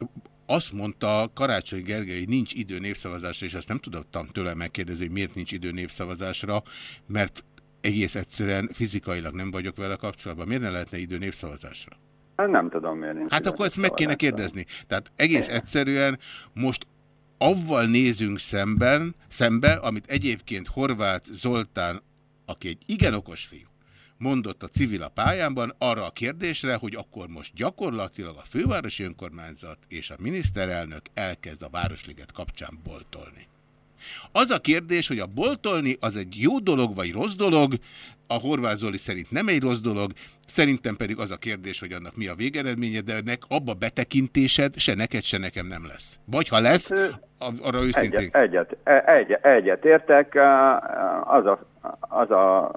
Speaker 1: azt mondta Karácsony Gergely, hogy nincs idő népszavazásra, és azt nem tudottam tőle megkérdezni, hogy miért nincs idő népszavazásra, mert egész egyszerűen fizikailag nem vagyok vele kapcsolatban. Miért ne lehetne idő népszavazásra?
Speaker 3: Hát nem tudom, miért nincs.
Speaker 1: Hát akkor ezt meg kéne kérdezni. Tehát egész egyszerűen most avval nézünk szemben, szembe, amit egyébként Horváth Zoltán, aki egy igen okos fiú, mondott a civil a pályánban arra a kérdésre, hogy akkor most gyakorlatilag a fővárosi önkormányzat és a miniszterelnök elkezd a Városliget kapcsán boltolni. Az a kérdés, hogy a boltolni az egy jó dolog vagy rossz dolog, a Horváth Zoli szerint nem egy rossz dolog, szerintem pedig az a kérdés, hogy annak mi a végeredménye, de nek abba betekintésed se neked, se nekem nem lesz. Vagy ha lesz, arra őszintén...
Speaker 3: Egyet, egyet, egyet, egyet értek, az a, az a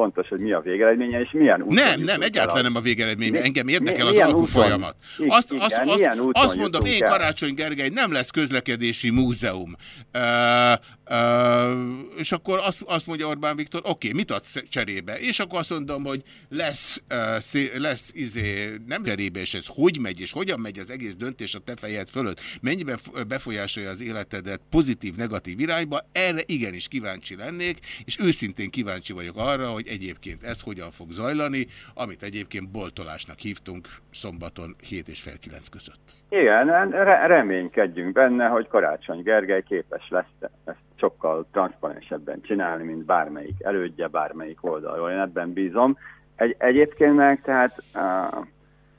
Speaker 3: fontos, hogy mi a végeredménye, és milyen úton
Speaker 1: Nem, nem, egyáltalán nem a végeredmény.
Speaker 3: Mi-
Speaker 1: Engem
Speaker 3: mi-
Speaker 1: érdekel az
Speaker 3: milyen
Speaker 1: alkú
Speaker 3: úton?
Speaker 1: folyamat. Azt,
Speaker 3: igen,
Speaker 1: azt, azt, azt mondom én? Karácsony Gergely, nem lesz közlekedési múzeum. Uh, uh, és akkor azt, azt mondja Orbán Viktor, oké, okay, mit adsz cserébe? És akkor azt mondom, hogy lesz, uh, szé, lesz izé, nem cserébe, és ez hogy megy, és hogyan megy az egész döntés a te fejed fölött, mennyiben befolyásolja az életedet pozitív, negatív irányba, erre igenis kíváncsi lennék, és őszintén kíváncsi vagyok arra, hogy egyébként ez hogyan fog zajlani, amit egyébként boltolásnak hívtunk szombaton 7 és fél 9 között.
Speaker 3: Igen, re- reménykedjünk benne, hogy Karácsony Gergely képes lesz ezt sokkal transzparensebben csinálni, mint bármelyik elődje, bármelyik oldalról. Én ebben bízom. Egy, egyébként meg, tehát uh,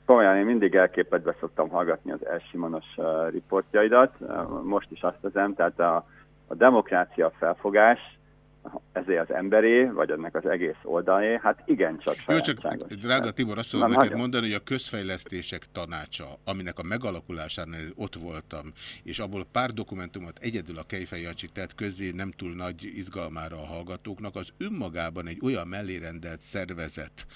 Speaker 3: komolyan én mindig elképedve szoktam hallgatni az elsimonos uh, riportjaidat, uh, most is azt teszem, tehát a, a demokrácia felfogás, ezért az emberé, vagy ennek az egész oldalé, hát igencsak
Speaker 1: Jó, csak drága Tibor, azt tudom neked
Speaker 3: nagyon.
Speaker 1: mondani, hogy a közfejlesztések tanácsa, aminek a megalakulásánál ott voltam, és abból pár dokumentumot egyedül a Kejfej Jancsi tett közé nem túl nagy izgalmára a hallgatóknak, az önmagában egy olyan mellérendelt szervezet,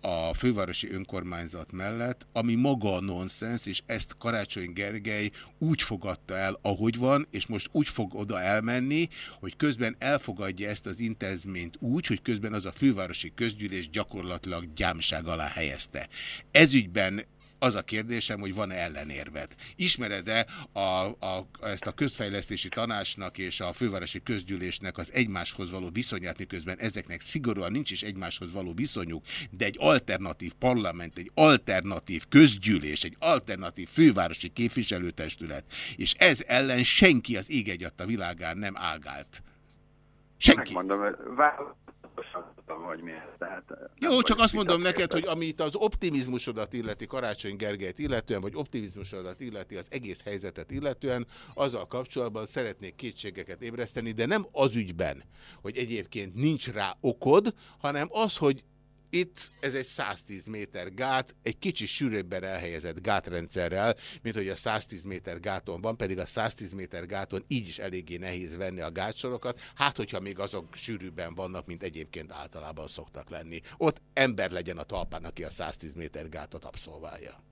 Speaker 1: a fővárosi önkormányzat mellett, ami maga a nonsens, és ezt Karácsony Gergely úgy fogadta el, ahogy van, és most úgy fog oda elmenni, hogy közben elfogadja ezt az intézményt úgy, hogy közben az a fővárosi közgyűlés gyakorlatilag gyámság alá helyezte. Ezügyben az a kérdésem, hogy van-e ellenérved. Ismered-e a, a, ezt a közfejlesztési tanácsnak és a fővárosi közgyűlésnek az egymáshoz való viszonyát, miközben ezeknek szigorúan nincs is egymáshoz való viszonyuk, de egy alternatív parlament, egy alternatív közgyűlés, egy alternatív fővárosi képviselőtestület, és ez ellen senki az ég a világán nem ágált. Senki.
Speaker 3: Megmondom,
Speaker 10: pontosan tudom, hogy mi ez. Tehát, nem
Speaker 1: Jó, csak azt mondom neked, hogy amit az optimizmusodat illeti Karácsony Gergelyt illetően, vagy optimizmusodat illeti az egész helyzetet illetően, azzal kapcsolatban szeretnék kétségeket ébreszteni, de nem az ügyben, hogy egyébként nincs rá okod, hanem az, hogy itt ez egy 110 méter gát, egy kicsi sűrűbben elhelyezett gátrendszerrel, mint hogy a 110 méter gáton van, pedig a 110 méter gáton így is eléggé nehéz venni a gátsorokat, hát hogyha még azok sűrűbben vannak, mint egyébként általában szoktak lenni. Ott ember legyen a talpán, aki a 110 méter gátot abszolválja.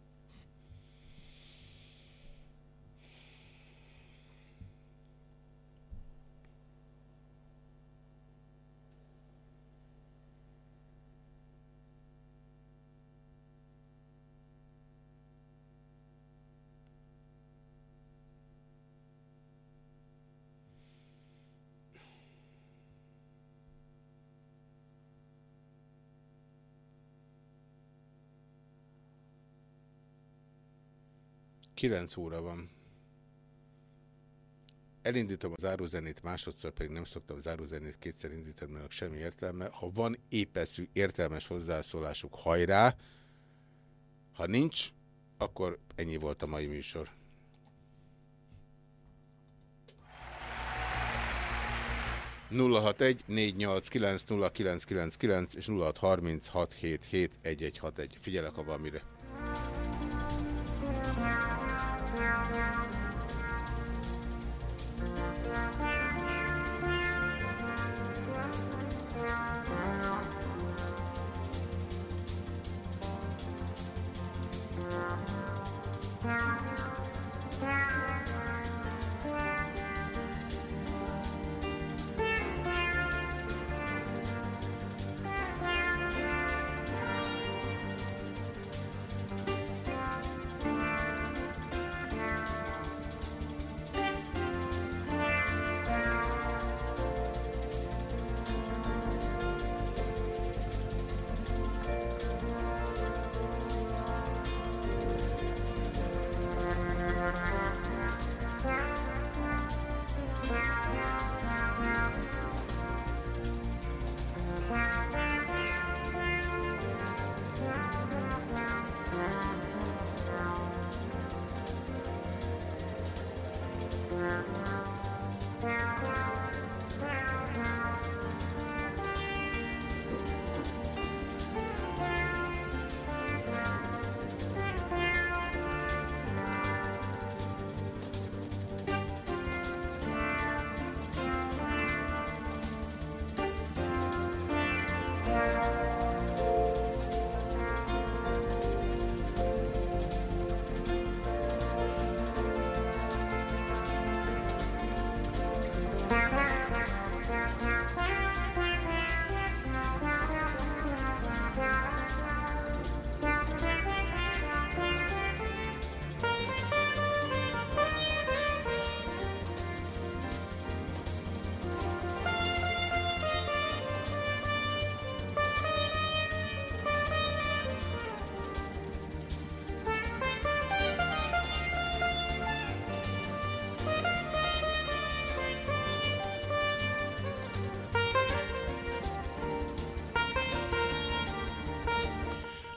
Speaker 1: Kilenc óra van. Elindítom az zárózenét, másodszor pedig nem szoktam zárózenét kétszer indítani, mert semmi értelme. Ha van épeszű, értelmes hozzászólásuk, hajrá! Ha nincs, akkor ennyi volt a mai műsor. nulla egy négy nyolc kilenc nulla kilenc kilenc kilenc és nulla hat harminc hat hét hét egy egy hat egy. Figyelek, ha van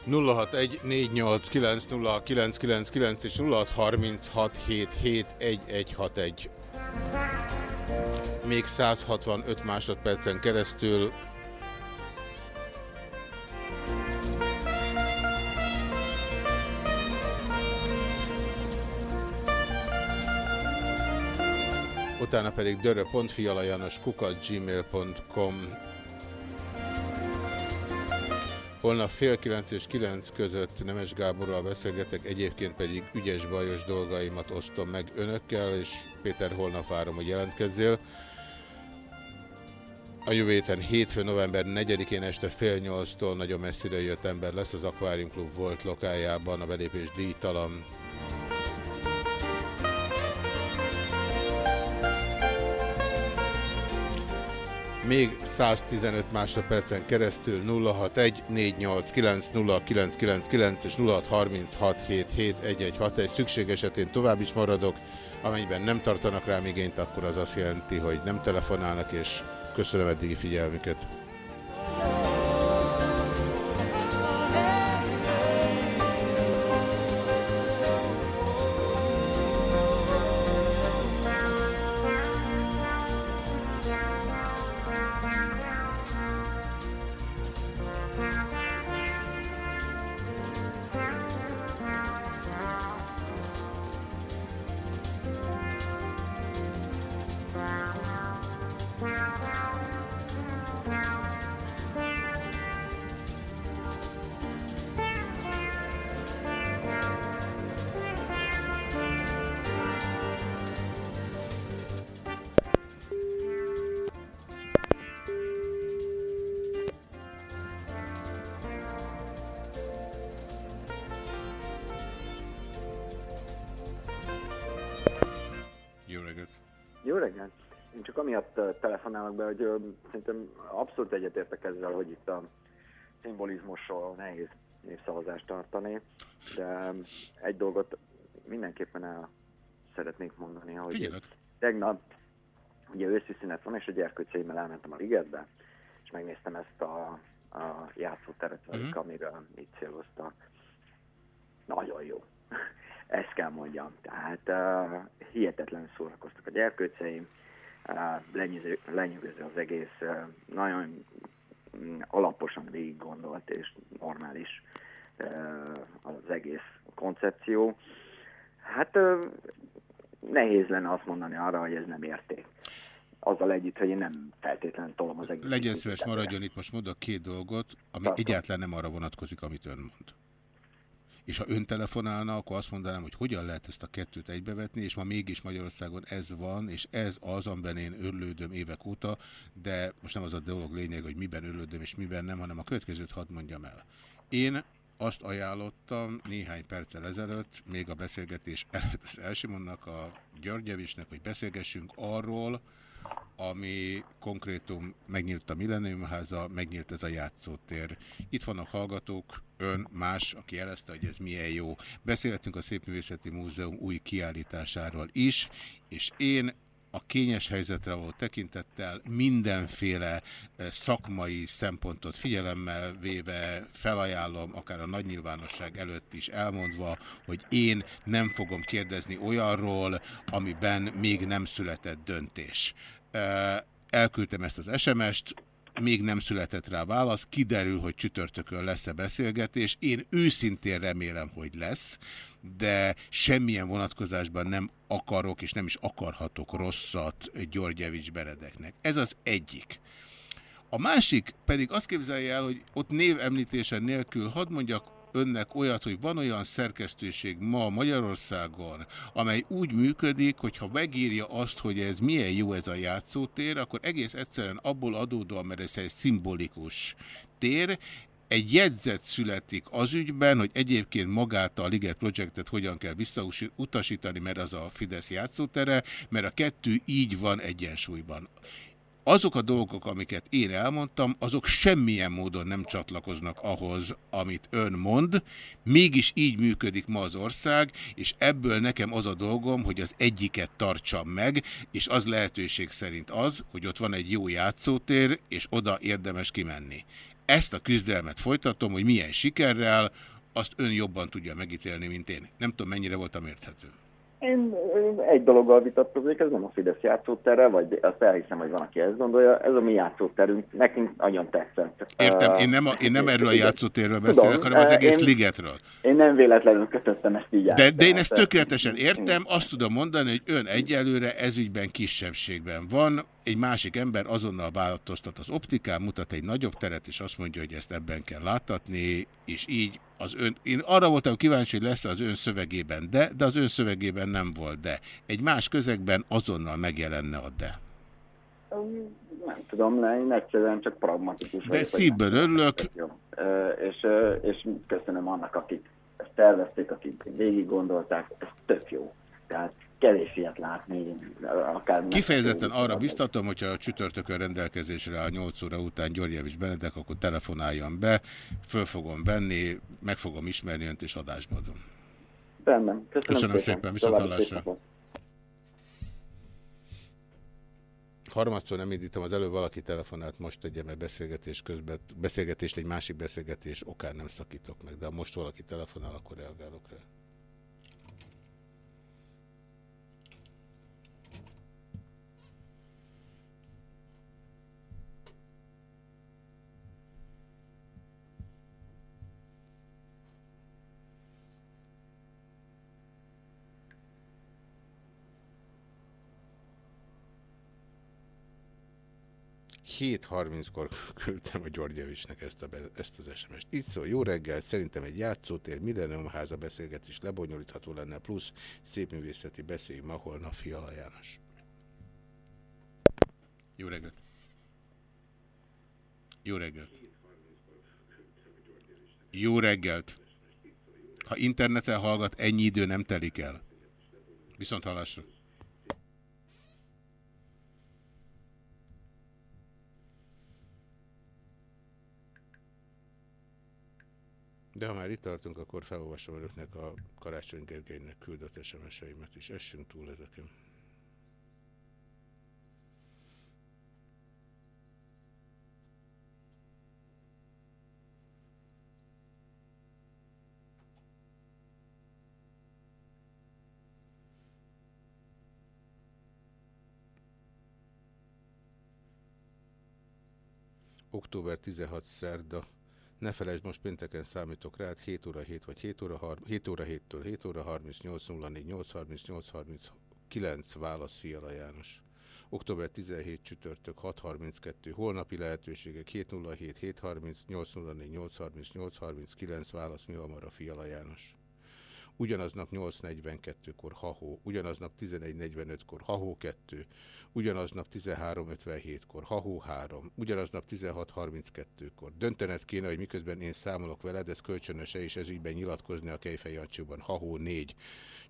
Speaker 1: 0614890999 és 0636771161. Még 165 másodpercen keresztül utána pedig dörö.fialajanoskukat gmail.com Holnap fél kilenc és kilenc között Nemes Gáborral beszélgetek, egyébként pedig ügyes bajos dolgaimat osztom meg önökkel, és Péter holnap várom, hogy jelentkezzél. A jövő héten hétfő november 4-én este fél nyolctól nagyon messzire jött ember lesz az Aquarium Club volt lokájában, a belépés díjtalan. Még 115 másodpercen keresztül 061 489 0999 és 0636771161 szükség esetén tovább is maradok, amennyiben nem tartanak rám igényt, akkor az azt jelenti, hogy nem telefonálnak, és köszönöm eddigi figyelmüket.
Speaker 10: Szerintem abszolút egyetértek ezzel, hogy itt a szimbolizmusról nehéz népszavazást tartani, de egy dolgot mindenképpen el szeretnék mondani, hogy
Speaker 1: Figyelek.
Speaker 10: tegnap ugye őszi szünet van, és a gyerkőceimmel elmentem a ligetbe, és megnéztem ezt a, a játszóteret velük,
Speaker 1: Mhm.
Speaker 10: amiről itt céloztak. Nagyon jó. Ezt kell mondjam. Tehát uh, hihetetlen szórakoztak a gyerkőceim, lenyűgöző, lenyűgöző az egész, nagyon mm, alaposan végig gondolt és normális az egész koncepció. Hát nehéz lenne azt mondani arra, hogy ez nem érték. Azzal együtt, hogy én nem feltétlenül tolom az egész.
Speaker 1: Legyen szíves, maradjon itt, most mondok két dolgot, ami
Speaker 10: Tartom.
Speaker 1: egyáltalán nem arra vonatkozik, amit ön mond. És ha ön telefonálna, akkor azt mondanám, hogy hogyan lehet ezt a kettőt egybevetni, és ma mégis Magyarországon ez van, és ez az, amiben én örlődöm évek óta, de most nem az a dolog lényeg, hogy miben örlődöm és miben nem, hanem a következőt hadd mondjam el. Én azt ajánlottam néhány perccel ezelőtt, még a beszélgetés előtt az Elsimonnak, a Györgyevicsnek, hogy beszélgessünk arról, ami konkrétum megnyílt a Millennium háza, megnyílt ez a játszótér. Itt vannak hallgatók, ön, más, aki jelezte, hogy ez milyen jó. Beszélhetünk a Szépművészeti Múzeum új kiállításáról is, és én a kényes helyzetre való tekintettel mindenféle eh, szakmai szempontot figyelemmel véve felajánlom, akár a nagy nyilvánosság előtt is elmondva, hogy én nem fogom kérdezni olyanról, amiben még nem született döntés. Eh, Elküldtem ezt az SMS-t, még nem született rá válasz, kiderül, hogy csütörtökön lesz-e beszélgetés. Én őszintén remélem, hogy lesz, de semmilyen vonatkozásban nem akarok és nem is akarhatok rosszat Györgyevics Benedeknek. Ez az egyik. A másik pedig azt képzelje el, hogy ott név említése nélkül hadd mondjak önnek olyat, hogy van olyan szerkesztőség ma Magyarországon, amely úgy működik, hogy ha megírja azt, hogy ez milyen jó ez a játszótér, akkor egész egyszerűen abból adódóan, mert ez egy szimbolikus tér, egy jegyzet születik az ügyben, hogy egyébként magát a Liget Projectet hogyan kell visszautasítani, mert az a Fidesz játszótere, mert a kettő így van egyensúlyban azok a dolgok, amiket én elmondtam, azok semmilyen módon nem csatlakoznak ahhoz, amit ön mond, mégis így működik ma az ország, és ebből nekem az a dolgom, hogy az egyiket tartsam meg, és az lehetőség szerint az, hogy ott van egy jó játszótér, és oda érdemes kimenni. Ezt a küzdelmet folytatom, hogy milyen sikerrel, azt ön jobban tudja megítélni, mint én. Nem tudom, mennyire voltam érthető.
Speaker 10: Én egy dologgal vitatkozik, ez nem a Fidesz játszótere, vagy azt elhiszem, hogy van, aki ezt gondolja, ez a mi játszóterünk, nekünk nagyon tetszett.
Speaker 1: Értem, én nem, a, én nem erről a játszótérről
Speaker 10: Tudom,
Speaker 1: beszélek, hanem az egész
Speaker 10: én-
Speaker 1: ligetről.
Speaker 10: Én nem véletlenül kötöttem ezt így
Speaker 1: De,
Speaker 10: át,
Speaker 1: de én
Speaker 10: tehát,
Speaker 1: ezt tökéletesen értem, azt tudom mondani, hogy ön egyelőre ezügyben kisebbségben van, egy másik ember azonnal változtat az optikán, mutat egy nagyobb teret, és azt mondja, hogy ezt ebben kell láttatni, és így az ön... Én arra voltam kíváncsi, hogy lesz az ön szövegében de, de az ön szövegében nem volt de. Egy más közegben azonnal megjelenne a de.
Speaker 10: Nem tudom, én egyszerűen csak pragmatikus
Speaker 1: De
Speaker 10: vagyok,
Speaker 1: szívből örülök,
Speaker 10: És, és köszönöm annak, akik ezt tervezték, akik végig gondolták, ez tök jó. Tehát kevés ilyet látni, akár...
Speaker 1: Kifejezetten arra biztatom, hogyha a csütörtökön rendelkezésre a 8 óra után Györgyevics Benedek, akkor telefonáljon be, föl fogom venni, meg fogom ismerni önt és adásba adom.
Speaker 10: Rendben. Köszönöm,
Speaker 1: Köszönöm szépen, viszont
Speaker 10: További szép
Speaker 1: hallásra. Harmadszor nem indítom, az előbb valaki telefonált, most tegye meg beszélgetés közben, beszélgetést egy másik beszélgetés okán nem szakítok meg, de ha most valaki telefonál, akkor reagálok rá. Hét harminckor küldtem a Györgyevicsnek ezt, a, be- ezt az SMS-t. Itt szól, jó reggel, szerintem egy játszótér, Millennium háza beszélgetés lebonyolítható lenne, plusz szépművészeti beszél ma holnap Fiala János. Jó reggelt! Jó reggelt! Jó reggelt! Ha interneten hallgat, ennyi idő nem telik el. Viszont hallásra. De ha már itt tartunk, akkor felolvasom önöknek a Karácsony Gergelynek küldött SMS-eimet is. Essünk túl ezeken. október 16 szerda. Ne felejtsd, most pénteken számítok rád, 7 óra 7 vagy 7 óra, 3, 7 óra 7-től 7 óra 38 04 830 839 válasz Fiala János. Október 17 csütörtök 6.32, holnapi lehetőségek 707, 730, 804, 830, 839, válasz mi hamar a Fiala János. Ugyanaznap 8.42-kor Hahó, ugyanaznap 11.45-kor Hahó 2, ugyanaznap 13.57-kor Hahó 3, ugyanaznap 16.32-kor. Döntened kéne, hogy miközben én számolok veled, ez kölcsönöse és ezügyben nyilatkozni a Kejfej Jancsiban. Hahó 4.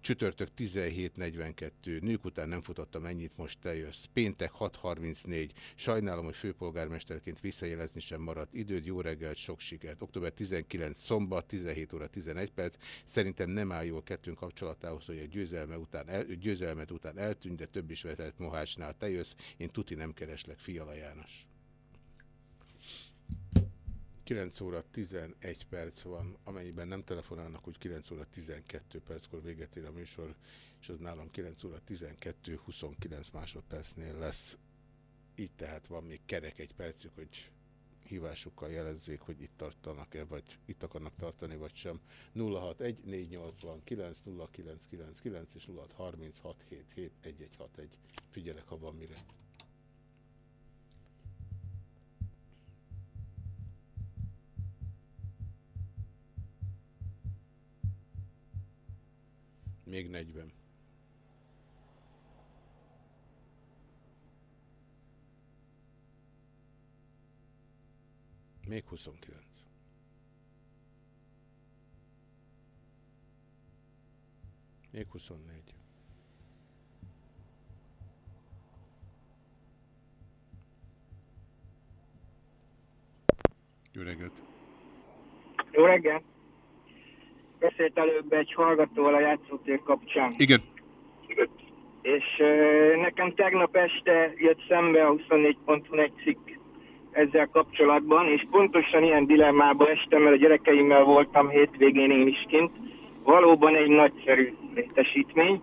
Speaker 1: Csütörtök 17.42. Nők után nem futottam ennyit, most te jössz. Péntek 6.34. Sajnálom, hogy főpolgármesterként visszajelezni sem maradt időd. Jó reggelt, sok sikert. Október 19. Szombat, 17 óra 11 perc. Szerintem nem áll jól kettőnk kapcsolatához, hogy a győzelme után el, győzelmet után eltűnt, de több is vetett Mohácsnál. Te jössz, én tuti nem kereslek, Fiala János. 9 óra 11 perc van, amennyiben nem telefonálnak, hogy 9 óra 12 perckor véget ér a műsor, és az nálam 9 óra 12 29 másodpercnél lesz. Így tehát van még kerek egy percük, hogy hívásukkal jelezzék, hogy itt tartanak-e, vagy itt akarnak tartani, vagy sem. 061 489 0999 és 0636771161. Figyelek, ha van mire. Még 40. Még 29. Még 24. Jó reggelt!
Speaker 13: Jó reggelt! Beszélt előbb egy hallgatóval a játszótér kapcsán.
Speaker 1: Igen.
Speaker 13: És nekem tegnap este jött szembe a 24.1 egy cikk ezzel kapcsolatban, és pontosan ilyen dilemmába estem, mert a gyerekeimmel voltam hétvégén én is kint. Valóban egy nagyszerű létesítmény,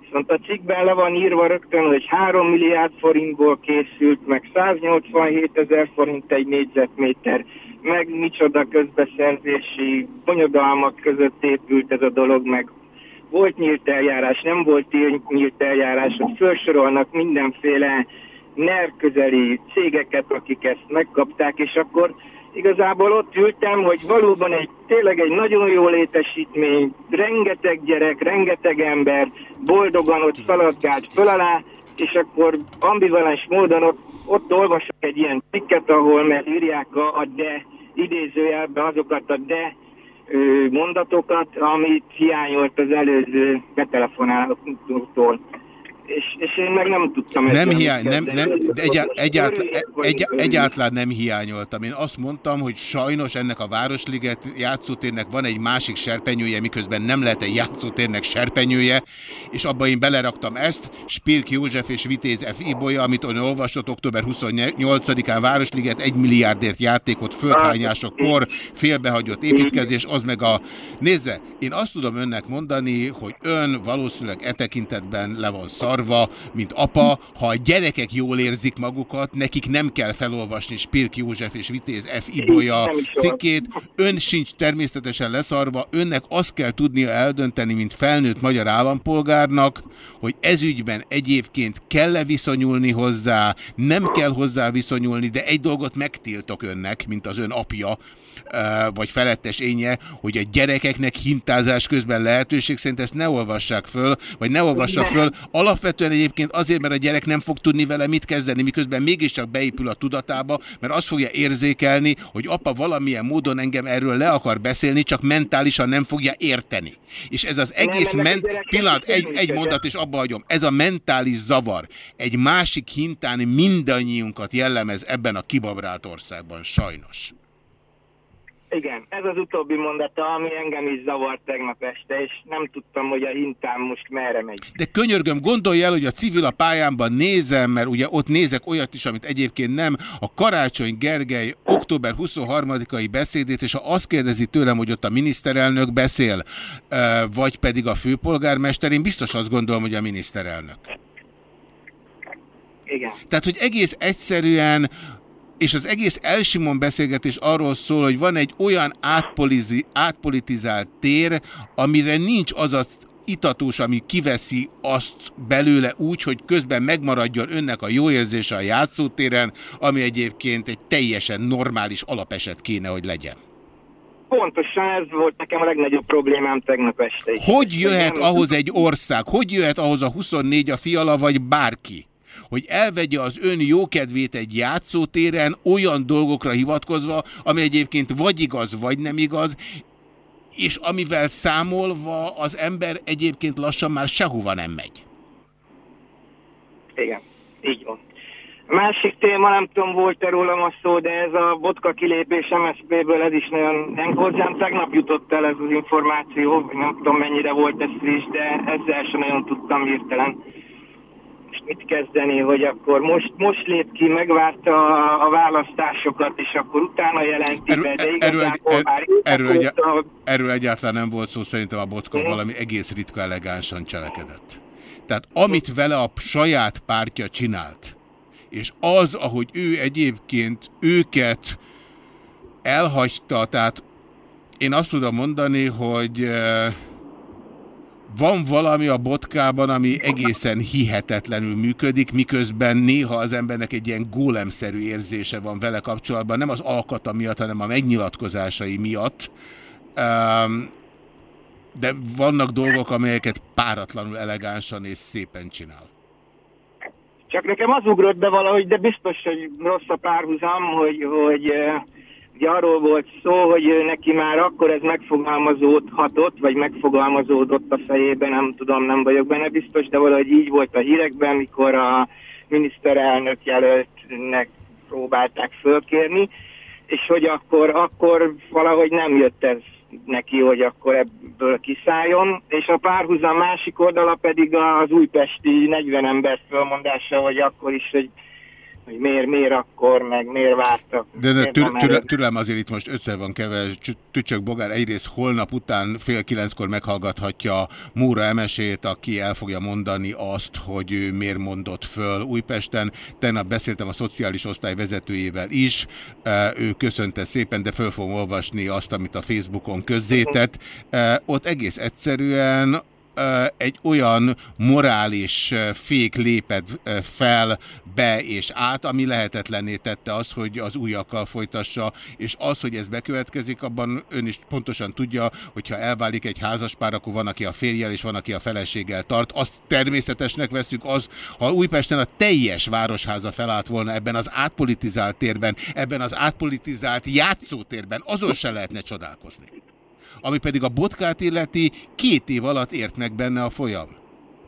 Speaker 13: viszont a cikkben le van írva rögtön, hogy 3 milliárd forintból készült, meg 187 ezer forint egy négyzetméter, meg micsoda közbeszerzési bonyodalmak között épült ez a dolog, meg volt nyílt eljárás, nem volt nyílt eljárás, hogy felsorolnak mindenféle NER közeli cégeket, akik ezt megkapták, és akkor igazából ott ültem, hogy valóban egy, tényleg egy nagyon jó létesítmény, rengeteg gyerek, rengeteg ember boldogan ott szaladgált föl alá, és akkor ambivalens módon ott, ott olvasok egy ilyen cikket, ahol mert írják a, a de idézőjelbe azokat a de ö, mondatokat, amit hiányolt az előző betelefonálóktól. És, és én meg nem tudtam
Speaker 1: Nem hiány, nem, nem, de egyá, egyált,
Speaker 13: Örüljek, vagy
Speaker 1: egy,
Speaker 13: örüljek.
Speaker 1: egyáltalán nem hiányoltam. Én azt mondtam, hogy sajnos ennek a Városliget játszótérnek van egy másik serpenyője, miközben nem lehet egy játszótérnek serpenyője, és abba én beleraktam ezt, Spirk József és Vitéz F. Ibolya, amit ön olvasott október 28-án Városliget, egy milliárdért játékot, földhányások, por, félbehagyott építkezés, az meg a... Nézze, én azt tudom önnek mondani, hogy ön valószínűleg e tekintetben le van szarva, mint apa, ha a gyerekek jól érzik magukat, nekik nem kell felolvasni Spirk József és Vitéz F. Ibolya cikkét, ön sincs természetesen leszarva, önnek azt kell tudnia eldönteni, mint felnőtt magyar állampolgárnak, hogy ezügyben egyébként kell-e viszonyulni hozzá, nem kell hozzá viszonyulni, de egy dolgot megtiltok önnek, mint az ön apja, vagy felettes énje, hogy a gyerekeknek hintázás közben lehetőség szerint ezt ne olvassák föl, vagy ne olvassa föl. Alapvetően egyébként azért, mert a gyerek nem fog tudni vele mit kezdeni, miközben mégiscsak beépül a tudatába, mert azt fogja érzékelni, hogy apa valamilyen módon engem erről le akar beszélni, csak mentálisan nem fogja érteni. És ez az egész ment... Pillanat, egy, egy mondat, és abba hagyom. Ez a mentális zavar egy másik hintán mindannyiunkat jellemez ebben a kibabrált országban, sajnos.
Speaker 13: Igen, ez az utóbbi mondata, ami engem is zavart tegnap este, és nem tudtam, hogy a hintám most merre megy.
Speaker 1: De könyörgöm, gondolj el, hogy a civil a pályámban nézem, mert ugye ott nézek olyat is, amit egyébként nem, a Karácsony Gergely október 23-ai beszédét, és ha azt kérdezi tőlem, hogy ott a miniszterelnök beszél, vagy pedig a főpolgármester, én biztos azt gondolom, hogy a miniszterelnök.
Speaker 13: Igen.
Speaker 1: Tehát, hogy egész egyszerűen és az egész Elsimon beszélgetés arról szól, hogy van egy olyan átpolitizált tér, amire nincs az az itatós, ami kiveszi azt belőle úgy, hogy közben megmaradjon önnek a jó érzése a játszótéren, ami egyébként egy teljesen normális alapeset kéne, hogy legyen.
Speaker 13: Pontosan ez volt nekem a legnagyobb problémám tegnap este.
Speaker 1: Hogy jöhet ahhoz egy ország, hogy jöhet ahhoz a 24 a fiala, vagy bárki, hogy elvegye az ön jókedvét egy játszótéren olyan dolgokra hivatkozva, ami egyébként vagy igaz, vagy nem igaz, és amivel számolva az ember egyébként lassan már sehova nem megy.
Speaker 13: Igen, így van. Másik téma, nem tudom, volt-e rólam a szó, de ez a botka kilépés MSZP-ből, ez is nagyon, nem hozzám tegnap jutott el ez az információ, nem tudom mennyire volt ez friss, de ezzel sem nagyon tudtam hirtelen. Mit kezdeni, hogy akkor most, most lép ki, megvárta a, a választásokat, és akkor utána jelenti be, de
Speaker 1: Erről,
Speaker 13: igazából már
Speaker 1: erről,
Speaker 13: évek
Speaker 1: egy, erről egyáltalán nem volt szó, szerintem a Botka
Speaker 13: Mhm.
Speaker 1: valami egész ritka elegánsan cselekedett. Tehát amit vele a saját pártja csinált, és az, ahogy ő egyébként őket elhagyta, tehát én azt tudom mondani, hogy eh, van valami a botkában, ami egészen hihetetlenül működik, miközben néha az embernek egy ilyen gólemszerű érzése van vele kapcsolatban, nem az alkata miatt, hanem a megnyilatkozásai miatt. De vannak dolgok, amelyeket páratlanul elegánsan és szépen csinál.
Speaker 13: Csak nekem az ugrott be valahogy, de biztos, hogy rossz a párhuzam, hogy, hogy eh, ugye arról volt szó, hogy neki már akkor ez megfogalmazódhatott, vagy megfogalmazódott a fejében, nem tudom, nem vagyok benne biztos, de valahogy így volt a hírekben, mikor a miniszterelnök jelöltnek próbálták fölkérni, és hogy akkor, akkor valahogy nem jött ez neki, hogy akkor ebből kiszálljon, és a párhuzam másik oldala pedig az újpesti 40 ember fölmondása, hogy akkor is, hogy, hogy miért, miért akkor, meg miért vártak.
Speaker 1: De, de
Speaker 13: miért
Speaker 1: tür, tür, türelem azért itt most ötszer van keves, Tücsök Bogár egyrészt holnap után fél kilenckor meghallgathatja Móra Emesét, aki el fogja mondani azt, hogy ő miért mondott föl Újpesten. Tegnap beszéltem a szociális osztály vezetőjével is, ő köszönte szépen, de föl fogom olvasni azt, amit a Facebookon közzétett. Ott egész egyszerűen egy olyan morális fék lépett fel, be és át, ami lehetetlenné tette azt, hogy az újakkal folytassa, és az, hogy ez bekövetkezik, abban ön is pontosan tudja, hogyha elválik egy házaspár, akkor van, aki a férjel, és van, aki a feleséggel tart. Azt természetesnek veszük az, ha Újpesten a teljes városháza felállt volna ebben az átpolitizált térben, ebben az átpolitizált játszótérben, azon se lehetne csodálkozni ami pedig a botkát illeti, két év alatt ért meg benne a folyam.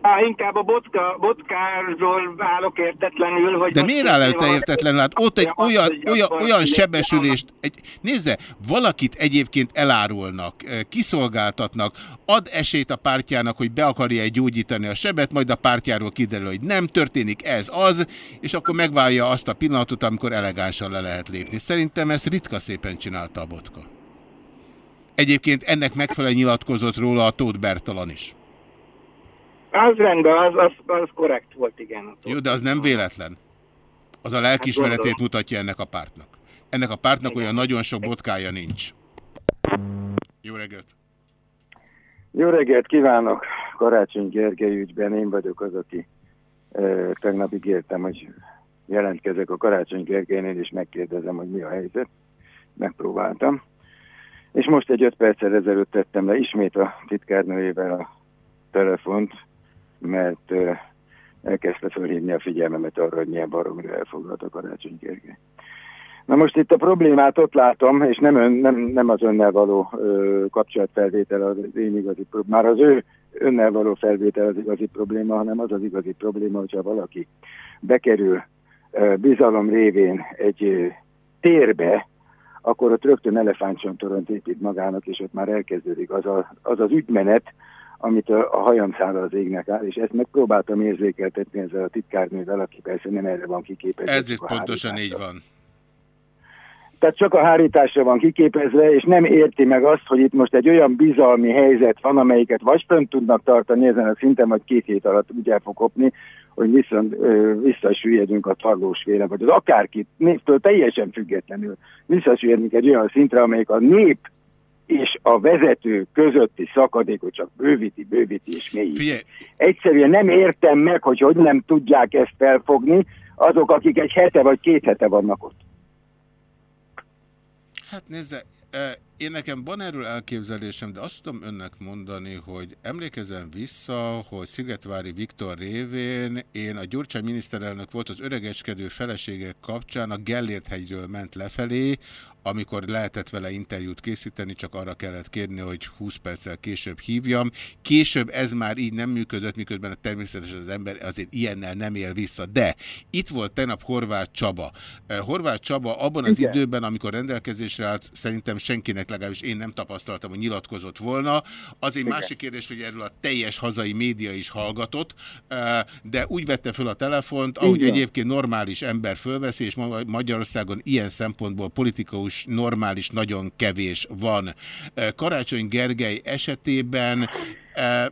Speaker 13: Á, inkább a botka, botkáról állok értetlenül, hogy...
Speaker 1: De miért áll el
Speaker 13: két év
Speaker 1: te
Speaker 13: alatt-
Speaker 1: értetlenül? Hát ott egy olyan, olyan, olyan sebesülést, egy, nézze, valakit egyébként elárulnak, eh, kiszolgáltatnak, ad esélyt a pártjának, hogy be akarja gyógyítani a sebet, majd a pártjáról kiderül, hogy nem történik ez az, és akkor megválja azt a pillanatot, amikor elegánsan le lehet lépni. Szerintem ezt ritka szépen csinálta a botka. Egyébként ennek megfelelően nyilatkozott róla a Tóth Bertalan is.
Speaker 13: Az rendben, az, az, az korrekt volt, igen.
Speaker 1: Jó, de az nem véletlen. Az a lelkiismeretét mutatja ennek a pártnak. Ennek a pártnak olyan nagyon sok botkája nincs. Jó reggelt!
Speaker 14: Jó reggelt kívánok! Karácsony Gergely ügyben én vagyok az, aki e, tegnap ígértem, hogy jelentkezek a Karácsony Gergelynél, és megkérdezem, hogy mi a helyzet. Megpróbáltam. És most egy öt perccel ezelőtt tettem le ismét a titkárnőjével a telefont, mert e, elkezdte fölhívni a figyelmemet arra, hogy milyen baromra elfoglalt a Karácsony Gergely. Na most itt a problémát ott látom, és nem, ön, nem, nem az önnel való ö, kapcsolatfelvétel az én igazi probléma, már az ő önnel való felvétel az igazi probléma, hanem az az igazi probléma, hogyha valaki bekerül ö, bizalom révén egy ö, térbe, akkor ott rögtön elefántcsontoront épít magának, és ott már elkezdődik az a, az, az ügymenet, amit a, a hajam száll az égnek áll, és ezt megpróbáltam érzékeltetni ezzel a titkárnővel, aki persze nem erre van kiképezve.
Speaker 1: Ez itt
Speaker 14: csak a
Speaker 1: pontosan így van.
Speaker 14: tehát csak a hárításra van kiképezve, és nem érti meg azt, hogy itt most egy olyan bizalmi helyzet van, amelyiket vagy fönt tudnak tartani ezen a szinten, vagy két hét alatt úgy el fog kopni, hogy vissza, ö, visszasüllyedünk a tarlós véle, vagy az akárkit, néptől teljesen függetlenül visszasüllyedünk egy olyan szintre, amelyik a nép és a vezető közötti szakadékot csak bővíti, bővíti és.
Speaker 1: Figyelj,
Speaker 14: Egyszerűen nem értem meg, hogy hogy nem tudják ezt felfogni azok, akik egy hete vagy két hete vannak ott.
Speaker 1: Hát nézze, én nekem van erről elképzelésem, de azt tudom önnek mondani, hogy emlékezem vissza, hogy Szigetvári Viktor révén én a Gyurcsány miniszterelnök volt az öregeskedő feleségek kapcsán a Gellért hegyről ment lefelé, amikor lehetett vele interjút készíteni, csak arra kellett kérni, hogy 20 perccel később hívjam. Később ez már így nem működött, miközben a természetesen az ember azért ilyennel nem él vissza. De itt volt tegnap Horváth Csaba. Horváth Csaba abban az
Speaker 14: Igen.
Speaker 1: időben, amikor rendelkezésre állt, szerintem senkinek legalábbis én nem tapasztaltam, hogy nyilatkozott volna. Az egy
Speaker 14: Igen.
Speaker 1: másik kérdés, hogy erről a teljes hazai média is hallgatott, de úgy vette föl a telefont, ahogy
Speaker 14: Igen.
Speaker 1: egyébként normális ember fölveszi, és ma- Magyarországon ilyen szempontból politikus normális nagyon kevés van. Karácsony Gergely esetében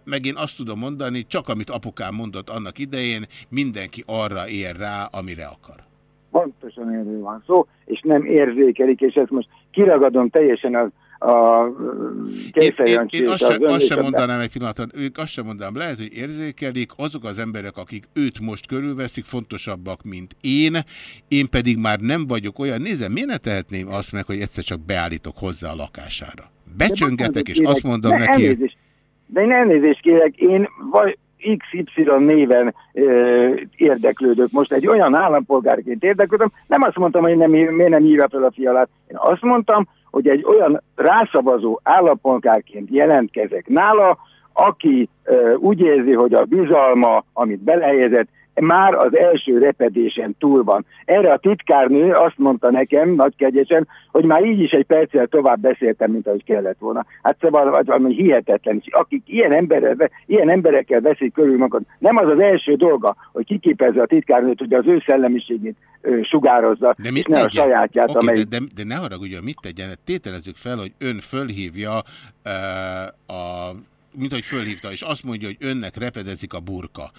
Speaker 1: meg én azt tudom mondani, csak amit apukám mondott annak idején, mindenki arra ér rá, amire akar.
Speaker 14: Pontosan erről van szó, és nem érzékelik, és ezt most kiragadom teljesen a,
Speaker 1: Én, én, én azt,
Speaker 14: az
Speaker 1: sem, azt sem
Speaker 14: önvédelmet.
Speaker 1: mondanám egy pillanatban, ők azt sem mondanám, lehet, hogy érzékelik, azok az emberek, akik őt most körülveszik, fontosabbak, mint én, én pedig már nem vagyok olyan, nézem, miért ne tehetném azt meg, hogy egyszer csak beállítok hozzá a lakására. Becsöngetek, és azt mondom
Speaker 14: ne,
Speaker 1: neki,
Speaker 14: Elnézést, de én elnézést kérek, én vagy XY néven ö, érdeklődök. Most egy olyan állampolgárként érdeklődöm, nem azt mondtam, hogy nem, miért nem hívja fel a fialát. Én azt mondtam, hogy egy olyan rászavazó állampolgárként jelentkezek nála, aki úgy érzi, hogy a bizalma, amit belehelyezett, már az első repedésen túl van. Erre a titkárnő azt mondta nekem, nagy kegyesen, hogy már így is egy perccel tovább beszéltem, mint ahogy kellett volna. Hát szóval valami hihetetlen. És akik ilyen, emberrel, ilyen emberekkel veszik körül magad, nem az az első dolga, hogy kiképezze a titkárnőt, hogy az ő szellemiségét ö, sugározza,
Speaker 1: de mit
Speaker 14: ne a
Speaker 1: tegyen?
Speaker 14: sajátját,
Speaker 1: Oké,
Speaker 14: amely...
Speaker 1: de, de, de ne haragudjon, mit tegyen? Tételezzük fel, hogy ön fölhívja uh, a mint hogy fölhívta, és azt mondja, hogy önnek repedezik a burka.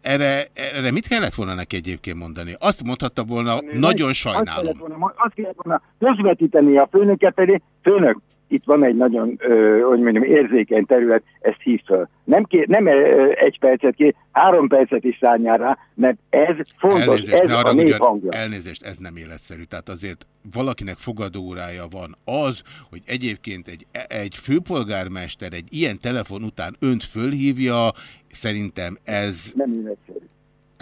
Speaker 1: Erre, erre mit kellett volna neki egyébként mondani? Azt mondhatta volna, nagyon
Speaker 14: Azt
Speaker 1: sajnálom.
Speaker 14: kellett volna, azt kellett volna közvetíteni a főnöke felé, főnök, itt van egy nagyon, hogy mondjam, érzékeny terület, ezt hív föl. Nem, kér, nem egy percet kér, három percet is szálljál rá, mert ez fontos,
Speaker 1: Elnézést,
Speaker 14: ez
Speaker 1: ne
Speaker 14: a nép hangja.
Speaker 1: elnézést, ez nem életszerű. Tehát azért valakinek fogadóórája van az, hogy egyébként egy, egy főpolgármester egy ilyen telefon után önt fölhívja, szerintem ez
Speaker 14: nem életszerű.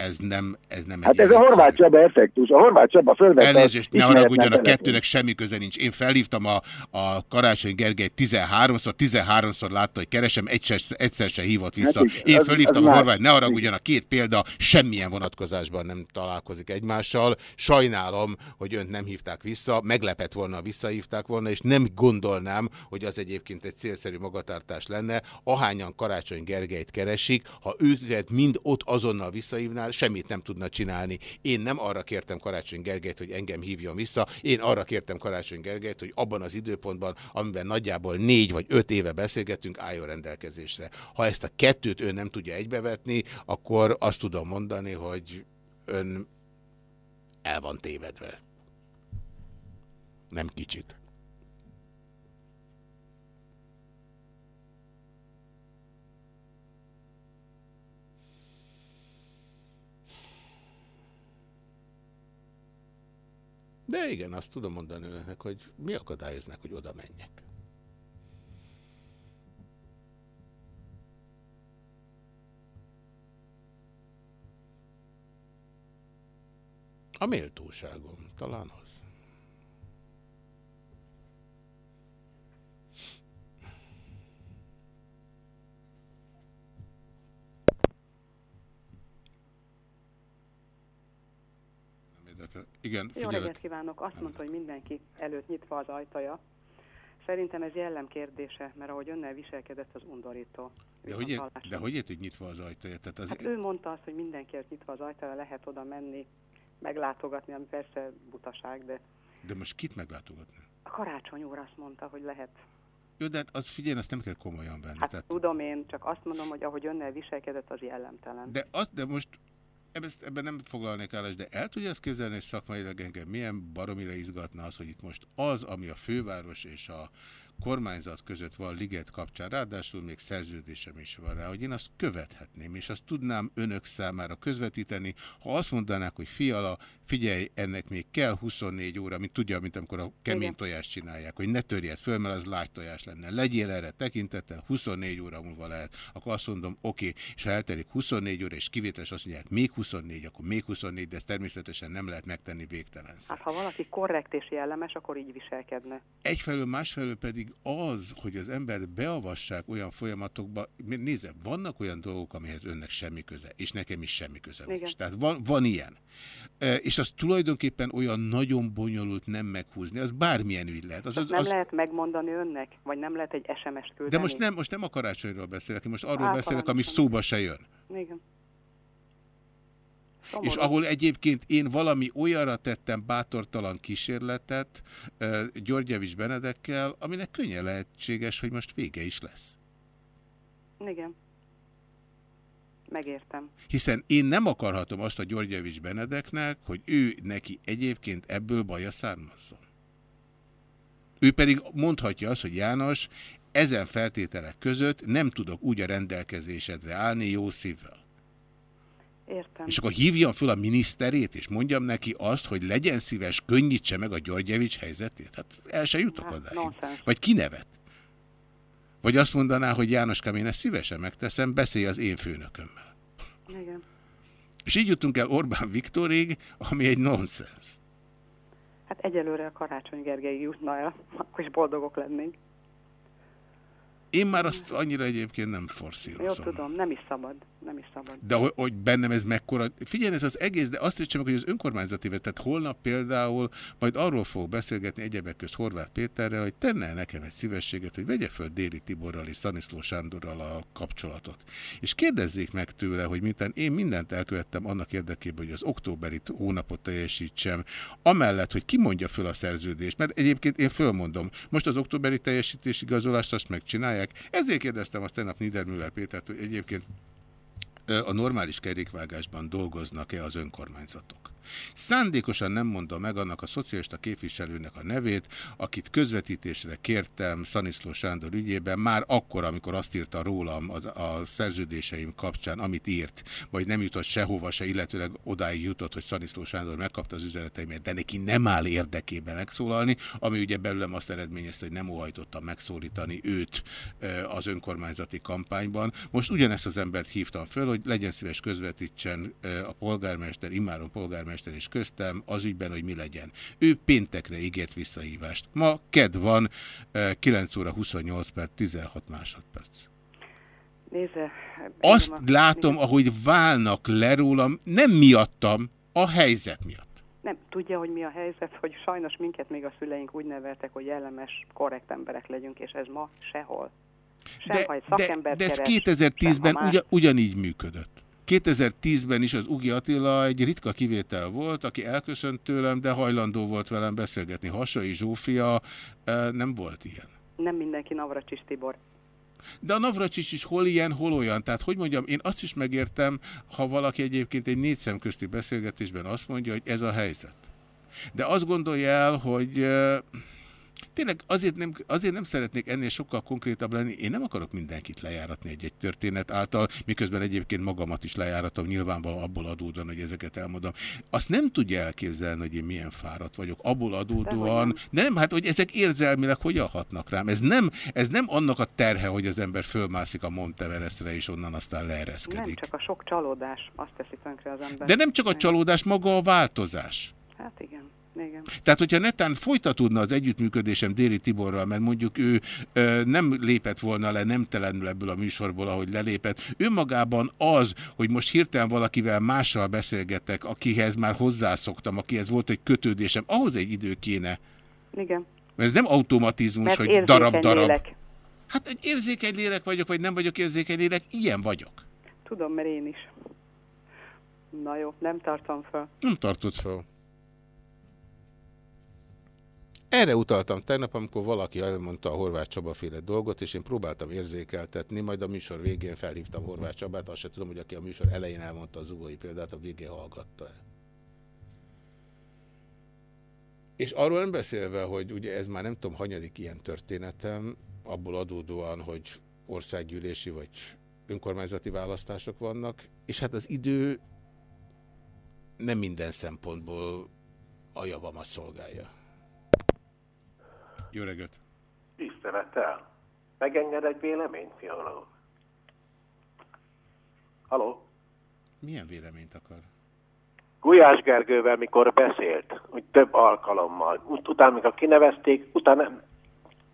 Speaker 1: Ez nem, ez nem
Speaker 14: Hát ez a. Horváth Csaba effektus. A Horváth Csaba fölvette
Speaker 1: Elnézést, ne haragudjon, a kettőnek semmi köze nincs. Én felhívtam a, a Karácsony Gergely 13-szor, 13-szor látta, hogy keresem, egyszer, egyszer se hívott vissza.
Speaker 14: Hát igen,
Speaker 1: Én
Speaker 14: az-
Speaker 1: fölhívtam
Speaker 14: az
Speaker 1: a. Horváth, ne haragudjon, a két példa semmilyen vonatkozásban nem találkozik egymással. Sajnálom, hogy önt nem hívták vissza, meglepett volna, ha visszahívták volna, és nem gondolnám, hogy az egyébként egy célszerű magatartás lenne. Ahányan Karácsony Gergelyt keresik, ha őket mind ott azonnal visszahívnál, semmit nem tudna csinálni. Én nem arra kértem Karácsony Gergelyt, hogy engem hívjon vissza, én arra kértem Karácsony Gergelyt, hogy abban az időpontban, amiben nagyjából négy vagy öt éve beszélgetünk, álljon rendelkezésre. Ha ezt a kettőt ön nem tudja egybevetni, akkor azt tudom mondani, hogy ön el van tévedve. Nem kicsit. De igen, azt tudom mondani önnek, hogy mi akadályoznak, hogy oda menjek. A méltóságom, talán az. Igen,
Speaker 15: Jó
Speaker 1: figyelek.
Speaker 15: reggelt kívánok! Azt mondta, hogy mindenki előtt nyitva az ajtaja. Szerintem ez jellem kérdése, mert ahogy önnel viselkedett, az undorító.
Speaker 1: De hogy, ér,
Speaker 15: Viszonthallásra.
Speaker 1: de hogy ért, hogy nyitva az ajtaja? Tehát az,
Speaker 15: Hát ő mondta azt, hogy mindenki előtt nyitva az ajtaja, lehet oda menni, meglátogatni, ami persze butaság, de
Speaker 1: de most kit meglátogatni?
Speaker 15: a karácsony úr azt mondta, hogy lehet.
Speaker 1: Jó, de hát az figyelj, azt nem kell komolyan venni.
Speaker 15: Hát
Speaker 1: Tehát,
Speaker 15: tudom én, csak azt mondom, hogy ahogy önnel viselkedett, az jellemtelen.
Speaker 1: de, az, de most ebben, ebben nem foglalnék állást, de el tudja azt képzelni, hogy szakmailag engem milyen baromira izgatna az, hogy itt most az, ami a főváros és a kormányzat között van liget kapcsán, ráadásul még szerződésem is van rá, hogy én azt követhetném, és azt tudnám önök számára közvetíteni, ha azt mondanák, hogy fiala, figyelj, ennek még kell 24 óra, mint tudja, mint amikor a kemény
Speaker 15: Igen.
Speaker 1: tojást csinálják, hogy ne törjed föl, mert az lágy tojás lenne. Legyél erre tekintettel, 24 óra múlva lehet. Akkor azt mondom, oké, és ha eltelik 24 óra, és kivételes azt mondják, még 24, akkor még 24, de ezt természetesen nem lehet megtenni végtelen.
Speaker 15: Hát ha valaki korrekt és jellemes, akkor így viselkedne.
Speaker 1: Egyfelől, másfelől pedig az, hogy az embert beavassák olyan folyamatokba, nézze, vannak olyan dolgok, amihez önnek semmi köze, és nekem is semmi köze
Speaker 15: Igen.
Speaker 1: nincs. Tehát van, van ilyen. E, És az tulajdonképpen olyan nagyon bonyolult nem meghúzni, az bármilyen ügy lehet. Az,
Speaker 15: Csak
Speaker 1: az,
Speaker 15: nem
Speaker 1: az,
Speaker 15: lehet megmondani önnek, vagy nem lehet egy SMS-t küldeni.
Speaker 1: de most nem, most nem a karácsonyról beszélek, én most arról
Speaker 15: Általánosan.
Speaker 1: beszélek, ami szóba se jön.
Speaker 15: Igen.
Speaker 1: És ahol egyébként én valami olyanra tettem bátortalan kísérletet uh, Györgyevics Benedekkel, aminek könnyen lehetséges, hogy most vége is lesz.
Speaker 15: Igen. Megértem.
Speaker 1: Hiszen én nem akarhatom azt a Györgyevics Benedeknek, hogy ő neki egyébként ebből baja származzon. Ő pedig mondhatja azt, hogy János, ezen feltételek között nem tudok úgy a rendelkezésedre állni jó szívvel.
Speaker 15: Értem.
Speaker 1: És akkor hívjam föl a miniszterét, és mondjam neki azt, hogy legyen szíves, könnyítse meg a Györgyevics helyzetét. Hát el se jutok
Speaker 15: Hát,
Speaker 1: odáig. Vagy kinevet. Vagy azt mondaná, hogy Jánoskám, én ezt szívesen megteszem, beszélj az én főnökömmel.
Speaker 15: Igen.
Speaker 1: És így jutunk el Orbán Viktorig, ami egy nonsens.
Speaker 15: Hát egyelőre a Karácsony Gergely jutna el, akkor is boldogok lennénk.
Speaker 1: Én már azt annyira egyébként nem
Speaker 15: Jó,
Speaker 1: forszírozom.
Speaker 15: tudom, nem is szabad. Nem is szabad.
Speaker 1: De hogy, hogy bennem ez mekkora... Figyelj, ez az egész, de azt is csak, hogy az önkormányzati tehát holnap például majd arról fog beszélgetni egyebek közt Horváth Péterrel, hogy tenne nekem egy szívességet, hogy vegye föl Déri Tiborral és Szaniszló Sándorral a kapcsolatot. És kérdezzék meg tőle, hogy miután én mindent elkövettem annak érdekében, hogy az októberi hónapot teljesítsem, amellett, hogy kimondja föl a szerződést, mert egyébként én fölmondom, most az októberi teljesítés igazolást azt megcsinálják. Ezért kérdeztem azt tegnap Niedermüller Pétert, hogy egyébként a normális kerékvágásban dolgoznak-e az önkormányzatok. Szándékosan nem mondom meg annak a szocialista képviselőnek a nevét, akit közvetítésre kértem Szaniszló Sándor ügyében, már akkor, amikor azt írta rólam a, a szerződéseim kapcsán, amit írt, vagy nem jutott sehova se, illetőleg odáig jutott, hogy Szaniszló Sándor megkapta az üzeneteimet, de neki nem áll érdekében megszólalni, ami ugye belőlem azt eredményezte, hogy nem óhajtottam megszólítani őt az önkormányzati kampányban. Most ugyanezt az embert hívtam föl, hogy legyen szíves közvetítsen a polgármester, immáron polgármester és köztem az ügyben, hogy mi legyen. Ő péntekre ígért visszahívást. Ma ked van, ö, 9 óra 28 perc, 16 másodperc.
Speaker 15: Nézze.
Speaker 1: Azt
Speaker 15: a-
Speaker 1: látom, ahogy válnak le rólam, nem miattam, a helyzet miatt.
Speaker 15: Nem, tudja, hogy mi a helyzet, hogy sajnos minket még a szüleink úgy neveltek, hogy jellemes, korrekt emberek legyünk, és ez ma sehol. Sem,
Speaker 1: De,
Speaker 15: ha egy
Speaker 1: de, de ez
Speaker 15: keres,
Speaker 1: 2010-ben
Speaker 15: sem, ha más.
Speaker 1: ugyan, ugyanígy működött. 2010-ben is az Ugi Attila egy ritka kivétel volt, aki elköszönt tőlem, de hajlandó volt velem beszélgetni. Hasai Zsófia eh, nem volt ilyen.
Speaker 15: Nem mindenki Navracsis Tibor.
Speaker 1: De a Navracsics is hol ilyen, hol olyan. Tehát, hogy mondjam, én azt is megértem, ha valaki egyébként egy négy szem közti beszélgetésben azt mondja, hogy ez a helyzet. De azt gondolja el, hogy eh, tényleg azért nem, azért nem szeretnék ennél sokkal konkrétabb lenni. Én nem akarok mindenkit lejáratni egy-egy történet által, miközben egyébként magamat is lejáratom, nyilvánvalóan abból adódóan, hogy ezeket elmondom. Azt nem tudja elképzelni, hogy én milyen fáradt vagyok. Abból adódóan, de nem, hát hogy ezek érzelmileg hogyan hatnak rám. Ez nem, ez nem annak a terhe, hogy az ember fölmászik a Monteverestre, és onnan aztán leereszkedik.
Speaker 15: Nem, csak a sok csalódás azt teszi tönkre az ember.
Speaker 1: De nem csak a csalódás, maga a változás.
Speaker 15: Hát igen, igen.
Speaker 1: Tehát, hogyha netán folytatódna az együttműködésem Déri Tiborral, mert mondjuk ő ö, nem lépett volna le nemtelenül ebből a műsorból, ahogy lelépett, önmagában az, hogy most hirtelen valakivel mással beszélgetek, akihez már hozzászoktam, akihez volt egy kötődésem, ahhoz egy idő kéne.
Speaker 15: Igen.
Speaker 1: Mert ez nem automatizmus,
Speaker 15: Mert
Speaker 1: hogy darab-darab. Hát egy érzékeny lélek vagyok, vagy nem vagyok érzékeny lélek, ilyen vagyok.
Speaker 15: Tudom, mert én is. Na jó, nem tartom fel.
Speaker 1: Nem tartott fel. Erre utaltam tegnap, amikor valaki elmondta a Horváth Csaba féle dolgot, és én próbáltam érzékeltetni, majd a műsor végén felhívtam Horváth Csabát, azt se tudom, hogy aki a műsor elején elmondta az ugói példát, a végén hallgatta el. És arról nem beszélve, hogy ugye ez már nem tudom, hanyadik ilyen történetem, abból adódóan, hogy országgyűlési vagy önkormányzati választások vannak, és hát az idő nem minden szempontból a javamat szolgálja. Jó reggelt!
Speaker 16: Tisztelettel. Megenged egy véleményt, pszichológus? Haló?
Speaker 1: Milyen véleményt akar?
Speaker 16: Gulyás Gergővel mikor beszélt, úgy több alkalommal, ut utána, mikor kinevezték, utána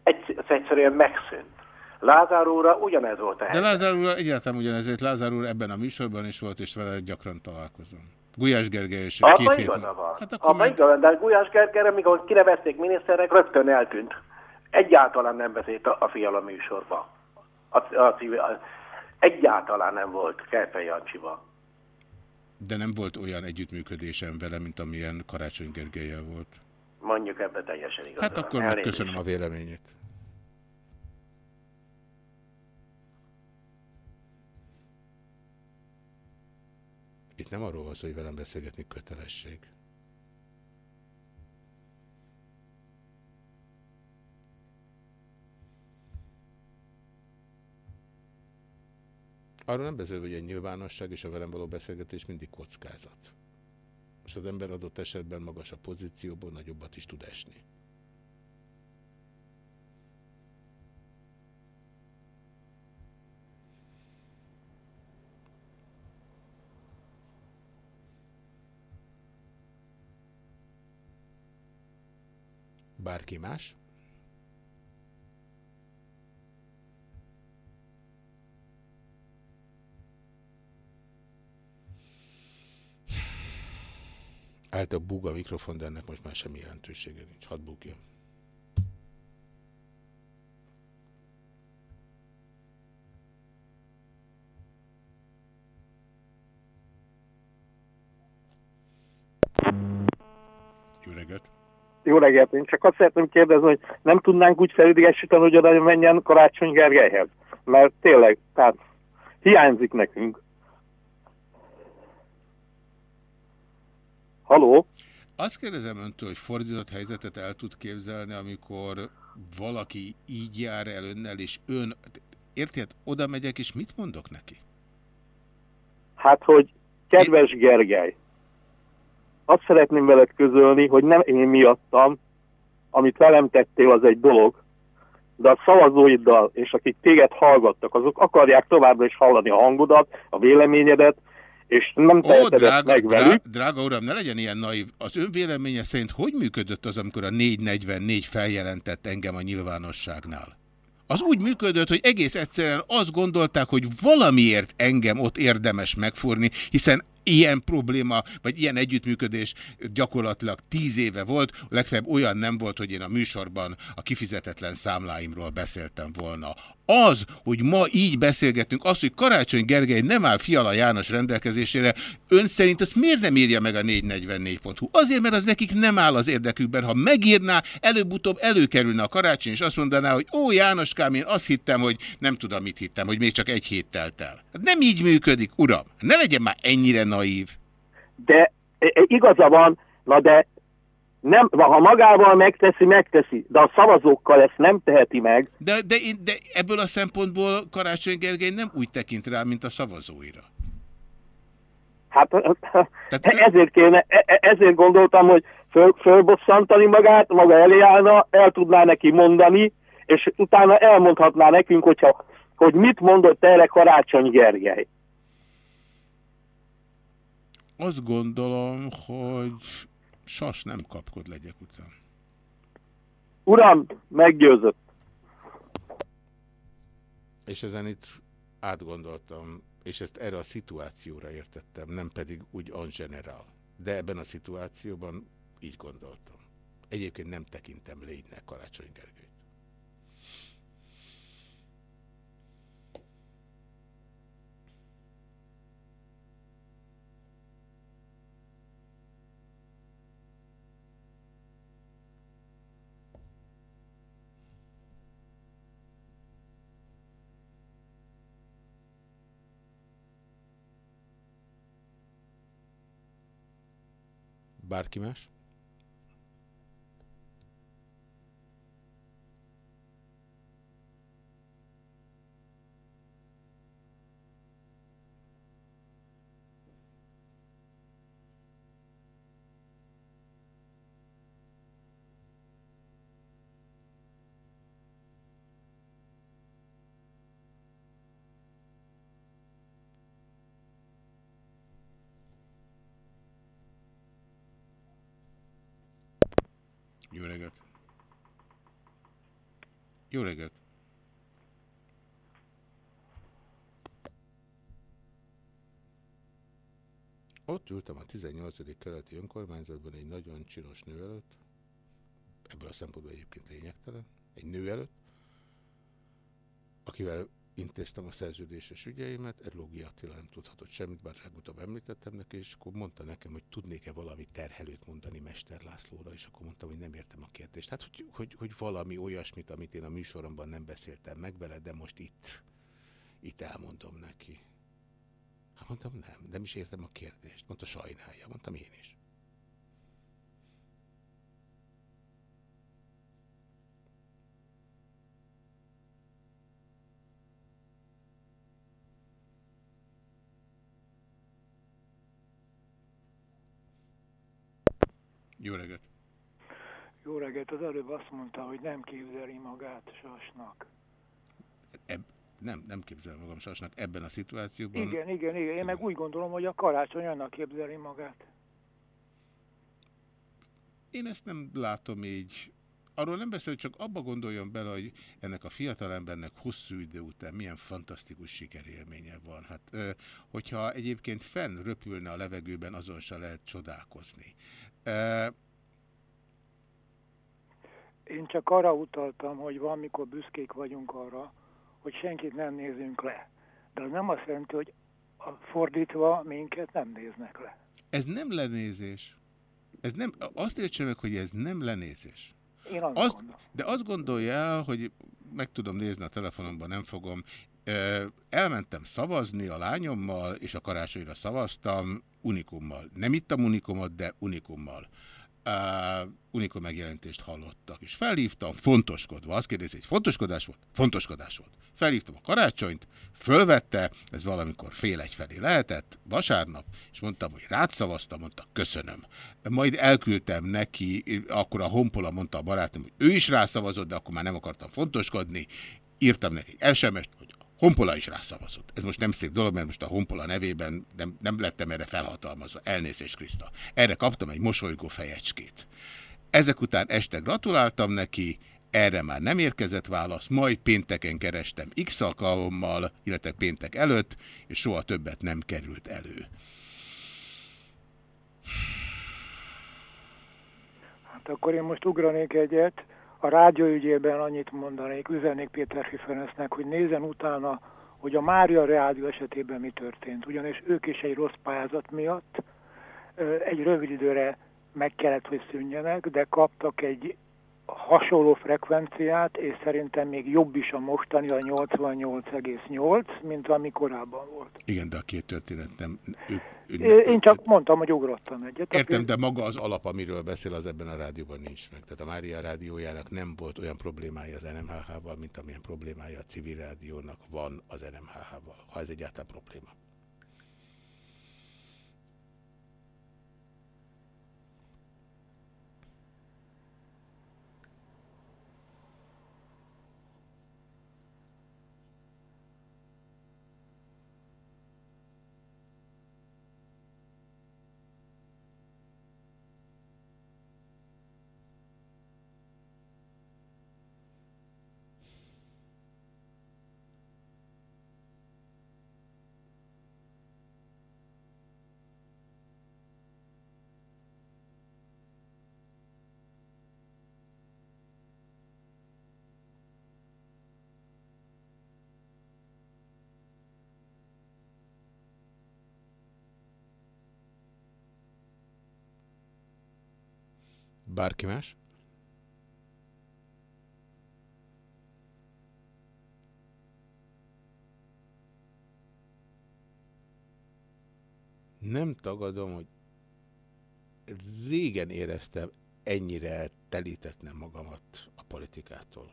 Speaker 16: egy, egyszerűen megszűnt. Lázár úrra ugyanez volt a
Speaker 1: De. Lázár úr egyáltalán ugyanezért, Lázár úr ebben a műsorban is volt, és vele gyakran találkozom. Gulyás Gergely és két
Speaker 16: Abban
Speaker 1: hét...
Speaker 16: van.
Speaker 1: Hát akkor
Speaker 16: Abban
Speaker 1: meg...
Speaker 16: igaza van, de Gulyás Gergelyre, mikor kinevezték miniszterek, rögtön eltűnt. Egyáltalán nem beszélt a, a fiala műsorba. A, a, a, egyáltalán nem volt Kerpel Jancsiba.
Speaker 1: De nem volt olyan együttműködésem vele, mint amilyen Karácsony Gergelyel volt.
Speaker 16: Mondjuk ebbe teljesen igaza
Speaker 1: Hát akkor megköszönöm a véleményét. Itt nem arról van szó, hogy velem beszélgetni kötelesség. Arról nem beszél, hogy egy nyilvánosság és a velem való beszélgetés mindig kockázat. És az ember adott esetben magas a pozícióból nagyobbat is tud esni. Bárki más? Búg a mikrofon, de ennek most már semmi jelentősége nincs. Hadd búgjon. Jó reggelt,
Speaker 17: én csak azt szeretném kérdezni, hogy nem tudnánk úgy felidegesíteni, hogy oda menjen Karácsony Gergelyhez. Mert tényleg, tehát hiányzik nekünk. Haló?
Speaker 1: Azt kérdezem öntől, hogy fordított helyzetet el tud képzelni, amikor valaki így jár el önnel, és ön... Érted? Oda megyek, és mit mondok neki?
Speaker 17: Hát, hogy kedves Gergely, azt szeretném veled közölni, hogy nem én miattam, amit velem tettél, az egy dolog, de a szavazóiddal, és akik téged hallgattak, azok akarják továbbra is hallani a hangodat, a véleményedet, és nem teheted
Speaker 1: drága,
Speaker 17: meg velük.
Speaker 1: drá, drága uram, ne legyen ilyen naív. Az ön véleménye szerint hogy működött az, amikor a 444 feljelentett engem a nyilvánosságnál? Az úgy működött, hogy egész egyszerűen azt gondolták, hogy valamiért engem ott érdemes megfúrni, hiszen ilyen probléma, vagy ilyen együttműködés gyakorlatilag tíz éve volt, legfeljebb olyan nem volt, hogy én a műsorban a kifizetetlen számláimról beszéltem volna. Az, hogy ma így beszélgetünk, az, hogy Karácsony Gergely nem áll Fiala János rendelkezésére, ön szerint ezt miért nem írja meg a 444.hu? Azért, mert az nekik nem áll az érdekükben. Ha megírná, előbb-utóbb előkerülne a Karácsony, és azt mondaná, hogy ó, Jánoskám, én azt hittem, hogy nem tudom, mit hittem, hogy még csak egy hét telt el. Hát nem így működik, uram. Ne legyen már ennyire naív.
Speaker 17: De e, e, igaza van, na de nem, ha magával megteszi, megteszi, de a szavazókkal ezt nem teheti meg.
Speaker 1: De, de, én- de ebből a szempontból Karácsony Gergely nem úgy tekint rá, mint a szavazóira.
Speaker 17: Hát ezért kéne, e- e- ezért gondoltam, hogy föl, fölbosszantani magát, maga elé állna, el tudná neki mondani, és utána elmondhatná nekünk, hogyha, hogy mit mondott erre Karácsony
Speaker 1: Sas, nem kapkod legyek után.
Speaker 17: Uram, meggyőzött.
Speaker 1: És ezen itt átgondoltam, és ezt erre a szituációra értettem, nem pedig úgy en general. De ebben a szituációban így gondoltam. Egyébként nem tekintem lénynek Karácsony Gergelyt. Bárki más? Jó reggelt! Jó reggelt! Ott ültem a 18. keleti önkormányzatban egy nagyon csinos nő előtt, ebből a szempontból egyébként lényegtelen, egy nő előtt, akivel intéztem a szerződéses ügyeimet, Erlógi Attila nem tudhatott semmit, bár legutóbb említettem neki, és akkor mondta nekem, hogy tudnék-e valami terhelőt mondani Mester Lászlóra, és akkor mondtam, hogy nem értem a kérdést. Hát, hogy, hogy, hogy valami olyasmit, amit én a műsoromban nem beszéltem meg vele, de most itt, itt elmondom neki. Hát mondtam, nem, nem is értem a kérdést. Mondta, sajnálja. Mondtam, én is. Jó reggelt!
Speaker 18: Jó reggelt, az előbb azt mondta, hogy nem képzeli magát sasnak.
Speaker 1: Eb nem, nem képzelem magam sasnak ebben a szituációban.
Speaker 18: Igen, igen, igen. Én meg úgy gondolom, hogy a karácsony annak képzeli magát.
Speaker 1: Én ezt nem látom így. Arról nem beszél, hogy csak abba gondoljon bele, hogy ennek a fiatalembernek hosszú idő után milyen fantasztikus sikerélménye van. Hát, hogyha egyébként fenn röpülne a levegőben, azon se lehet csodálkozni.
Speaker 18: Én csak arra utaltam, hogy valamikor büszkék vagyunk arra, hogy senkit nem nézünk le. De az nem azt jelenti, hogy fordítva minket nem néznek le.
Speaker 1: ez nem lenézés. Ez nem, azt értse meg, hogy ez nem lenézés.
Speaker 18: Én azt,
Speaker 1: Azt, de azt gondolja hogy meg tudom nézni a telefonomban, nem fogom. Elmentem szavazni a lányommal, és a karácsonyra szavaztam unikummal. Nem ittam unikumot, de unikummal. Uh, unikum megjelentést hallottak, és felhívtam, fontoskodva. Azt kérdezi, hogy fontoskodás volt? Fontoskodás volt. Felhívtam a karácsonyt, fölvette, ez valamikor fél egy felé lehetett, vasárnap, és mondtam, hogy rád szavaztam, mondta, köszönöm. Majd elküldtem neki, akkor a Honpola mondta a barátom, hogy ő is rászavazott, de akkor már nem akartam fontoskodni. Írtam neki SMS-t, hogy Honpola is rászavazott. Ez most nem szép dolog, mert most a Honpola nevében nem, nem lettem erre felhatalmazva. Elnézést, Kriszta. Erre kaptam egy mosolygó fejecskét. Ezek után este gratuláltam neki, erre már nem érkezett válasz, majd pénteken kerestem X alkalommal, illetve péntek előtt, és soha többet nem került elő.
Speaker 18: Hát akkor én most ugranék egyet. A rádióügyében annyit mondanék, üzenék Péter Ferencnek, hogy nézen utána, hogy a Mária Rádió esetében mi történt. Ugyanis ők is egy rossz pályázat miatt egy rövid időre meg kellett, hogy szűnjenek, de kaptak egy hasonló frekvenciát, és szerintem még jobb is a mostani, a 88,8, mint ami korábban volt.
Speaker 1: Igen, de a két történet nem... Ő, ő,
Speaker 18: Ö, Én csak mondtam, hogy ugrottam egyet.
Speaker 1: Értem, de maga az alap, amiről beszél, az ebben a rádióban nincs meg. Tehát a Mária rádiójának nem volt olyan problémája az NMHH-val, mint amilyen problémája a civil rádiónak van az NMHH-val, ha ez egyáltalán probléma. Bárki más? Nem tagadom, hogy régen éreztem ennyire telítetnem magamat a politikától.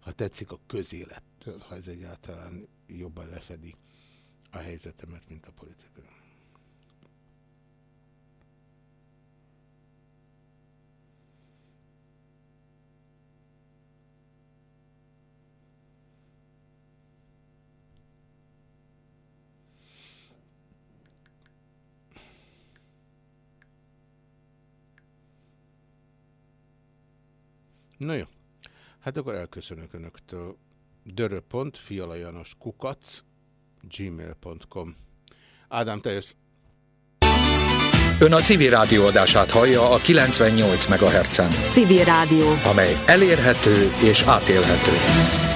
Speaker 1: Ha tetszik a közélettől, ha ez egyáltalán jobban lefedi a helyzetemet, mint a politika. Na jó. Hát akkor elköszönök Önöktől. kukac gmail.com Ádám, te jössz.
Speaker 19: Ön a civil rádió adását hallja a 98 MHz-en,
Speaker 20: Civil Rádió.
Speaker 19: amely elérhető és átélhető.